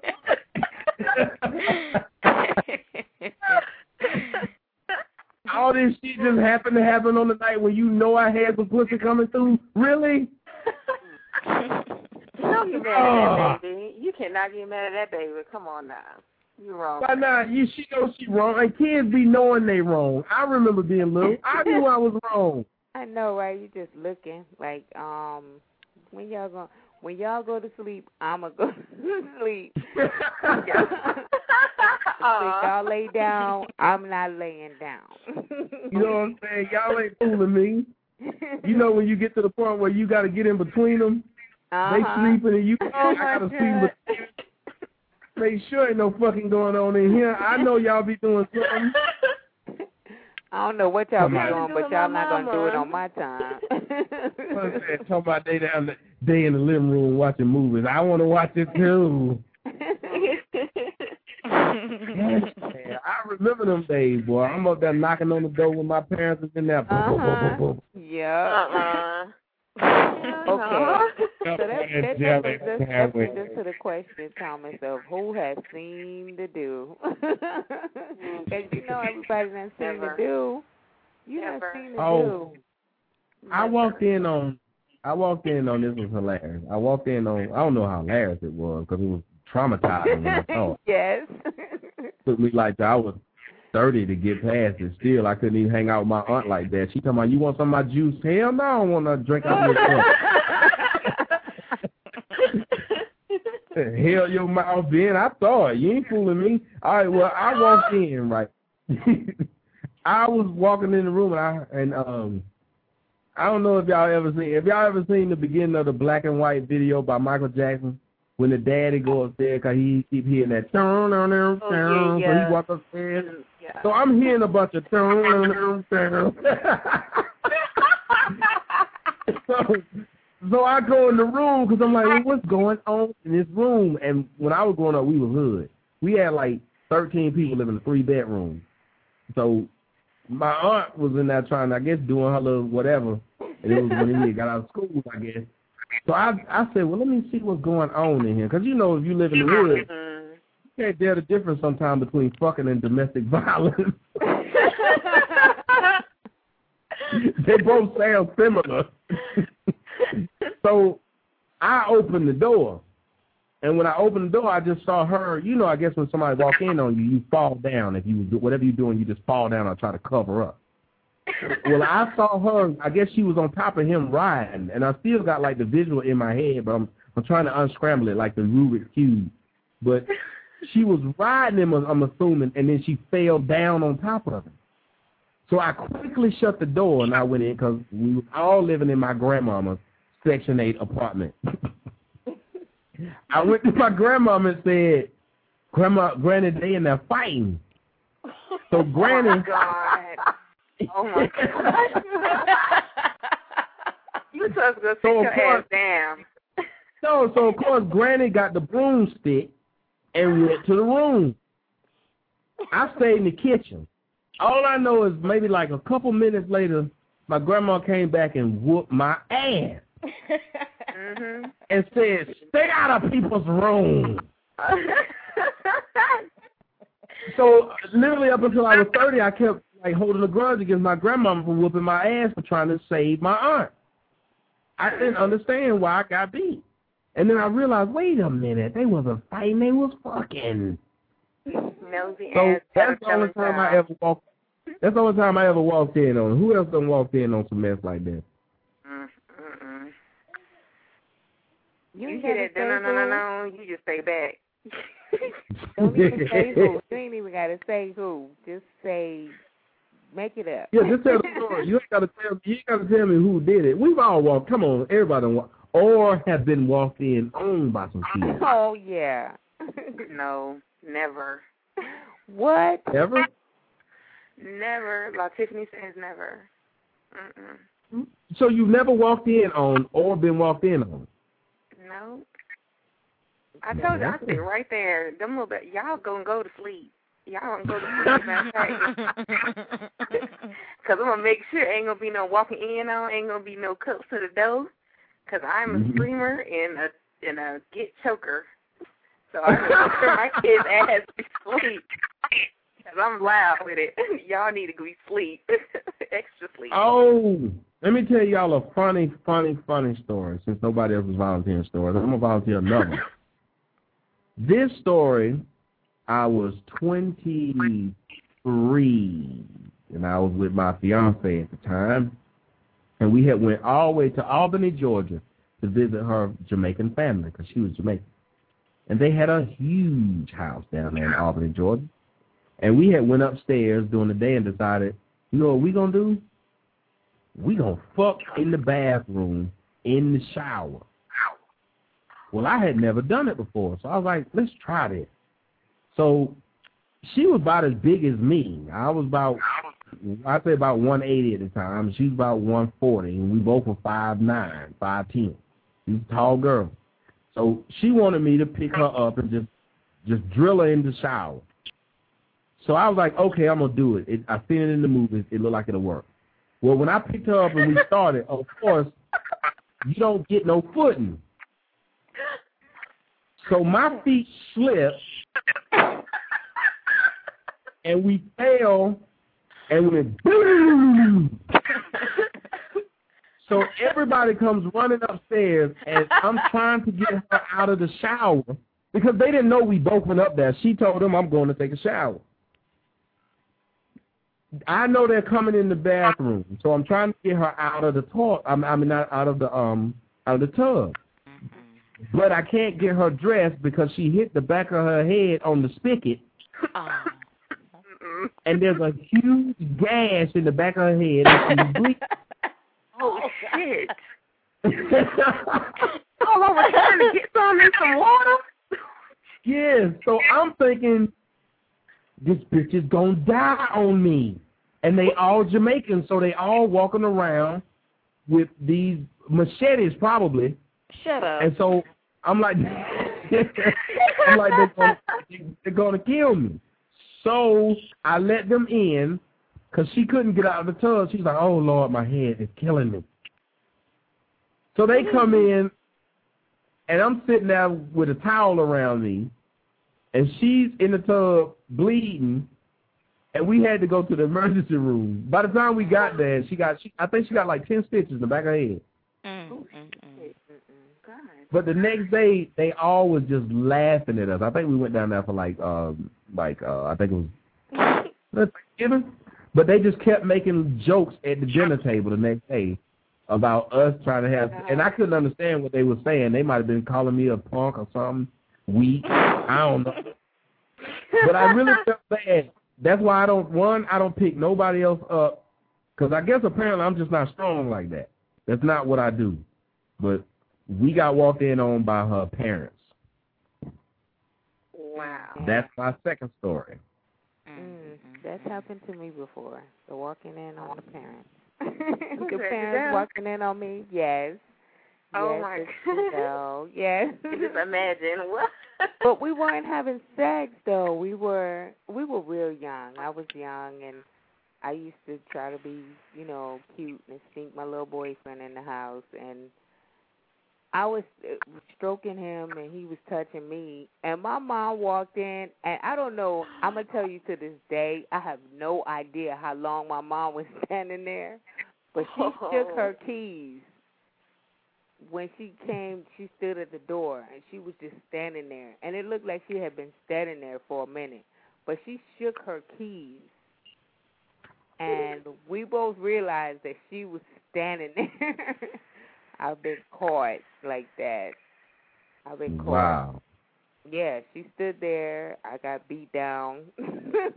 all this shit just happened to happen on the night when you know I had some pussy coming through? Really? Don't get mad at that oh. baby. You cannot get mad at that baby. Come on now. Wrong. Why not? You she knows she wrong. And kids be knowing they wrong. I remember being little. I knew I was wrong. I know, right? You just looking like um when y'all go when y'all go to sleep, I'ma go to sleep. Y'all lay down, I'm not laying down. You know what I'm saying? Y'all ain't fooling me. You know when you get to the point where you got to get in between them, uh-huh. they sleeping and you Oh I gotta see God. what make sure ain't no fucking going on in here. I know y'all be doing something. I don't know what y'all be on. doing, but y'all not gonna do it on my time. Talking about they down the, they in the living room watching movies. I want to watch it too. Yes, man. I remember them days, boy. I'm up there knocking on the door when my parents was in there. Uh-huh. yeah. Okay. So that, that, that, brings us, that brings us to the question, Thomas, of who has seen the do. Because you know everybody done seen the do. You done seen the Oh. do. I walked in on, I walked in on this was hilarious. I walked in on, I don't know how hilarious it was because it was traumatizing. when I saw it. yes. took me like I was thirty to get past it. Still, I couldn't even hang out with my aunt like that. She talking about, you want some of my juice? Hell no, I don't want to drink out of your cup. Hell your mouth in. I saw it. You ain't fooling me. All right, well I walked in right. I was walking in the room and I and um I don't know if y'all ever seen if y'all ever seen the beginning of the black and white video by Michael Jackson when the daddy go upstairs because he keep hearing that turn on turn Oh, yeah, so he walk upstairs. So I'm hearing a bunch of turn on turn. so so I go in the room because I'm like, well, what's going on in this room? And when I was growing up, we was hood. We had like 13 people living in a three bedroom. So my aunt was in there trying, I guess, doing her little whatever. And it was when he got out of school, I guess. So I I said, well, let me see what's going on in here. Because, you know, if you live in the hood, can't tell the difference sometimes between fucking and domestic violence. they both sound similar. so I opened the door. And when I opened the door, I just saw her. You know, I guess when somebody walk in on you, you fall down. If you do whatever you're doing, you just fall down or try to cover up. well, I saw her. I guess she was on top of him riding, and I still got like the visual in my head, but I'm I'm trying to unscramble it like the Rubik's cube. But she was riding him, I'm assuming, and then she fell down on top of him. So I quickly shut the door and I went in because we were all living in my grandmama's Section 8 apartment. I went to my grandmama and said, Grandma, Granny, they in there fighting. So oh Granny, Oh my god. you supposed to go sit So, your of course- ass down. so so of course Granny got the broomstick and went to the room. I stayed in the kitchen. All I know is maybe like a couple minutes later, my grandma came back and whooped my ass hmm and said, "Stay out of people's room." So literally up until I was thirty, I kept like holding a grudge against my grandmama for whooping my ass for trying to save my aunt. I didn't understand why I got beat, and then I realized, wait a minute, they wasn't fighting, they was fucking. Nosy So ass. that's the only time I ever walked. That's the only time I ever walked in on. Who else done walked in on some mess like that? You, You ain't hear that? No, say no, no, no, no. You just stay back. Don't even say who. You ain't even gotta say who. Just say, make it up. Yeah, just tell the story. You ain't gotta tell you ain't gotta tell me who did it. We've all walked. Come on, everybody walked, or have been walked in on by some kids. oh yeah. No, never. What? Ever? Never. Like Tiffany says never. Mm-mm. So you've never walked in on or been walked in on? No. I told you, I sit right there. Them little bit, y'all gonna go to sleep. Y'all gonna go to sleep, matter of. Cause I'm gonna make sure ain't gonna be no walking in on, ain't gonna be no cups to the door. Cause I'm a Mhm. screamer and a and a get choker. So I sure my kids ass be asleep. Cause I'm loud with it. Y'all need to be sleep, extra sleep. Oh, let me tell y'all a funny, funny, funny story. Since nobody else is volunteering stories, I'm gonna volunteer another. this story, I was 23, and I was with my fiance at the time, and we had went all the way to Albany, Georgia, to visit her Jamaican family because she was Jamaican, and they had a huge house down there in Albany, Georgia, and we had went upstairs during the day and decided, you know what we gonna do? We gonna fuck in the bathroom in the shower. Well, I had never done it before, so I was like, let's try this. So she was about as big as me. I was about, I'd say about 180 at the time. She's about 140, and we both were 5'9", 5'10". She was a tall girl. So she wanted me to pick her up and just just drill her in the shower. So I was like, okay, I'm gonna do it. it I seen it in the movies. It looked like it'll work. Well, when I picked her up and we started, of course, you don't get no footing. So my feet slipped, and we fell, and we went boom. So everybody comes running upstairs, and I'm trying to get her out of the shower because they didn't know we both went up there. She told them I'm going to take a shower. I know they're coming in the bathroom, so I'm trying to get her out of the toilet. I mean, not out of the um out of the tub. But I can't get her dressed because she hit the back of her head on the spigot, and there's a huge gash in the back of her head. And she's bleeding. Oh shit! Oh, all over trying to get some in some water. Yes, so I'm thinking this bitch is gonna die on me. And they all Jamaican, so they all walking around with these machetes probably. Shut up. And so I'm like I'm like they're gonna, they're gonna kill me. So I let them in because she couldn't get out of the tub. She's like, "Oh Lord, my head is killing me." So they come mm-hmm. in, and I'm sitting there with a towel around me, and she's in the tub bleeding, and we had to go to the emergency room. By the time we got there, she got, she, I think she got like ten stitches in the back of her head. Mm, mm, mm. But the next day, they all was just laughing at us. I think we went down there for like, um, like uh, I think it was Thanksgiving. But they just kept making jokes at the dinner table the next day about us trying to have, and I couldn't understand what they were saying. They might have been calling me a punk or something, weak. I don't know. But I really felt bad. That's why I don't. One, I don't pick nobody else up because I guess apparently I'm just not strong like that. That's not what I do. But we got walked in on by her parents. Wow. That's my second story. Mm, that's happened to me before. The walking in on the parents. the parents walking in on me. Yes. Oh yes, my it's- God. No. Yes. Just imagine what. but we weren't having sex though. We were we were real young. I was young and I used to try to be, you know, cute and sneak my little boyfriend in the house and I was uh, stroking him and he was touching me and my mom walked in and I don't know, I'm going to tell you to this day, I have no idea how long my mom was standing there, but she shook her keys when she came, she stood at the door and she was just standing there. And it looked like she had been standing there for a minute. But she shook her keys. And we both realized that she was standing there. I've been caught like that. I've been caught. Wow. Yeah, she stood there. I got beat down.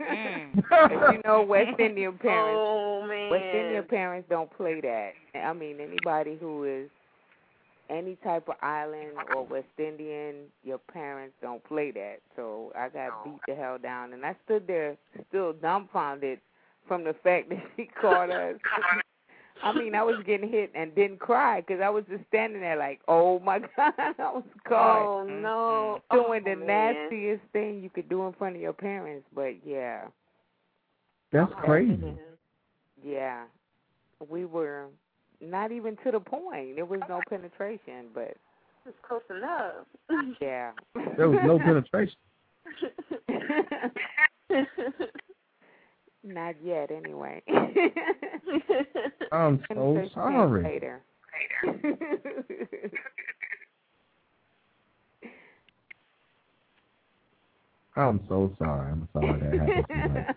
Mm. 'Cause you know West Indian parents. Oh man. West Indian parents don't play that. I mean, anybody who is any type of island or West Indian, your parents don't play that. So I got beat the hell down, and I stood there still dumbfounded from the fact that she caught us. I mean, I was getting hit and didn't cry because I was just standing there like, oh my god, I was caught Oh no. Mm-hmm. Oh, doing oh, the man. nastiest thing you could do in front of your parents. But yeah, That's crazy. yeah, we were not even to the point. There was no penetration, but It's close enough. yeah. There was no penetration. Not yet, anyway. I'm so sorry. Later. Later. I'm so sorry. I'm sorry that happened tonight.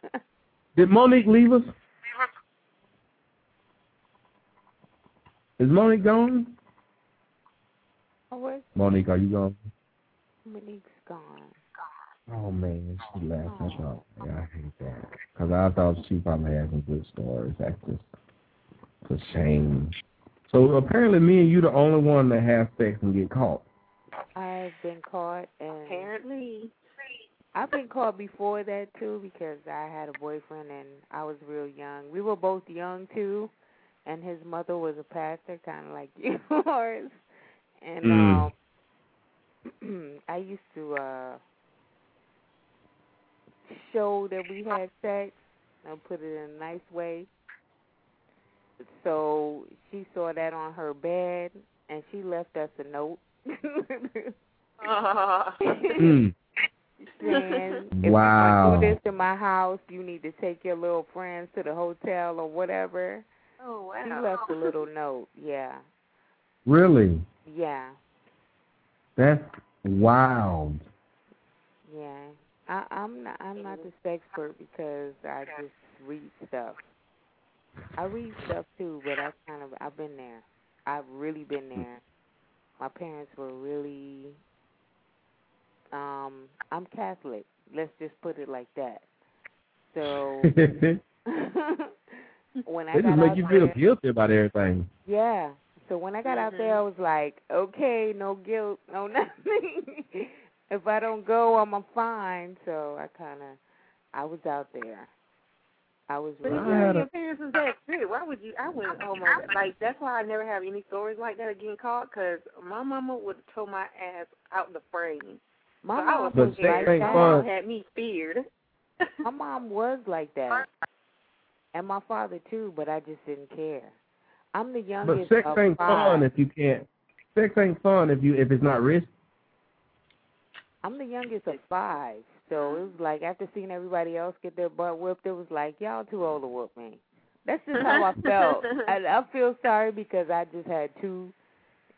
Did Monique leave us? Is Monique gone? oh, where's Monique, are you gone? Monique's gone? Oh man, she left. I thought, yeah, I hate that. Cause I thought she probably had some good stories. That's just it's a shame. So apparently, me and you the only one that have sex and get caught. I've been caught, and Apparently. I've been caught before that too because I had a boyfriend and I was real young. We were both young too, and his mother was a pastor, kind of like yours. And Mm. um, I used to uh show that we had sex. I'll put it in a nice way. So she saw that on her bed, and she left us a note. Mm. saying if Wow. you do this in my house, you need to take your little friends to the hotel or whatever. Oh wow. She left a little note. Yeah, Really? yeah, That's wild. yeah. I, I'm not. I'm not the sex expert because I just read stuff. I read stuff too, but I kind of I've been there. I've really been there. My parents were really. Um, I'm Catholic. Let's just put it like that. So when I just got make out you there, feel guilty about everything. Yeah. So when I got out there, I was like, okay, no guilt, no nothing. If I don't go, I'm a fine. So I kind of, I was out there. I was But really. if I you a- your parents was that strict, why would you? I would. Oh my! Like that's why I never have any stories like that of getting caught. Cause my mama would have tore my ass out the frame. My so I mom was But was sex like ain't that. fun. had me feared. My mom was like that, and my father too. But I just didn't care. I'm the youngest. But youngest sex of ain't five. fun if you can't. Sex ain't fun if you if it's not risky. I'm the youngest of five, so it was like after seeing everybody else get their butt whipped, it was like y'all too old to whoop me. That's just how I felt. I, I feel sorry because I just had two,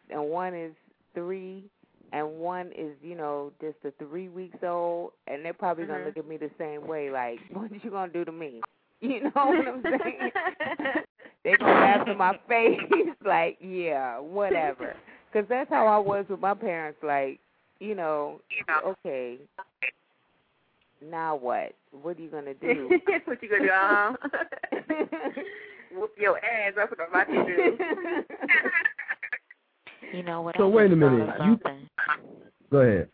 and one is three, and one is you know just a three weeks old, and they're probably gonna Mhm. look at me the same way, like what are you gonna do to me? You know what I'm saying? they gonna laugh in my face, like yeah, whatever. Because that's how I was with my parents, like you know, okay, now what? What are you gonna do? What you gonna do, uh Whoop your ass. That's what I'm about to do. You know what? So I wait a minute, you- Go ahead.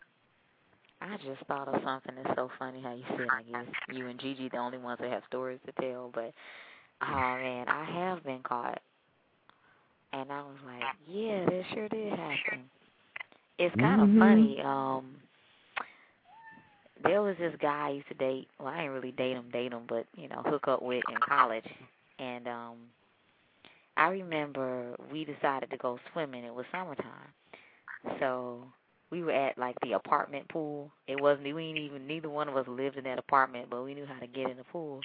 I just thought of something that's so funny how you said I guess you and Gigi the only ones that have stories to tell, but oh man, I have been caught. And I was like, Yeah, that sure did happen. It's kind of Mhm. funny, um there was this guy I used to date well, I didn't really date him, date him, but, you know, hook up with in college and um I remember we decided to go swimming. It was summertime. So we were at like the apartment pool. It wasn't we ain't even neither one of us lived in that apartment, but we knew how to get in the pool.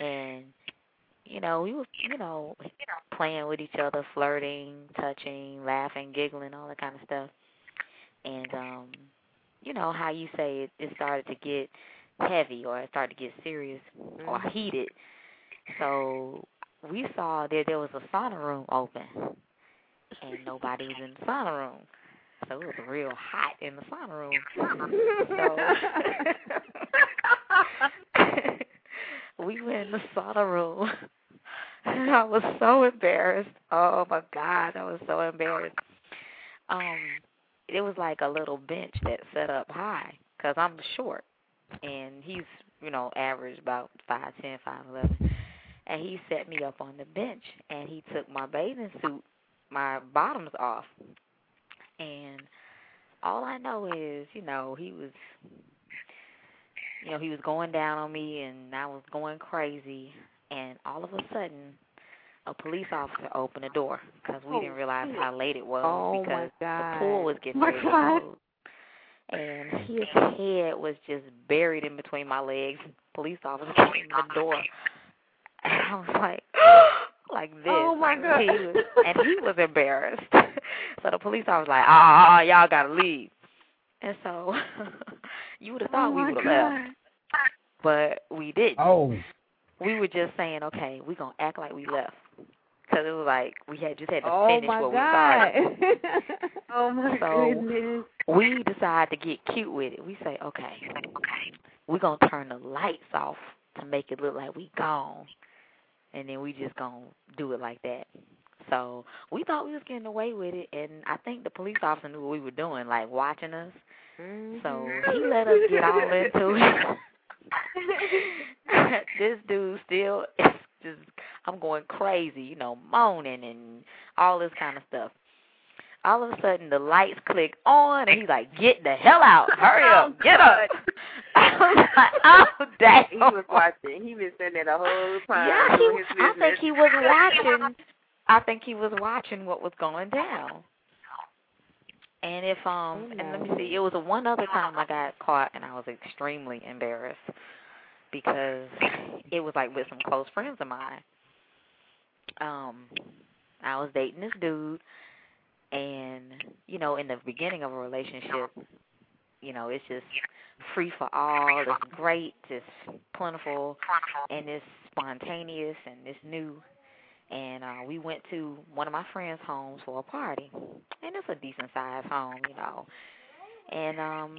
And you know, we were you know playing with each other, flirting, touching, laughing, giggling, all that kind of stuff. And um, you know how you say it, it started to get heavy or it started to get serious or heated. So we saw that there was a sauna room open, and nobody was in the sauna room. So it was real hot in the sauna room. So we went in the sauna room. And I was so embarrassed. Oh my God, I was so embarrassed. Um, it was like a little bench that set up high because I'm short, and he's you know average about five ten, five eleven. And he set me up on the bench and he took my bathing suit my bottoms off. And all I know is, you know, he was you know, he was going down on me and I was going crazy. And all of a sudden a police officer opened the door because we Oh, didn't realize how late it was Oh, my because God. the pool was getting My ready God. close. And his head was just buried in between my legs police officer came in the door. And I was like, like this. Oh, my God. He was, and he was embarrassed. so the police officer was like, ah, ah, y'all gotta leave. And so you would have thought Oh, we would have left, but we didn't. Oh, We were just saying, okay, we're gonna act like we left, because it was like we had just had to Oh finish what we God. started. oh my So- goodness. we decide to get cute with it. We say, okay, we're gonna turn the lights off to make it look like we gone, and then we just gonna do it like that. So we thought we was getting away with it, and I think the police officer knew what we were doing, like watching us. So he mm-hmm. let us get all into it. this dude still is just I'm going crazy, you know, moaning and all this kind of stuff. All of a sudden the lights click on and he's like, Get the hell out. Hurry up, get up. I was like, Oh damn He was watching. He been sitting there the whole time Yeah, he, I think he was watching I think he was watching what was going down. And if um and let me see, it was one other time I got caught and I was extremely embarrassed because it was like with some close friends of mine. Um I was dating this dude and you know, in the beginning of a relationship, you know, it's just free for all, it's great, it's plentiful and it's spontaneous and it's new and uh we went to one of my friends' homes for a party. And it's a decent sized home, you know. And um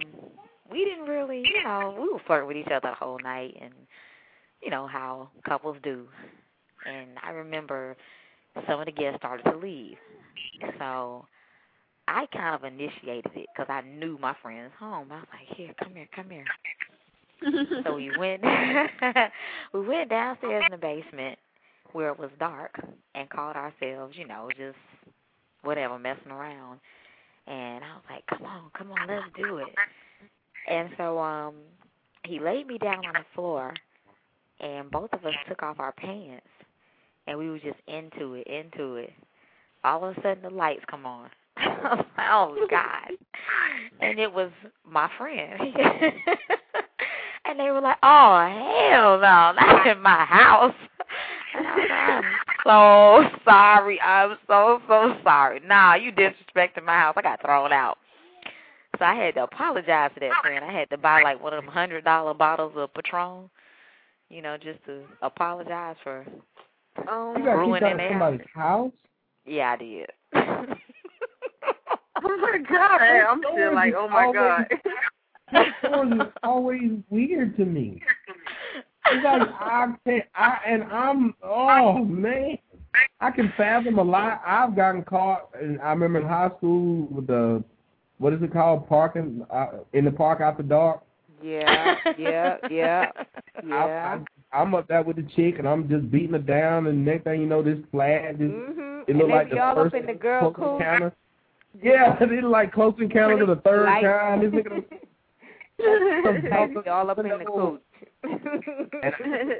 we didn't really you know, we were flirting with each other the whole night and you know how couples do. And I remember some of the guests started to leave. So I kind of initiated it because I knew my friend's home. I was like, "Here, come here, come here." so we went we went downstairs in the basement where it was dark and called ourselves, you know, just whatever, messing around. And I was like, Come on, come on, let's do it. And so um he laid me down on the floor and both of us took off our pants and we were just into it, into it. All of a sudden the lights come on. Oh God. And it was my friend. and they were like, Oh hell no, not in my house. So sorry. I'm so so sorry. Nah, you disrespected my house. I got thrown out. So I had to apologize to that friend. I had to buy like one of them hundred dollar bottles of Patron, you know, just to apologize for Oh, you got kicked ruining out of their somebody's house? Yeah, I did. oh my God. I'm still like, oh my God. That story is always weird to me. It's like I can't, I and I'm oh man, I can fathom a lot. I've gotten caught, and I remember in high school with the what is it called parking uh, in the park after dark. Yeah, yeah, yeah, I, yeah. I, I'm up there with the chick, and I'm just beating her down, and next thing you know, this flag just Mhm. it And looked like the first up in the girl close cool. encounter. Yeah, it looked like close encounter to the third kind. This nigga be all up in the coat. and,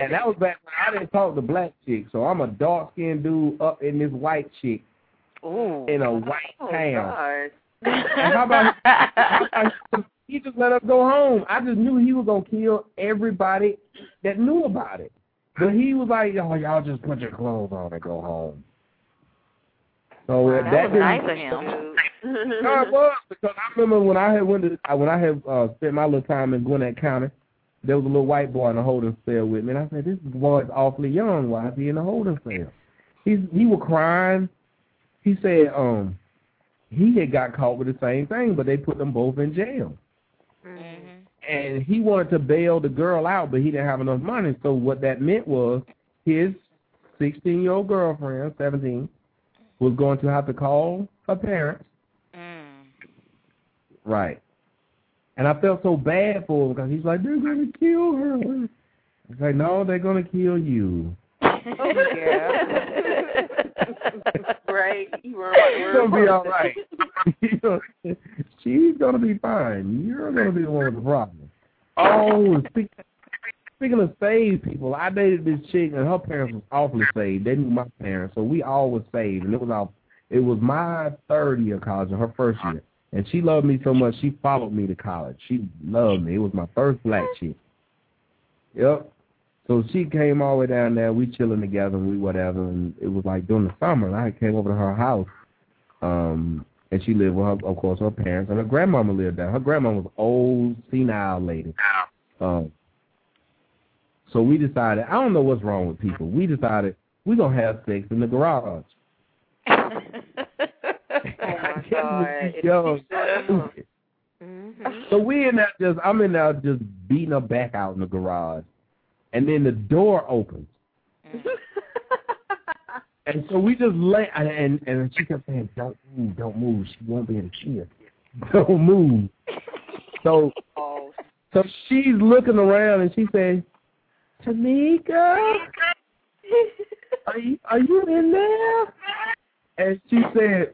and that was back when I didn't talk to black chicks, so I'm a dark skinned dude up in this white chick Ooh. in a white oh town. How about, how about he just let us go home? I just knew he was gonna kill everybody that knew about it. But he was like, "Oh, y'all just put your clothes on and go home." So Wow, that that was nice of him. No, it was because I remember when I had went to when I had uh, spent my little time in Gwinnett County, there was a little white boy in a holding cell with me, and I said, "This boy is awfully young. Why is he in a holding cell?" He's he was crying. He said, um, he had got caught with the same thing, but they put them both in jail. Mhm. And he wanted to bail the girl out, but he didn't have enough money. So what that meant was his 16-year-old girlfriend, 17, was going to have to call her parents Mm. Right. And I felt so bad for him because he's like, they're going to kill her. It's like, no, they're going to kill you. right. You were She's going to be all right. She's going to be fine. You're going to be the one with the problem. Oh, speak, speaking of saved people, I dated this chick and her parents was awfully saved. They knew my parents, so we all was saved. And it was all, it was my third year of college and her first year. And she loved me so much, she followed me to college. She loved me. It was my first black chick. Yep. So she came all the way down there. We chilling together and we whatever. And it was like during the summer. And I came over to her house. Um, and she lived with her, of course, her parents and her grandmama lived there. Her grandmama was old, senile lady. Um, so we decided. I don't know what's wrong with people. We decided we're gonna have sex in the garage. Oh my God. Yo. So we in there just I'm in there just beating her back out in the garage. And then the door opens. Mm. and so we just lay and, and she kept saying, Don't move, don't move. She won't be able to hear. Don't move. So oh. so she's looking around and she says, Tamika Are you are you in there? And she said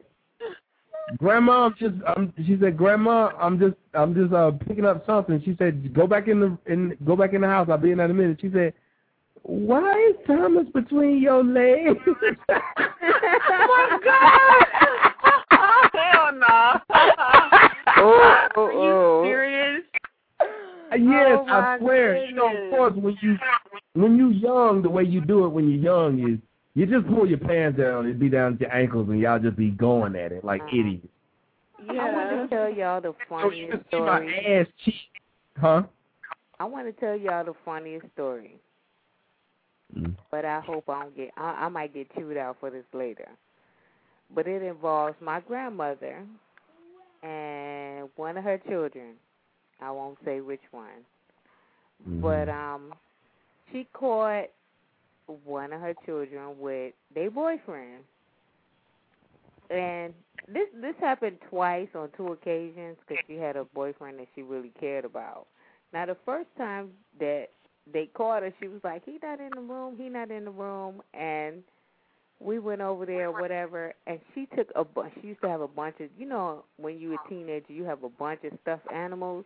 Grandma, I'm just um she said, Grandma, I'm just I'm just uh picking up something. She said, Go back in the in go back in the house, I'll be in in a minute. She said, Why is Thomas between your legs? oh my God! Hell no! oh, Are you serious? Yes, Oh, I my swear. You know, of course, when you when you young, the way you do it when you're young is you just pull your pants down, it be down to your ankles, and y'all just be going at it like idiots. Yeah. I want to tell y'all the So you funniest see my story. ass cheek, huh? I want to tell y'all the funniest story, Mm. but I hope I don't get. I, I might get chewed out for this later. But it involves my grandmother and one of her children. I won't say which one, Mm-hmm. but um, she caught one of her children with their boyfriend, and this this happened twice on two occasions because she had a boyfriend that she really cared about. Now the first time that they caught her, she was like, "He not in the room. He not in the room." And we went over there, whatever. And she took a bunch. She used to have a bunch of, you know, when you were a teenager, you have a bunch of stuffed animals.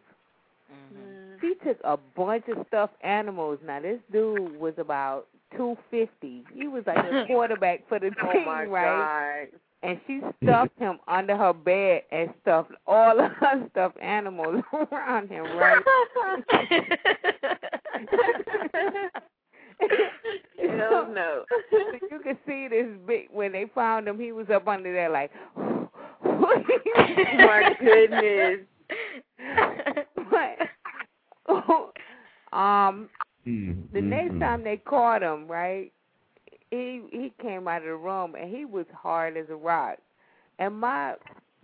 Mm-hmm. She took a bunch of stuffed animals. Now this dude was about two fifty. He was like a quarterback for the Oh, team, right? And she stuffed him under her bed and stuffed all of her stuffed animals around him, right? Hell no. you could see this big when they found him. He was up under there like. My goodness. um, Mm, the next time they caught him, right? He he came out of the room and he was hard as a rock. And my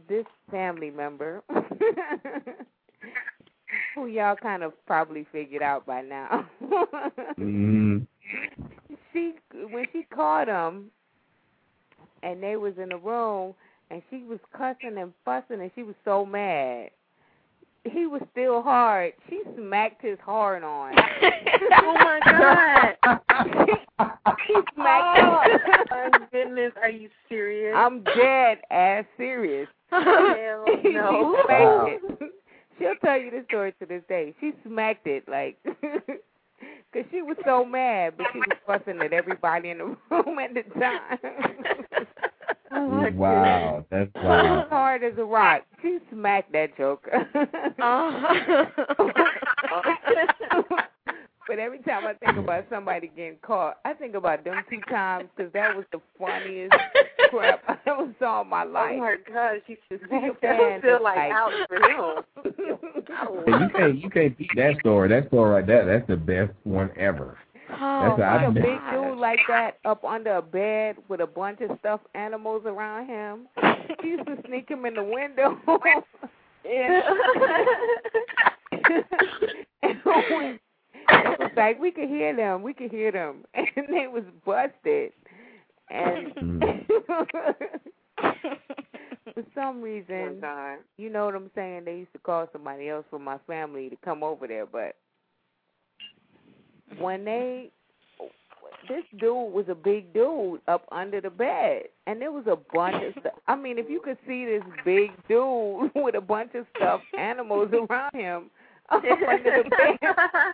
this family member, who y'all kind of probably figured out by now, Mm. she when she caught him, and they was in the room, and she was cussing and fussing, and she was so mad. He was still hard. She smacked his hard on. oh my god. she smacked Oh him. my goodness, are you serious? I'm dead ass serious. Hell she no. smacked it. She'll tell you the story to this day. She smacked it like, cause she was so mad, but she was fussing at everybody in the room at the time. Oh wow, that's She wow. hard as a rock. She smacked that joker. but every time I think about somebody getting caught, I think about them two times because that was the funniest crap I ever saw in my oh, life. Oh my god, she just feel then, feel it's like like- out for him. You can't you can't beat that story. That story right there, that's the best one ever. Oh, That's a big dude like that up under a bed with a bunch of stuffed animals around him. He used to sneak him in the window. yeah. and it was like we could hear them, we could hear them, and they was busted. And for some reason, you know what I'm saying? They used to call somebody else from my family to come over there, but when they this dude was a big dude up under the bed and there was a bunch of stuff i mean if you could see this big dude with a bunch of stuffed animals around him up under the bed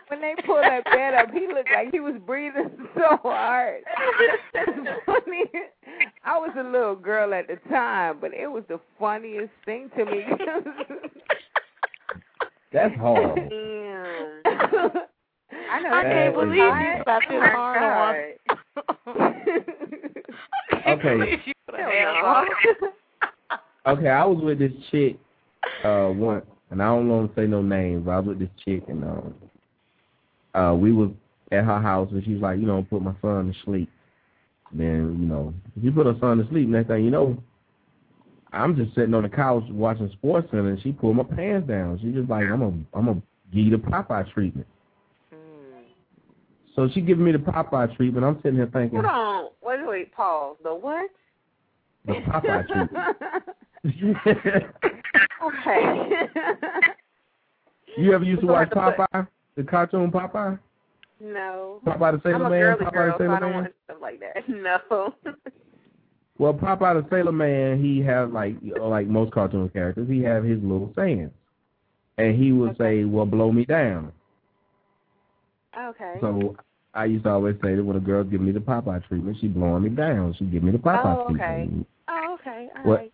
when they pulled that bed up he looked like he was breathing so hard. Funny i was a little girl at the time but it was the funniest thing to me. That's horrible. I know. I can't believe you slapped him hard on. Okay. Hell Okay, I was with this chick uh once, and I don't want to say no names, but I was with this chick, and um, uh, we was at her house, and she's like, you know, put my son to sleep. Then you know, she put her son to sleep. Next thing you know, I'm just sitting on the couch watching SportsCenter, and she pulled my pants down. She just like, I'm a, I'm a give you the Popeye treatment. So she giving me the Popeye treatment. I'm sitting here thinking, Hold on. Wait, wait, pause. The what? the Popeye treatment. okay. you ever used to watch have to put- Popeye, the cartoon Popeye? no. Popeye the Sailor I'm a Man, Popeye girl, the so I don't Man. want stuff like that. No. Well, Popeye the Sailor Man, he has like you know, like most cartoon characters, he have his little sayings, and he would say, "Well, blow me down." Okay. So I used to always say that when a girl give me the Popeye treatment, she blowing me down. She give me the Popeye Oh, okay. treatment. oh, okay. All What? right.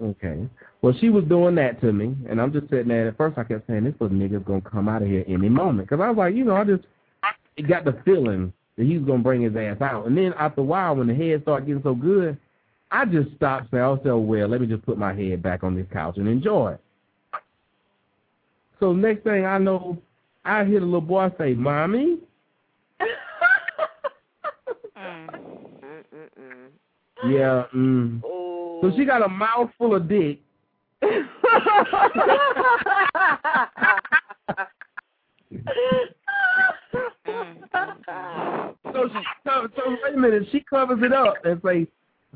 Okay. Well, she was doing that to me, and I'm just sitting there. At first, I kept saying, "This little nigga's gonna come out of here any moment," because I was like, you know, I just got the feeling that he was gonna bring his ass out. And then after a while, when the head started getting so good, I just stopped saying, "I oh, well, let me just put my head back on this couch and enjoy it." So next thing I know, I hear the little boy say, "Mommy." Yeah. Mm. So she got a mouth full of dick. So she so, so wait a minute, she covers it up and say,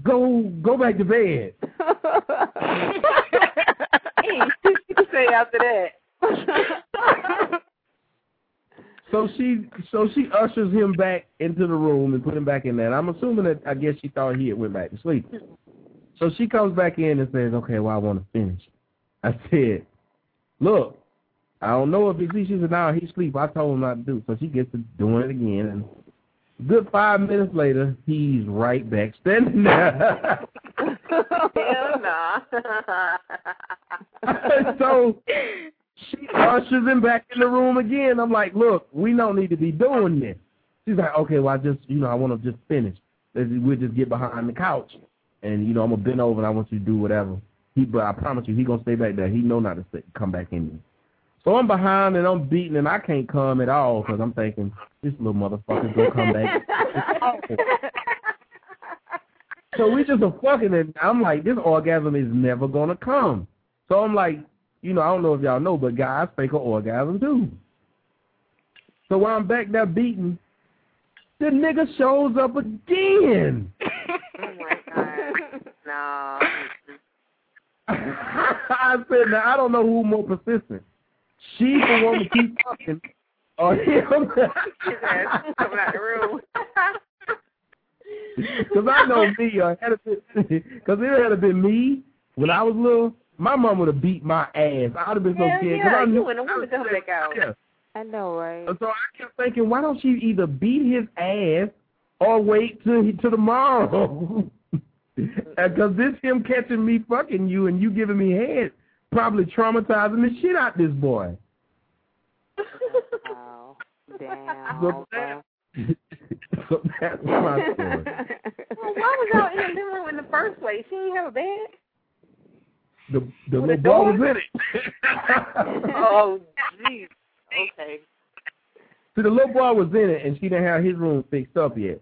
"Go go back to bed." hey, what you say after that? So she so she ushers him back into the room and put him back in there. And I'm assuming that I guess she thought he had went back to sleep. So she comes back in and says, "Okay, well I want to finish." I said, "Look, I don't know if he sleep." She said, "No, he sleep." I told him not to do. So she gets to doing it again, and a good five minutes later, he's right back standing there. Hell nah. so ushers him back in the room again. I'm like, look, we don't need to be doing this. She's like, okay, well, I just, you know, I want to just finish. We'll just get behind the couch, and you know, I'm gonna bend over and I want you to do whatever. He, but I promise you, he gonna stay back there. He know not to stay, come back in there. So I'm behind and I'm beating and I can't come at all because I'm thinking this little motherfucker's gonna come back. So we just a fucking and I'm like, this orgasm is never gonna come. So I'm like, you know, I don't know if y'all know, but guys fake an orgasm too. So while I'm back there beating, the nigga shows up again. oh my god. No. I said, now I don't know who more persistent. She the one to keep fucking, or him. His ass coming out the room. Because I know me, uh, because it had been me when I was little, my mom would have beat my ass. I would have been so Hell scared. 'cause yeah, I knew, you and the woman come back out. Yeah. I know, right? So I kept thinking, why don't she either beat his ass or wait till to tomorrow? Because this him catching me fucking you and you giving me head probably traumatizing the shit out of this boy. Oh, damn. So that, so that's my story. Well, why was y'all in the living room in the first place? She didn't have a bed? The the With little boy was in it. oh, jeez. Okay. See, the little boy was in it, and she didn't have his room fixed up yet.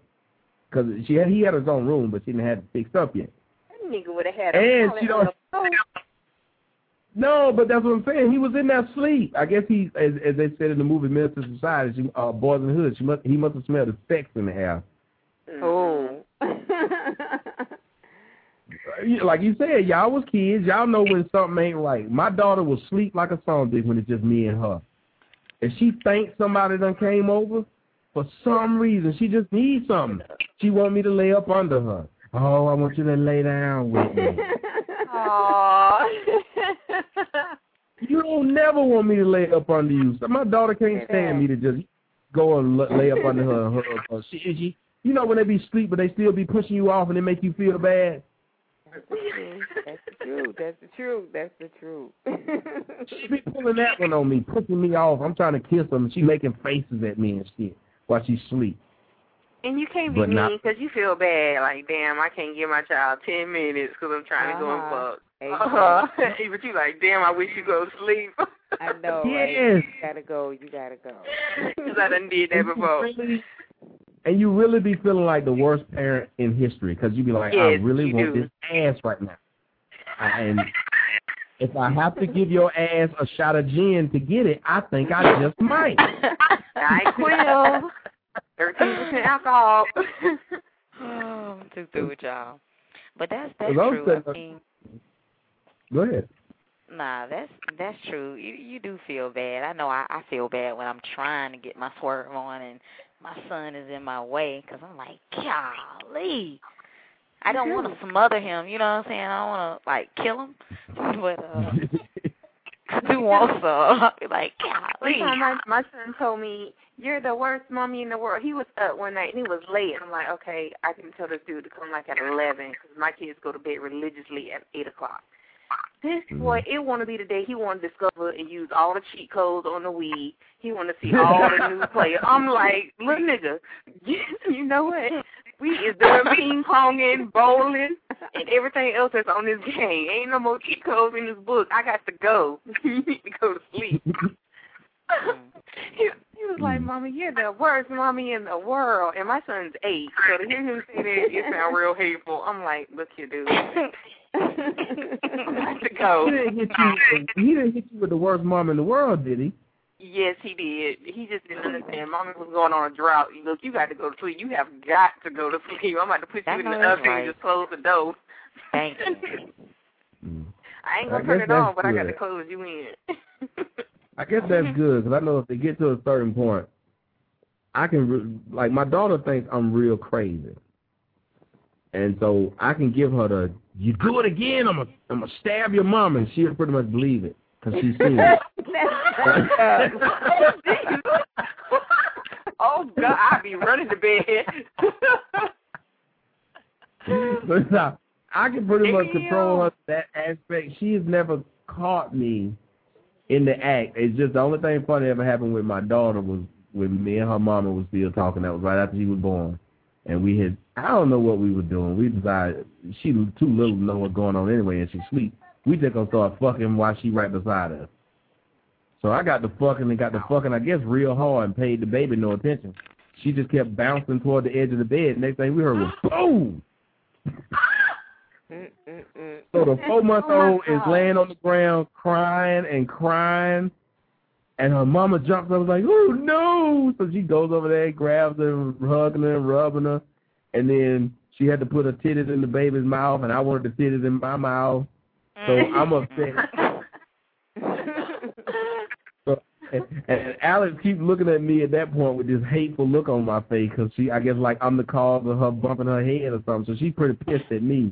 Cause she had, he had his own room, but she didn't have it fixed up yet. That nigga would have had a And she don't- No, but that's what I'm saying. He was in that sleep. I guess he, as, as they said in the movie Menace II Society, she, uh, Boys in the Hood. She must, he must have smelled the sex in the house. Oh. Like you said, y'all was kids. Y'all know when something ain't right. My daughter will sleep like a dick when it's just me and her. If she thinks somebody done came over, for some reason, she just needs something. She want me to lay up under her. Oh, I want you to lay down with me. Aww. You don't never want me to lay up under you. So my daughter can't stand me to just go and lay up under her. Her, her. She, she, you know when they be asleep, but they still be pushing you off and they make you feel bad. Truth. That's the truth. That's the truth. she be pulling that one on me, pushing me off. I'm trying to kiss her, and she making faces at me and shit while she sleep. And you can't be But mean because you feel bad. Like, damn, I can't give my child ten minutes because I'm trying to go and Uh-huh. fuck. Uh-huh. But you like, damn, I wish you go to sleep. I know. Yes. Right? You gotta go. You gotta go. Because I done did that before. really- And you really be feeling like the worst parent in history because you be like, I really want do. this ass right now. And if I have to give your ass a shot of gin to get it, I think I just might. I will. Thirteen percent alcohol. oh, I'm too through with y'all. But that's that's true. as I mean, Go ahead. nah, that's that's true. You you do feel bad. I know I I feel bad when I'm trying to get my swerve on and my son is in my way because I'm like, golly. I don't want to smother him, you know what I'm saying? I don't want to like kill him, but uh, I do want some. I'll be like, golly. time my my son told me, "You're the worst mommy in the world." He was up one night and he was late. I'm like, okay, I can tell this dude to come like at eleven because my kids go to bed religiously at eight o'clock. This mm-hmm. boy, it want to be the day he want to discover and use all the cheat codes on the Wii. He want to see all the new players. I'm like, little nigga, you know what? We is there ping ponging, bowling, and everything else that's on this game. Ain't no more cheat codes in this book. I got to go. you need to go to sleep. Mm-hmm. He, was like, mm. Mommy, you're the worst mommy in the world. And my son's eight, so to hear him say that, it sounds real hateful. I'm like, look here, dude. To go. He didn't hit you. He didn't hit you with the worst mom in the world, did he? Yes, he did. He just didn't understand. Mommy was going on a drought. Look, you got to go to sleep. You have got to go to sleep. I'm about to put you in the oven right. and just close the door. Thank you. I ain't gonna turn it on, but I got to close you in. I guess that's mm-hmm. good because I know if they get to a certain point, I can like my daughter thinks I'm real crazy, and so I can give her the you do it again, I'm gonna I'm gonna stab your mom, and she'll pretty much believe it because she's seen it. oh God, I'd be running to bed. but I can pretty much control um, her that aspect. She has never caught me in the act. It's just the only thing funny ever happened with my daughter was when me and her mama was still talking. That was right after she was born, and we had I don't know what we were doing. We decided she too little to know what's going on anyway, and she sleep. We just gonna start fucking while she right beside us. So I got the fucking and got the fucking I guess real hard and paid the baby no attention. She just kept bouncing toward the edge of the bed. Next thing we heard was boom. So the four month old is laying on the ground crying and crying, and her mama jumps up and like, "Oh no!" So she goes over there, grabs her, hugging her, rubbing her, and then she had to put her titties in the baby's mouth, and I wanted the titties in my mouth. So I'm upset. So, and, and Alex keeps looking at me at that point with this hateful look on my face because she, I guess, like I'm the cause of her bumping her head or something. So she's pretty pissed at me.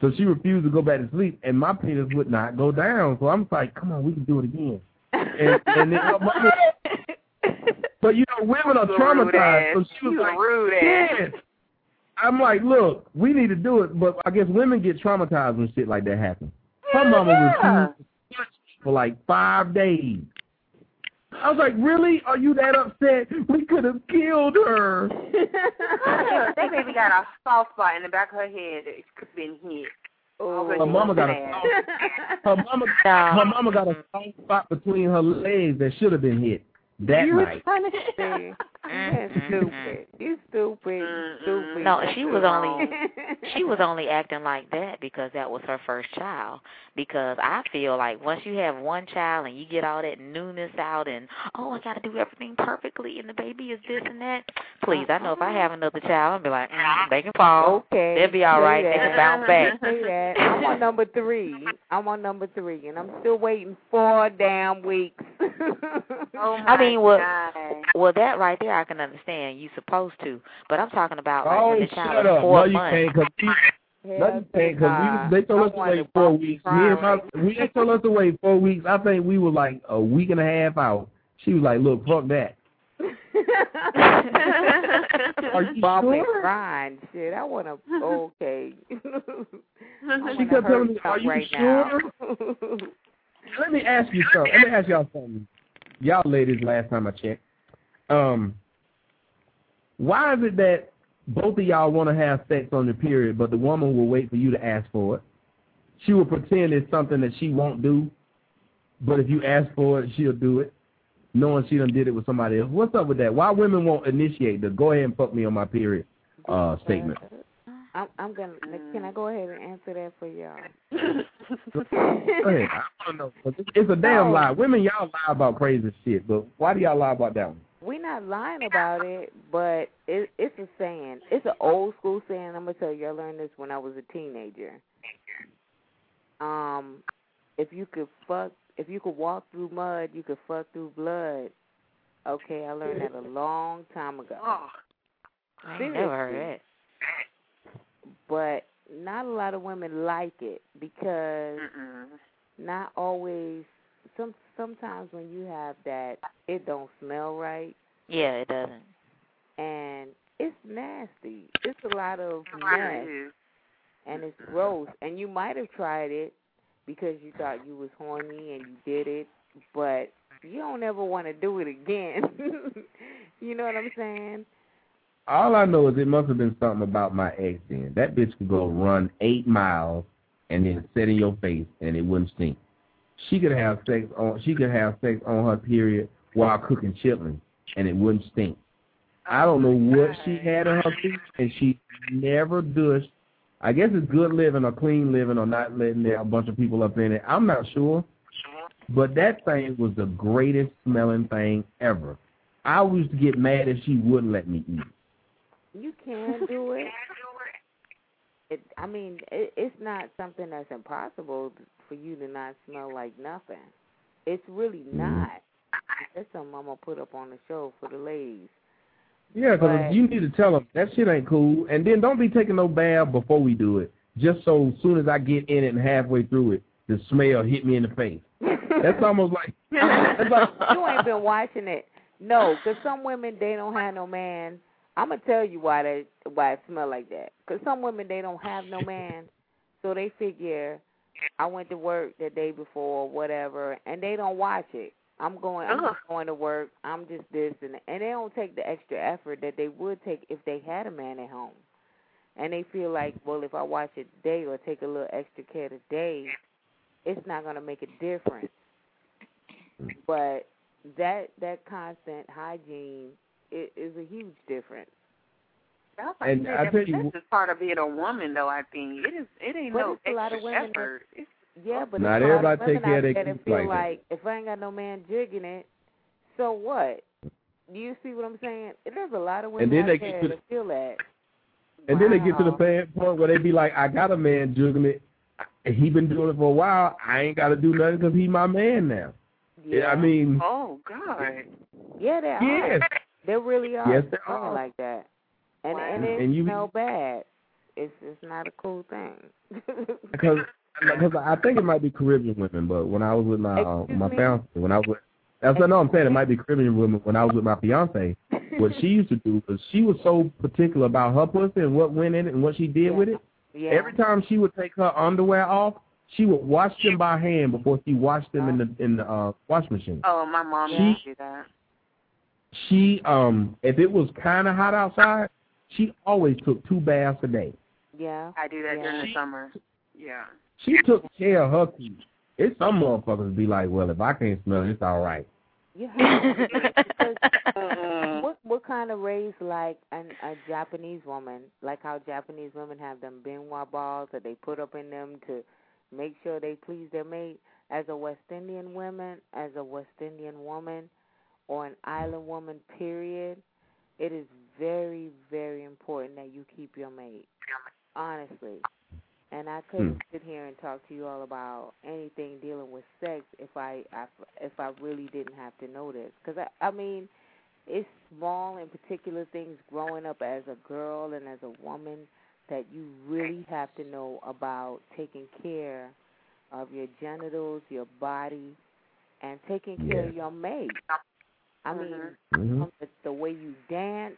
So she refused to go back to sleep, and my penis would not go down. So I'm like, come on, we can do it again. And, and then her mama, but you know, women are You a rude traumatized. So she was like, rude ass. yes. I'm like, look, we need to do it, but I guess women get traumatized when shit like that happens. Her mama Yeah. refused to touch me for like five days. I was like, really? Are you that upset? We could have killed her. that baby got a soft spot in the back of her head that could have been hit. Oh, Her mama got a her mama her mama got a soft spot between her legs that should have been hit that you night. was funny. That's stupid. You stupid. Stupid. No, she was only she was only acting like that because that was her first child. Because I feel like once you have one child and you get all that newness out and oh I got to do everything perfectly and the baby is this and that. Please, I know if I have another child, I'll be like mm, they can fall. Okay. They'll be all right. say. They can bounce back. Say that. I'm on number three. I'm on number three, and I'm still waiting four damn weeks. Oh my I mean, well, God. well, that right there I can understand. You supposed to, but I'm talking about like Oh, when the child shut is up. four No, you months. we, no, you can't, because we, they told us to wait four weeks. Me and my, we they told us to wait four weeks. I think we were like a week and a half out. She was like, look, fuck that. Are you and sure? grind. Shit, I want to. Okay. She kept telling me, "Are you right sure?" Now. Let me ask you something. Let me ask y'all something. Y'all ladies, last time I checked, um, why is it that both of y'all want to have sex on the period, but the woman will wait for you to ask for it? She will pretend it's something that she won't do, but if you ask for it, she'll do it, knowing she done did it with somebody else. What's up with that? Why women won't initiate the go ahead and fuck me on my period uh, statement? I'm, I'm gonna. Can I go ahead and answer that for y'all? Go ahead. I want to know. it's a damn No. lie. Women, y'all lie about crazy shit, but why do y'all lie about that one? We're not lying about it, but it, it's a saying. It's an old school saying. I'm gonna tell you. I learned this when I was a teenager. Um, if you could fuck, if you could walk through mud, you could fuck through blood. Okay, I learned that a long time ago. Oh, I ain't never heard Seriously. that. But not a lot of women like it because Mm-mm. not always. Some sometimes when you have that, it don't smell right. Yeah, it doesn't. and it's nasty. It's a lot of It mess, is. and it's gross. And you might have tried it because you thought you was horny and you did it, but you don't ever want to do it again. you know what I'm saying? All I know is it must have been something about my ex then. That bitch could go run eight miles and then sit in your face and it wouldn't stink. She could have sex on she could have sex on her period while cooking chitlins and it wouldn't stink. I don't know what she had on her feet and she never dushed. I guess it's good living or clean living or not letting there a bunch of people up in it. I'm not sure. But that thing was the greatest smelling thing ever. I used to get mad if she wouldn't let me eat. You can do it. It, I mean, it, it's not something that's impossible for you to not smell like nothing. It's really mm-hmm. not. That's something I'm gonna put up on the show for the ladies. Yeah, 'cause But- you need to tell them that shit ain't cool, and then don't be taking no bath before we do it. Just so as soon as I get in it and halfway through it, the smell hit me in the face. That's almost like that's like you ain't been watching it. No, 'cause some women they don't have no man. I'm gonna tell you why they why it smell like that. 'Cause some women they don't have no man, so they figure I went to work the day before, or whatever, and they don't watch it. I'm going. I'm just going to work. I'm just this and and they don't take the extra effort that they would take if they had a man at home. And they feel like, well, if I watch it today or take a little extra care today, it's not gonna make a difference mm. but that that constant hygiene is, is a huge difference. That's like And I that- tell you that's just part of being a woman, though. I think it is. It ain't But no it's a lot of extra women effort. It's, Yeah, but Not there's a lot everybody take women care of their that kids feel like that. like if I ain't got no man jigging it, so what? Do you see what I'm saying? There's a lot of women then they get to that feel that. And then they get to the Wow. fan point where they be like, I got a man jugging it. He been doing it for a while. I ain't got to do nothing because he my man now. Yeah. I mean, oh God. Yeah, there yes. Are. There really are Yes, there are. like that, and Wow. and it And you- smell bad. It's it's not a cool thing. Because because I think it might be Caribbean women, but when I was with my uh, my me? fiance, when I was with, that's what no, I'm saying it might be Caribbean women. When I was with my fiance, what she used to do was she was so particular about her pussy and what went in it and what she did Yeah. with it. yeah. Every time she would take her underwear off, she would wash them by hand before she washed them in the in the uh, wash machine. Oh, my mom She- used to do that. She um if it was kind of hot outside, she always took two baths a day. yeah. I do that Yeah. during the summer. Yeah. She took care of her feet. It's some motherfuckers be like, well, if I can't smell it, it's all right. You have to do because Mm-mm. what what kind of raised like an, a Japanese woman, like how Japanese women have them ben wa balls that they put up in them to make sure they please their mate. As a West Indian woman, as a West Indian woman, or an island woman, period, it is very very important that you keep your mate. Honestly. And I couldn't hmm. sit here and talk to you all about anything dealing with sex if I, I if I really didn't have to know this. Because I, I mean, it's small and particular things growing up as a girl and as a woman that you really have to know about taking care of your genitals, your body, and taking care of your mate. I mean, hmm from the, the way you dance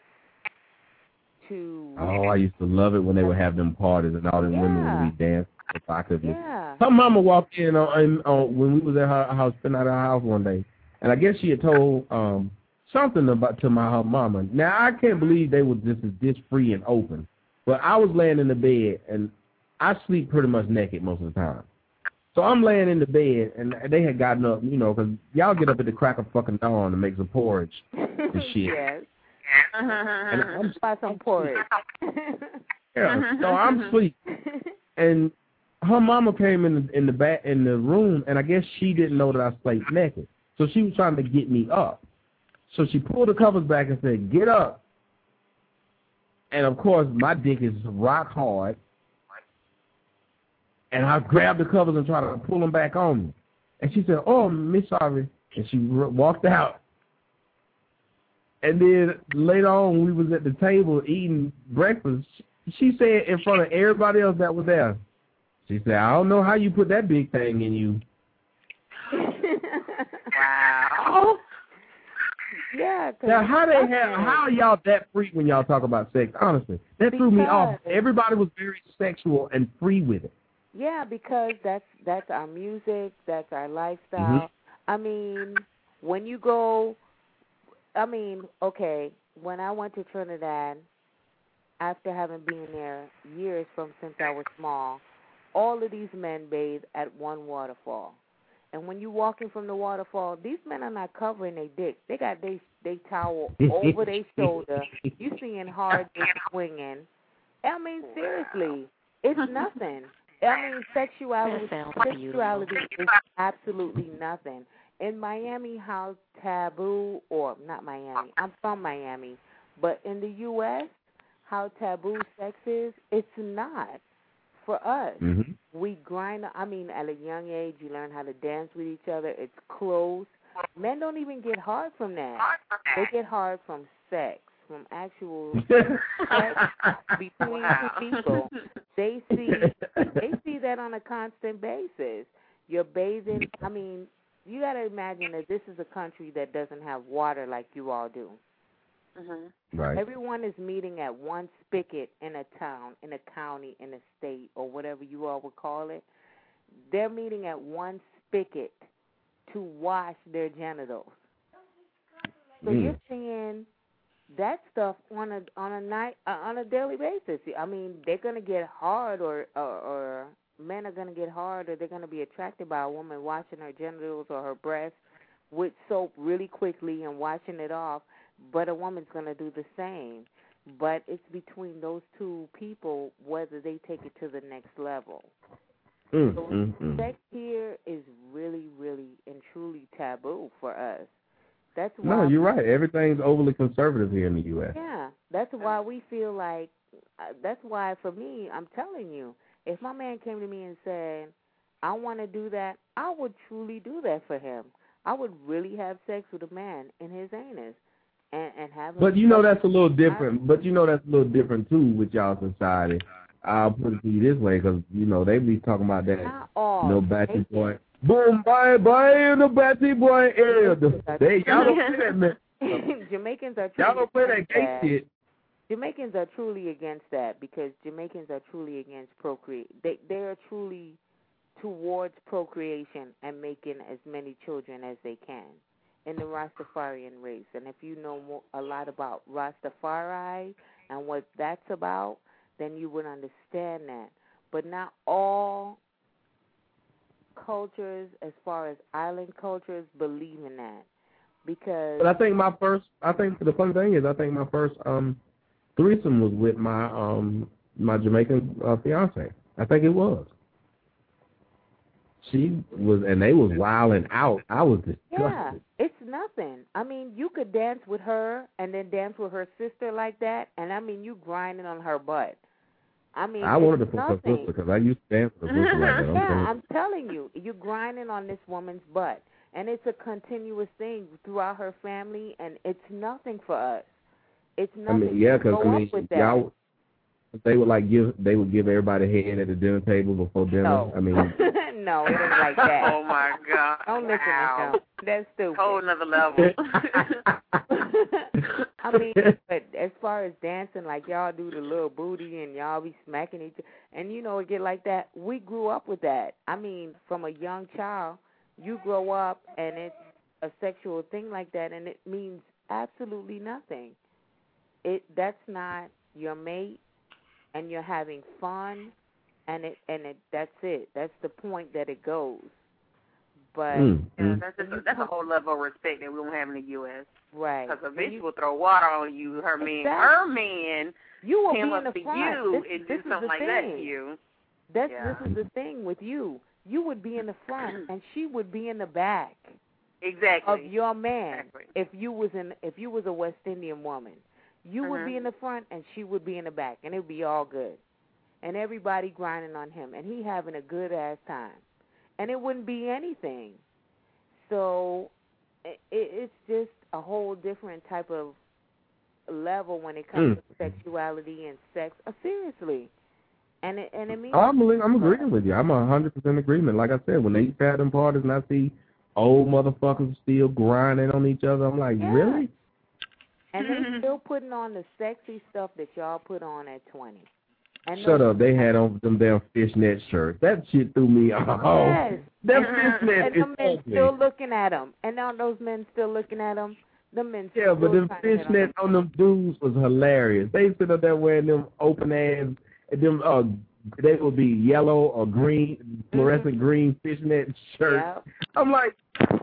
to Oh, I used to love it when they would have them parties and all them women would be dance. if I could. Yeah. Her mama walked in on, in on when we was at her house, spending at her house one day, and I guess she had told um something about to my her mama. Now I can't believe they were just this free and open, but I was laying in the bed and I sleep pretty much naked most of the time. So I'm laying in the bed, and they had gotten up, you know, because y'all get up at the crack of fucking dawn to make some porridge and shit. yes. And I'm Buy some porridge. Yeah. So I'm asleep, and her mama came in the, in the back in the room, and I guess she didn't know that I slept naked, so she was trying to get me up. So she pulled the covers back and said, "Get up." And of course, my dick is rock hard, and I grabbed the covers and tried to pull them back on me. And she said, "Oh, Miss Sorry," and she walked out. And then later on, we was at the table eating breakfast. She said in front of everybody else that was there, she said, "I don't know how you put that big thing in you." wow. Yeah. Now, how they it's have? How y'all that free when y'all talk about sex? Honestly, that threw me off. Everybody was very sexual and free with it. Yeah, because that's that's our music, that's our lifestyle. Mhm. I mean, when you go, I mean, okay, when I went to Trinidad, after having been there years from since I was small, all of these men bathe at one waterfall. And when you walking from the waterfall, these men are not covering their dick. They got they they towel over their shoulder. You seeing hard dick swinging. I mean, seriously, it's nothing. I mean, sexuality, That sounds sexuality is absolutely nothing. In Miami, how taboo, or not Miami, I'm from Miami, but in the U.S., how taboo sex is, it's not for us. Mhm. We grind. I mean, at a young age, you learn how to dance with each other. It's close. Men don't even get hard from that. They get hard from sex, from actual between two people. They see they see that on a constant basis. You're bathing. I mean, you got to imagine that this is a country that doesn't have water like you all do. Mm-hmm. Right. Everyone is meeting at one spigot in a town, in a county, in a state, or whatever you all would call it. They're meeting at one spigot to wash their genitals. So Mm. you're seeing that stuff on a on a night uh, on a daily basis. I mean, they're gonna get hard, or or, or men are gonna get hard, or they're gonna be attracted by a woman washing her genitals or her breasts with soap really quickly and washing it off. But a woman's gonna do the same. But it's between those two people whether they take it to the next level. Mm, So mm, mm. sex here is really, really, and truly taboo for us. That's why. No, you're right. Everything's overly conservative here in the U.S. Yeah, that's why we feel like. Uh, that's why for me, I'm telling you, if my man came to me and said, "I want to do that," I would truly do that for him. I would really have sex with a man in his anus, and and have. But you know that's a little different. But you know that's a little different too with y'all society. I'll put it to you this way, because you know they be talking about that. Not all. No batty They boy. Boom, bye, bye, in the batty boy area. They y'all don't play that man. Jamaicans are Y'all truly don't play that against gay shit. Jamaicans are truly against that because Jamaicans are truly against procreate. They they are truly towards procreation and making as many children as they can in the Rastafarian race. And if you know more, a lot about Rastafari and what that's about, then you would understand that. But not all cultures, as far as island cultures, believe in that because But I think my first, I think the funny thing is, I think my first um threesome was with my um my Jamaican uh, fiance. I think it was. She was, and they was wilding out. I was disgusted. Yeah, it's nothing. I mean, you could dance with her and then dance with her sister like that, and I mean, you grinding on her butt. I mean, I wanted to it's fuck her nothing. because I used to dance with her sister like that. I'm yeah. I'm telling you, you're grinding on this woman's butt, and it's a continuous thing throughout her family, and it's nothing for us. It's I nothing. mean, yeah, because I mean, y'all, they would like give, they would give everybody a head at the dinner table before dinner. No. I mean, no, it ain't like that. Oh my God! Don't listen wow. to them. That's stupid. Whole another level. I mean, but as far as dancing, like y'all do the little booty and y'all be smacking each, and you know it get like that. We grew up with that. I mean, from a young child, you grow up and it's a sexual thing like that, and it means absolutely nothing. It that's not your mate, and you're having fun, and it and it that's it. That's the point that it goes. But Mm, Yeah, mm. that's a, that's a whole level of respect that we don't have in the U.S. right, Because a bitch will throw water on you. Her man, Exactly. her man, you will came be up in the to front. you this, and this do is something the like thing. that to you. That's Yeah. this is the thing with you. You would be in the front, and she would be in the back Exactly. of your man. Exactly. If you was in, if you was a West Indian woman, you would be Mhm. in the front, and she would be in the back, and it would be all good. And everybody grinding on him, and he having a good ass time, and it wouldn't be anything. So, it, it's just a whole different type of level when it comes Mm. to sexuality and sex. Uh, seriously, and it and it means Oh, I'm I'm agreeing with you. I'm a hundred percent agreement. Like I said, when they used to have them parties and I see old motherfuckers still grinding on each other, I'm like, Yeah. really? And they're still putting on the sexy stuff that y'all put on at twenty. And Shut up. They had on them damn fishnet shirts. That shit threw me off. Yes. Them and fishnet is the men ugly. still looking at them. And now those men still looking at them. The men Yeah, but them trying to on fishnet on them dudes was hilarious. They sit up there wearing them open ass, them uh, they would be yellow or green, fluorescent green fishnet shirts. Yep. I'm like,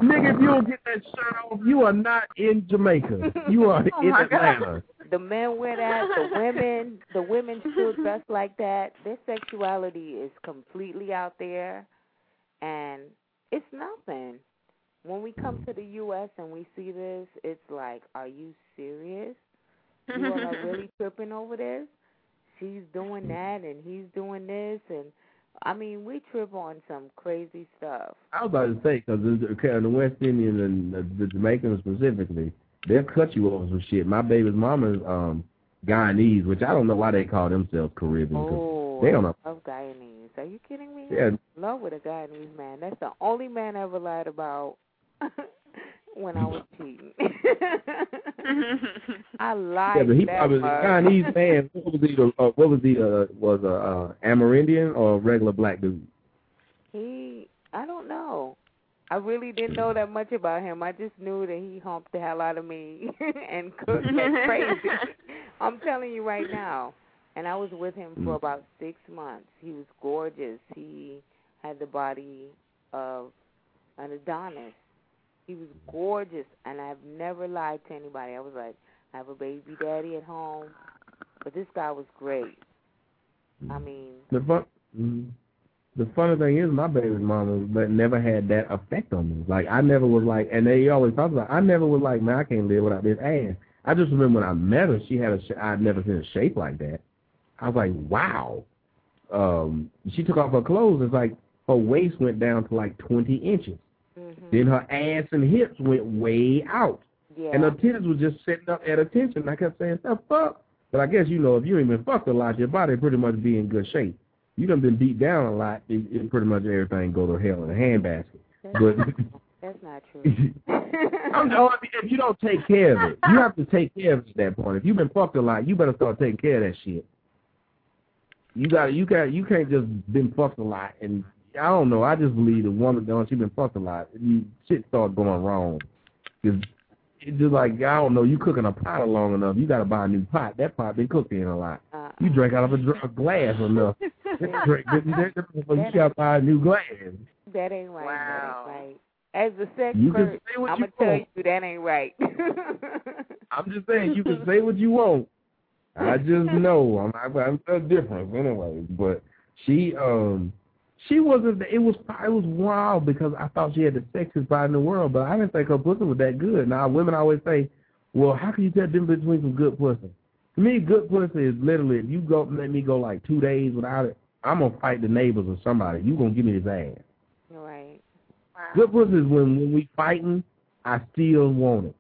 nigga, if you don't get that shirt off, you are not in Jamaica. You are Oh in Atlanta. God. Atlanta. The men wear that. The women, the women still dress like that. Their sexuality is completely out there, and it's nothing. When we come to the U.S. and we see this, it's like, are you serious? You all are really tripping over this? She's doing that, and he's doing this, and I mean, we trip on some crazy stuff. I was about to say, because the, the West Indians and the, the Jamaicans specifically, they'll cut you over some shit. My baby's mama's um, Guyanese, which I don't know why they call themselves Caribbean. 'cause Oh, they don't I know. love Guyanese. Are you kidding me? Yeah. I'm in love with a Guyanese man. That's the only man I ever lied about when I was cheating. I lied Yeah, but he that probably much. Guyanese man. What was he? Uh, what was he? Uh, was a uh, Amerindian or a regular black dude? He, I don't know. I really didn't know that much about him. I just knew that he humped the hell out of me and cooked like crazy. I'm telling you right now. And I was with him for Mm. about six months. He was gorgeous. He had the body of an Adonis. He was gorgeous, and I've never lied to anybody. I was like, I have a baby daddy at home, but this guy was great. I mean, The fun. Mm, The funny thing is, my baby's mama but never had that effect on me. Like I never was like, and they always talk about. I never was like, man, I can't live without this ass. I just remember when I met her, she had a. sh- I'd never seen a shape like that. I was like, wow. Um, she took off her clothes. It's like her waist went down to like twenty inches. Then her ass and hips went way out. yeah. And her titties was just sitting up at attention. I kept saying, the fuck? But I guess, you know, if you ain't been fucked a lot, your body pretty much be in good shape. You done been beat down a lot, it, it pretty much everything go to hell in a handbasket. But That's not true. I'm, oh, if you don't take care of it, you have to take care of it at that point. If you've been fucked a lot, you better start taking care of that shit. You got you got you can't just been fucked a lot and I don't know. I just believe the woman once she been fucked a lot, you shit start going wrong. Cause it's just like I don't know. You cooking a pot long enough, you got to buy a new pot. That pot been cooked in a lot. Uh, You drink out of a, dr- a glass enough. drink, you got to buy a new glass. That ain't right. Wow. That ain't right. As a sex You can expert, I'm gonna tell you that ain't right. I'm just saying you can say what you want. I just know I'm I'm, I'm a difference anyway. But she um she wasn't. It was it was wild because I thought she had the sexiest body in the world, but I didn't think her pussy was that good. Now women always say, well, how can you tell the difference between some good pussy? To me, good pussy is literally if you go let me go like two days without it, I'm gonna fight the neighbors or somebody. You gonna give me this ass. right. Wow. Good pussy is when when we fighting, I still want it.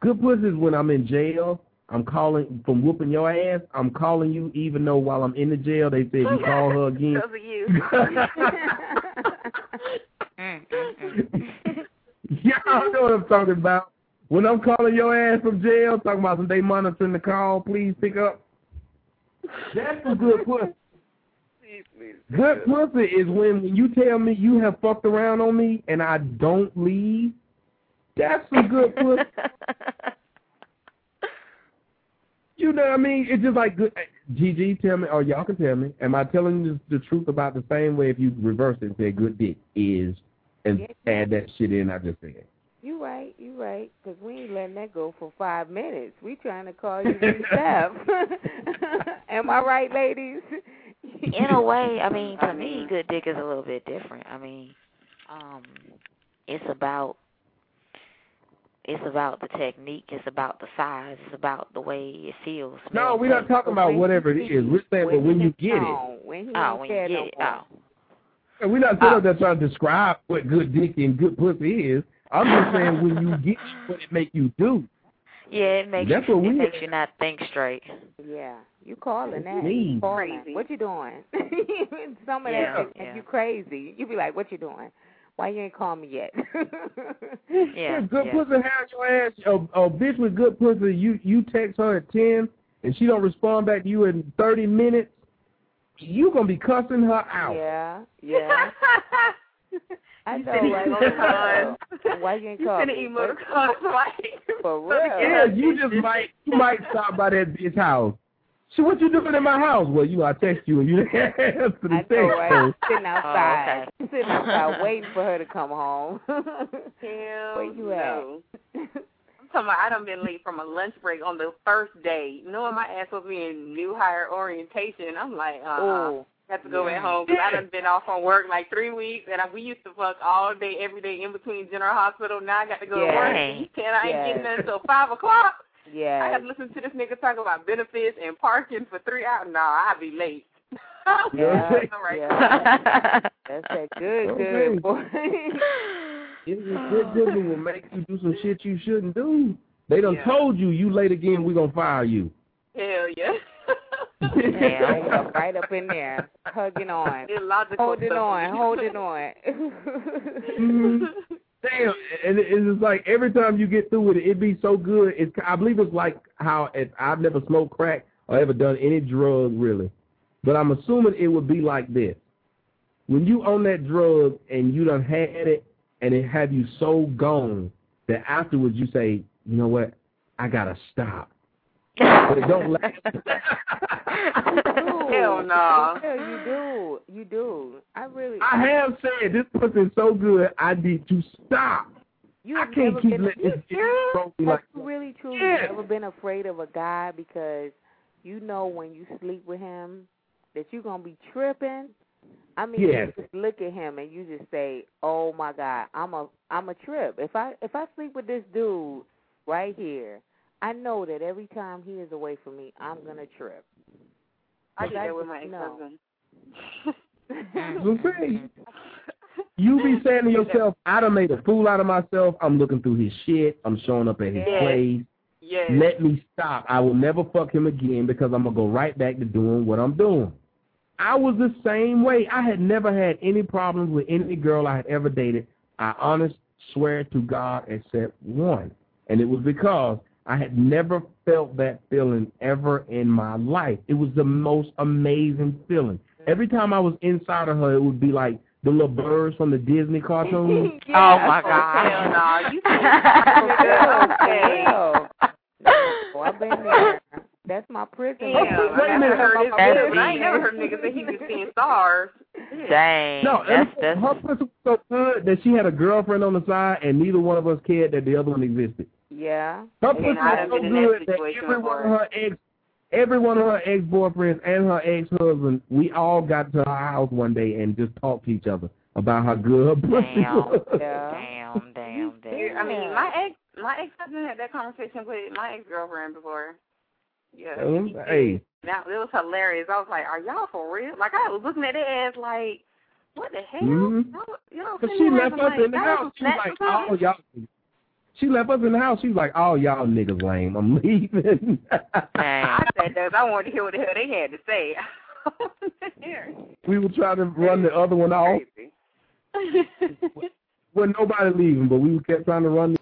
Good pussy is when I'm in jail. I'm calling from whooping your ass. I'm calling you even though while I'm in the jail they said you call her again. Those are you. Y'all know what I'm talking about. when I'm calling your ass from jail, talking about some they monitoring the call, please pick up. That's some good pussy. Good pussy is when, when you tell me you have fucked around on me and I don't leave. That's some good pussy. you know what I mean? It's just like good. Gigi, tell me, or y'all can tell me, am I telling you the truth about the same way if you reverse it and say good dick is and Yeah. add that shit in I just said? You right, you right, because we ain't letting that go for five minutes. We trying to call you yourself. Am I right, ladies? In a way, I mean, to me, good dick is a little bit different. I mean, um, it's about it's about the technique. It's about the size. It's about the way it feels. No, smells, we're not talking about whatever it is. We're saying but when you get it. Oh, when Oh, when you get it. Oh. And we're not sitting up uh. there trying to describe what good dick and good pussy is. I'm just saying when you get it, what it make you do. Yeah, it makes That's you, what it makes you not think straight. Yeah, you calling that? You calling. Crazy. What you doing? Some of Yeah, that yeah. make you crazy. You be like, what you doing? Why you ain't call me yet? Yeah, good yeah. pussy have your ass. A, a bitch with good pussy, you you text her at ten and she don't respond back to you in thirty minutes. You gonna be cussing her out. yeah, yeah. I know, sending right? emoticons. Why you ain't You call sending me? emoticons like For so to real. get Yeah, you just might you might stop by that bitch house. So what you doing in my house? Well, you I text you and you didn't answer the I text. know, right? so- Sitting outside, okay. sitting outside waiting for her to come home. Hell Where you no. I'm talking about I done been late from a lunch break on the first day, knowing my ass supposed to be in new hire orientation. I'm like, uh, uh Oh, have to go Yeah. at home because I done been off from work like three weeks, and I, we used to fuck all day, every day in between General Hospital. Now I got to go to work. Yeah. And he said I ain't Yes. getting there until five o'clock. I yeah. got to listen to this nigga talk about benefits and parking for three hours. Nah, I'll be late. Yeah, All right. yeah. That's that good, Okay. good boy. It's a good pussy will make you do some shit you shouldn't do. They done Yeah. told you you late again, we gonna fire you. Hell yeah. yeah, I am right up in there, hugging on, Illogical holding stuff. on, holding on. Mhm. Damn, and it's like every time you get through with it, it be so good. It's I believe it's like how if I've never smoked crack or ever done any drug really, but I'm assuming it would be like this. When you on that drug and you done had it and it have you so gone that afterwards you say, you know what, I gotta stop. But it don't last. Hell no. Hell, you do, you do. I really. I have said this pussy is so good, I need to stop. You I can't keep been, letting this shit go Have like you really truly Yeah. never been afraid of a guy because you know when you sleep with him that you're gonna be tripping? I mean, Yes. you just look at him and you just say, "Oh my God, I'm a I'm a trip." If I if I sleep with this dude right here, I know that every time he is away from me, I'm gonna trip. I did that with my know. ex-husband. I'm. You be saying to yourself, I done made a fool out of myself. I'm looking through his shit. I'm showing up at his Yes. place. Yes. Let me stop. I will never fuck him again because I'm going to go right back to doing what I'm doing. I was the same way. I had never had any problems with any girl I had ever dated. I honest swear to God except one. And it was because I had never felt that feeling ever in my life. It was the most amazing feeling. Every time I was inside of her, it would be like the little birds from the Disney cartoon. Oh my Oh, god. Oh, oh, hell no. You For real. No, I've been there. That's my prison. Damn, Wait a I minute. heard his That's nigga, but I ain't never heard niggas say he was seeing stars. Dang. No, that's that's her pussy was so good that she had a girlfriend on the side, and neither one of us cared that the other one existed. Yeah. Her And pussy I was done so been that good that every one of her ex, every one of her ex boyfriends and her ex husband, we all got to her house one day and just talked to each other about how good her pussy Damn. was. Yeah. damn, damn, damn. I mean, my ex, my ex husband had that conversation with my ex girlfriend before. Yeah. Um, he hey. Now it was hilarious. I was like, "Are y'all for real?" Like I was looking at their ass like, "What the hell?" Mhm. Y'all, y'all But sitting she left acting us like, in the house. some She was like, or "Oh, y'all." She left us in the house. She was like, "Oh, y'all niggas lame. I'm leaving." Dang. I said 'cause I wanted to hear what the hell they had to say. we were trying to run the other one off. Wasn't nobody leaving, but we kept trying to run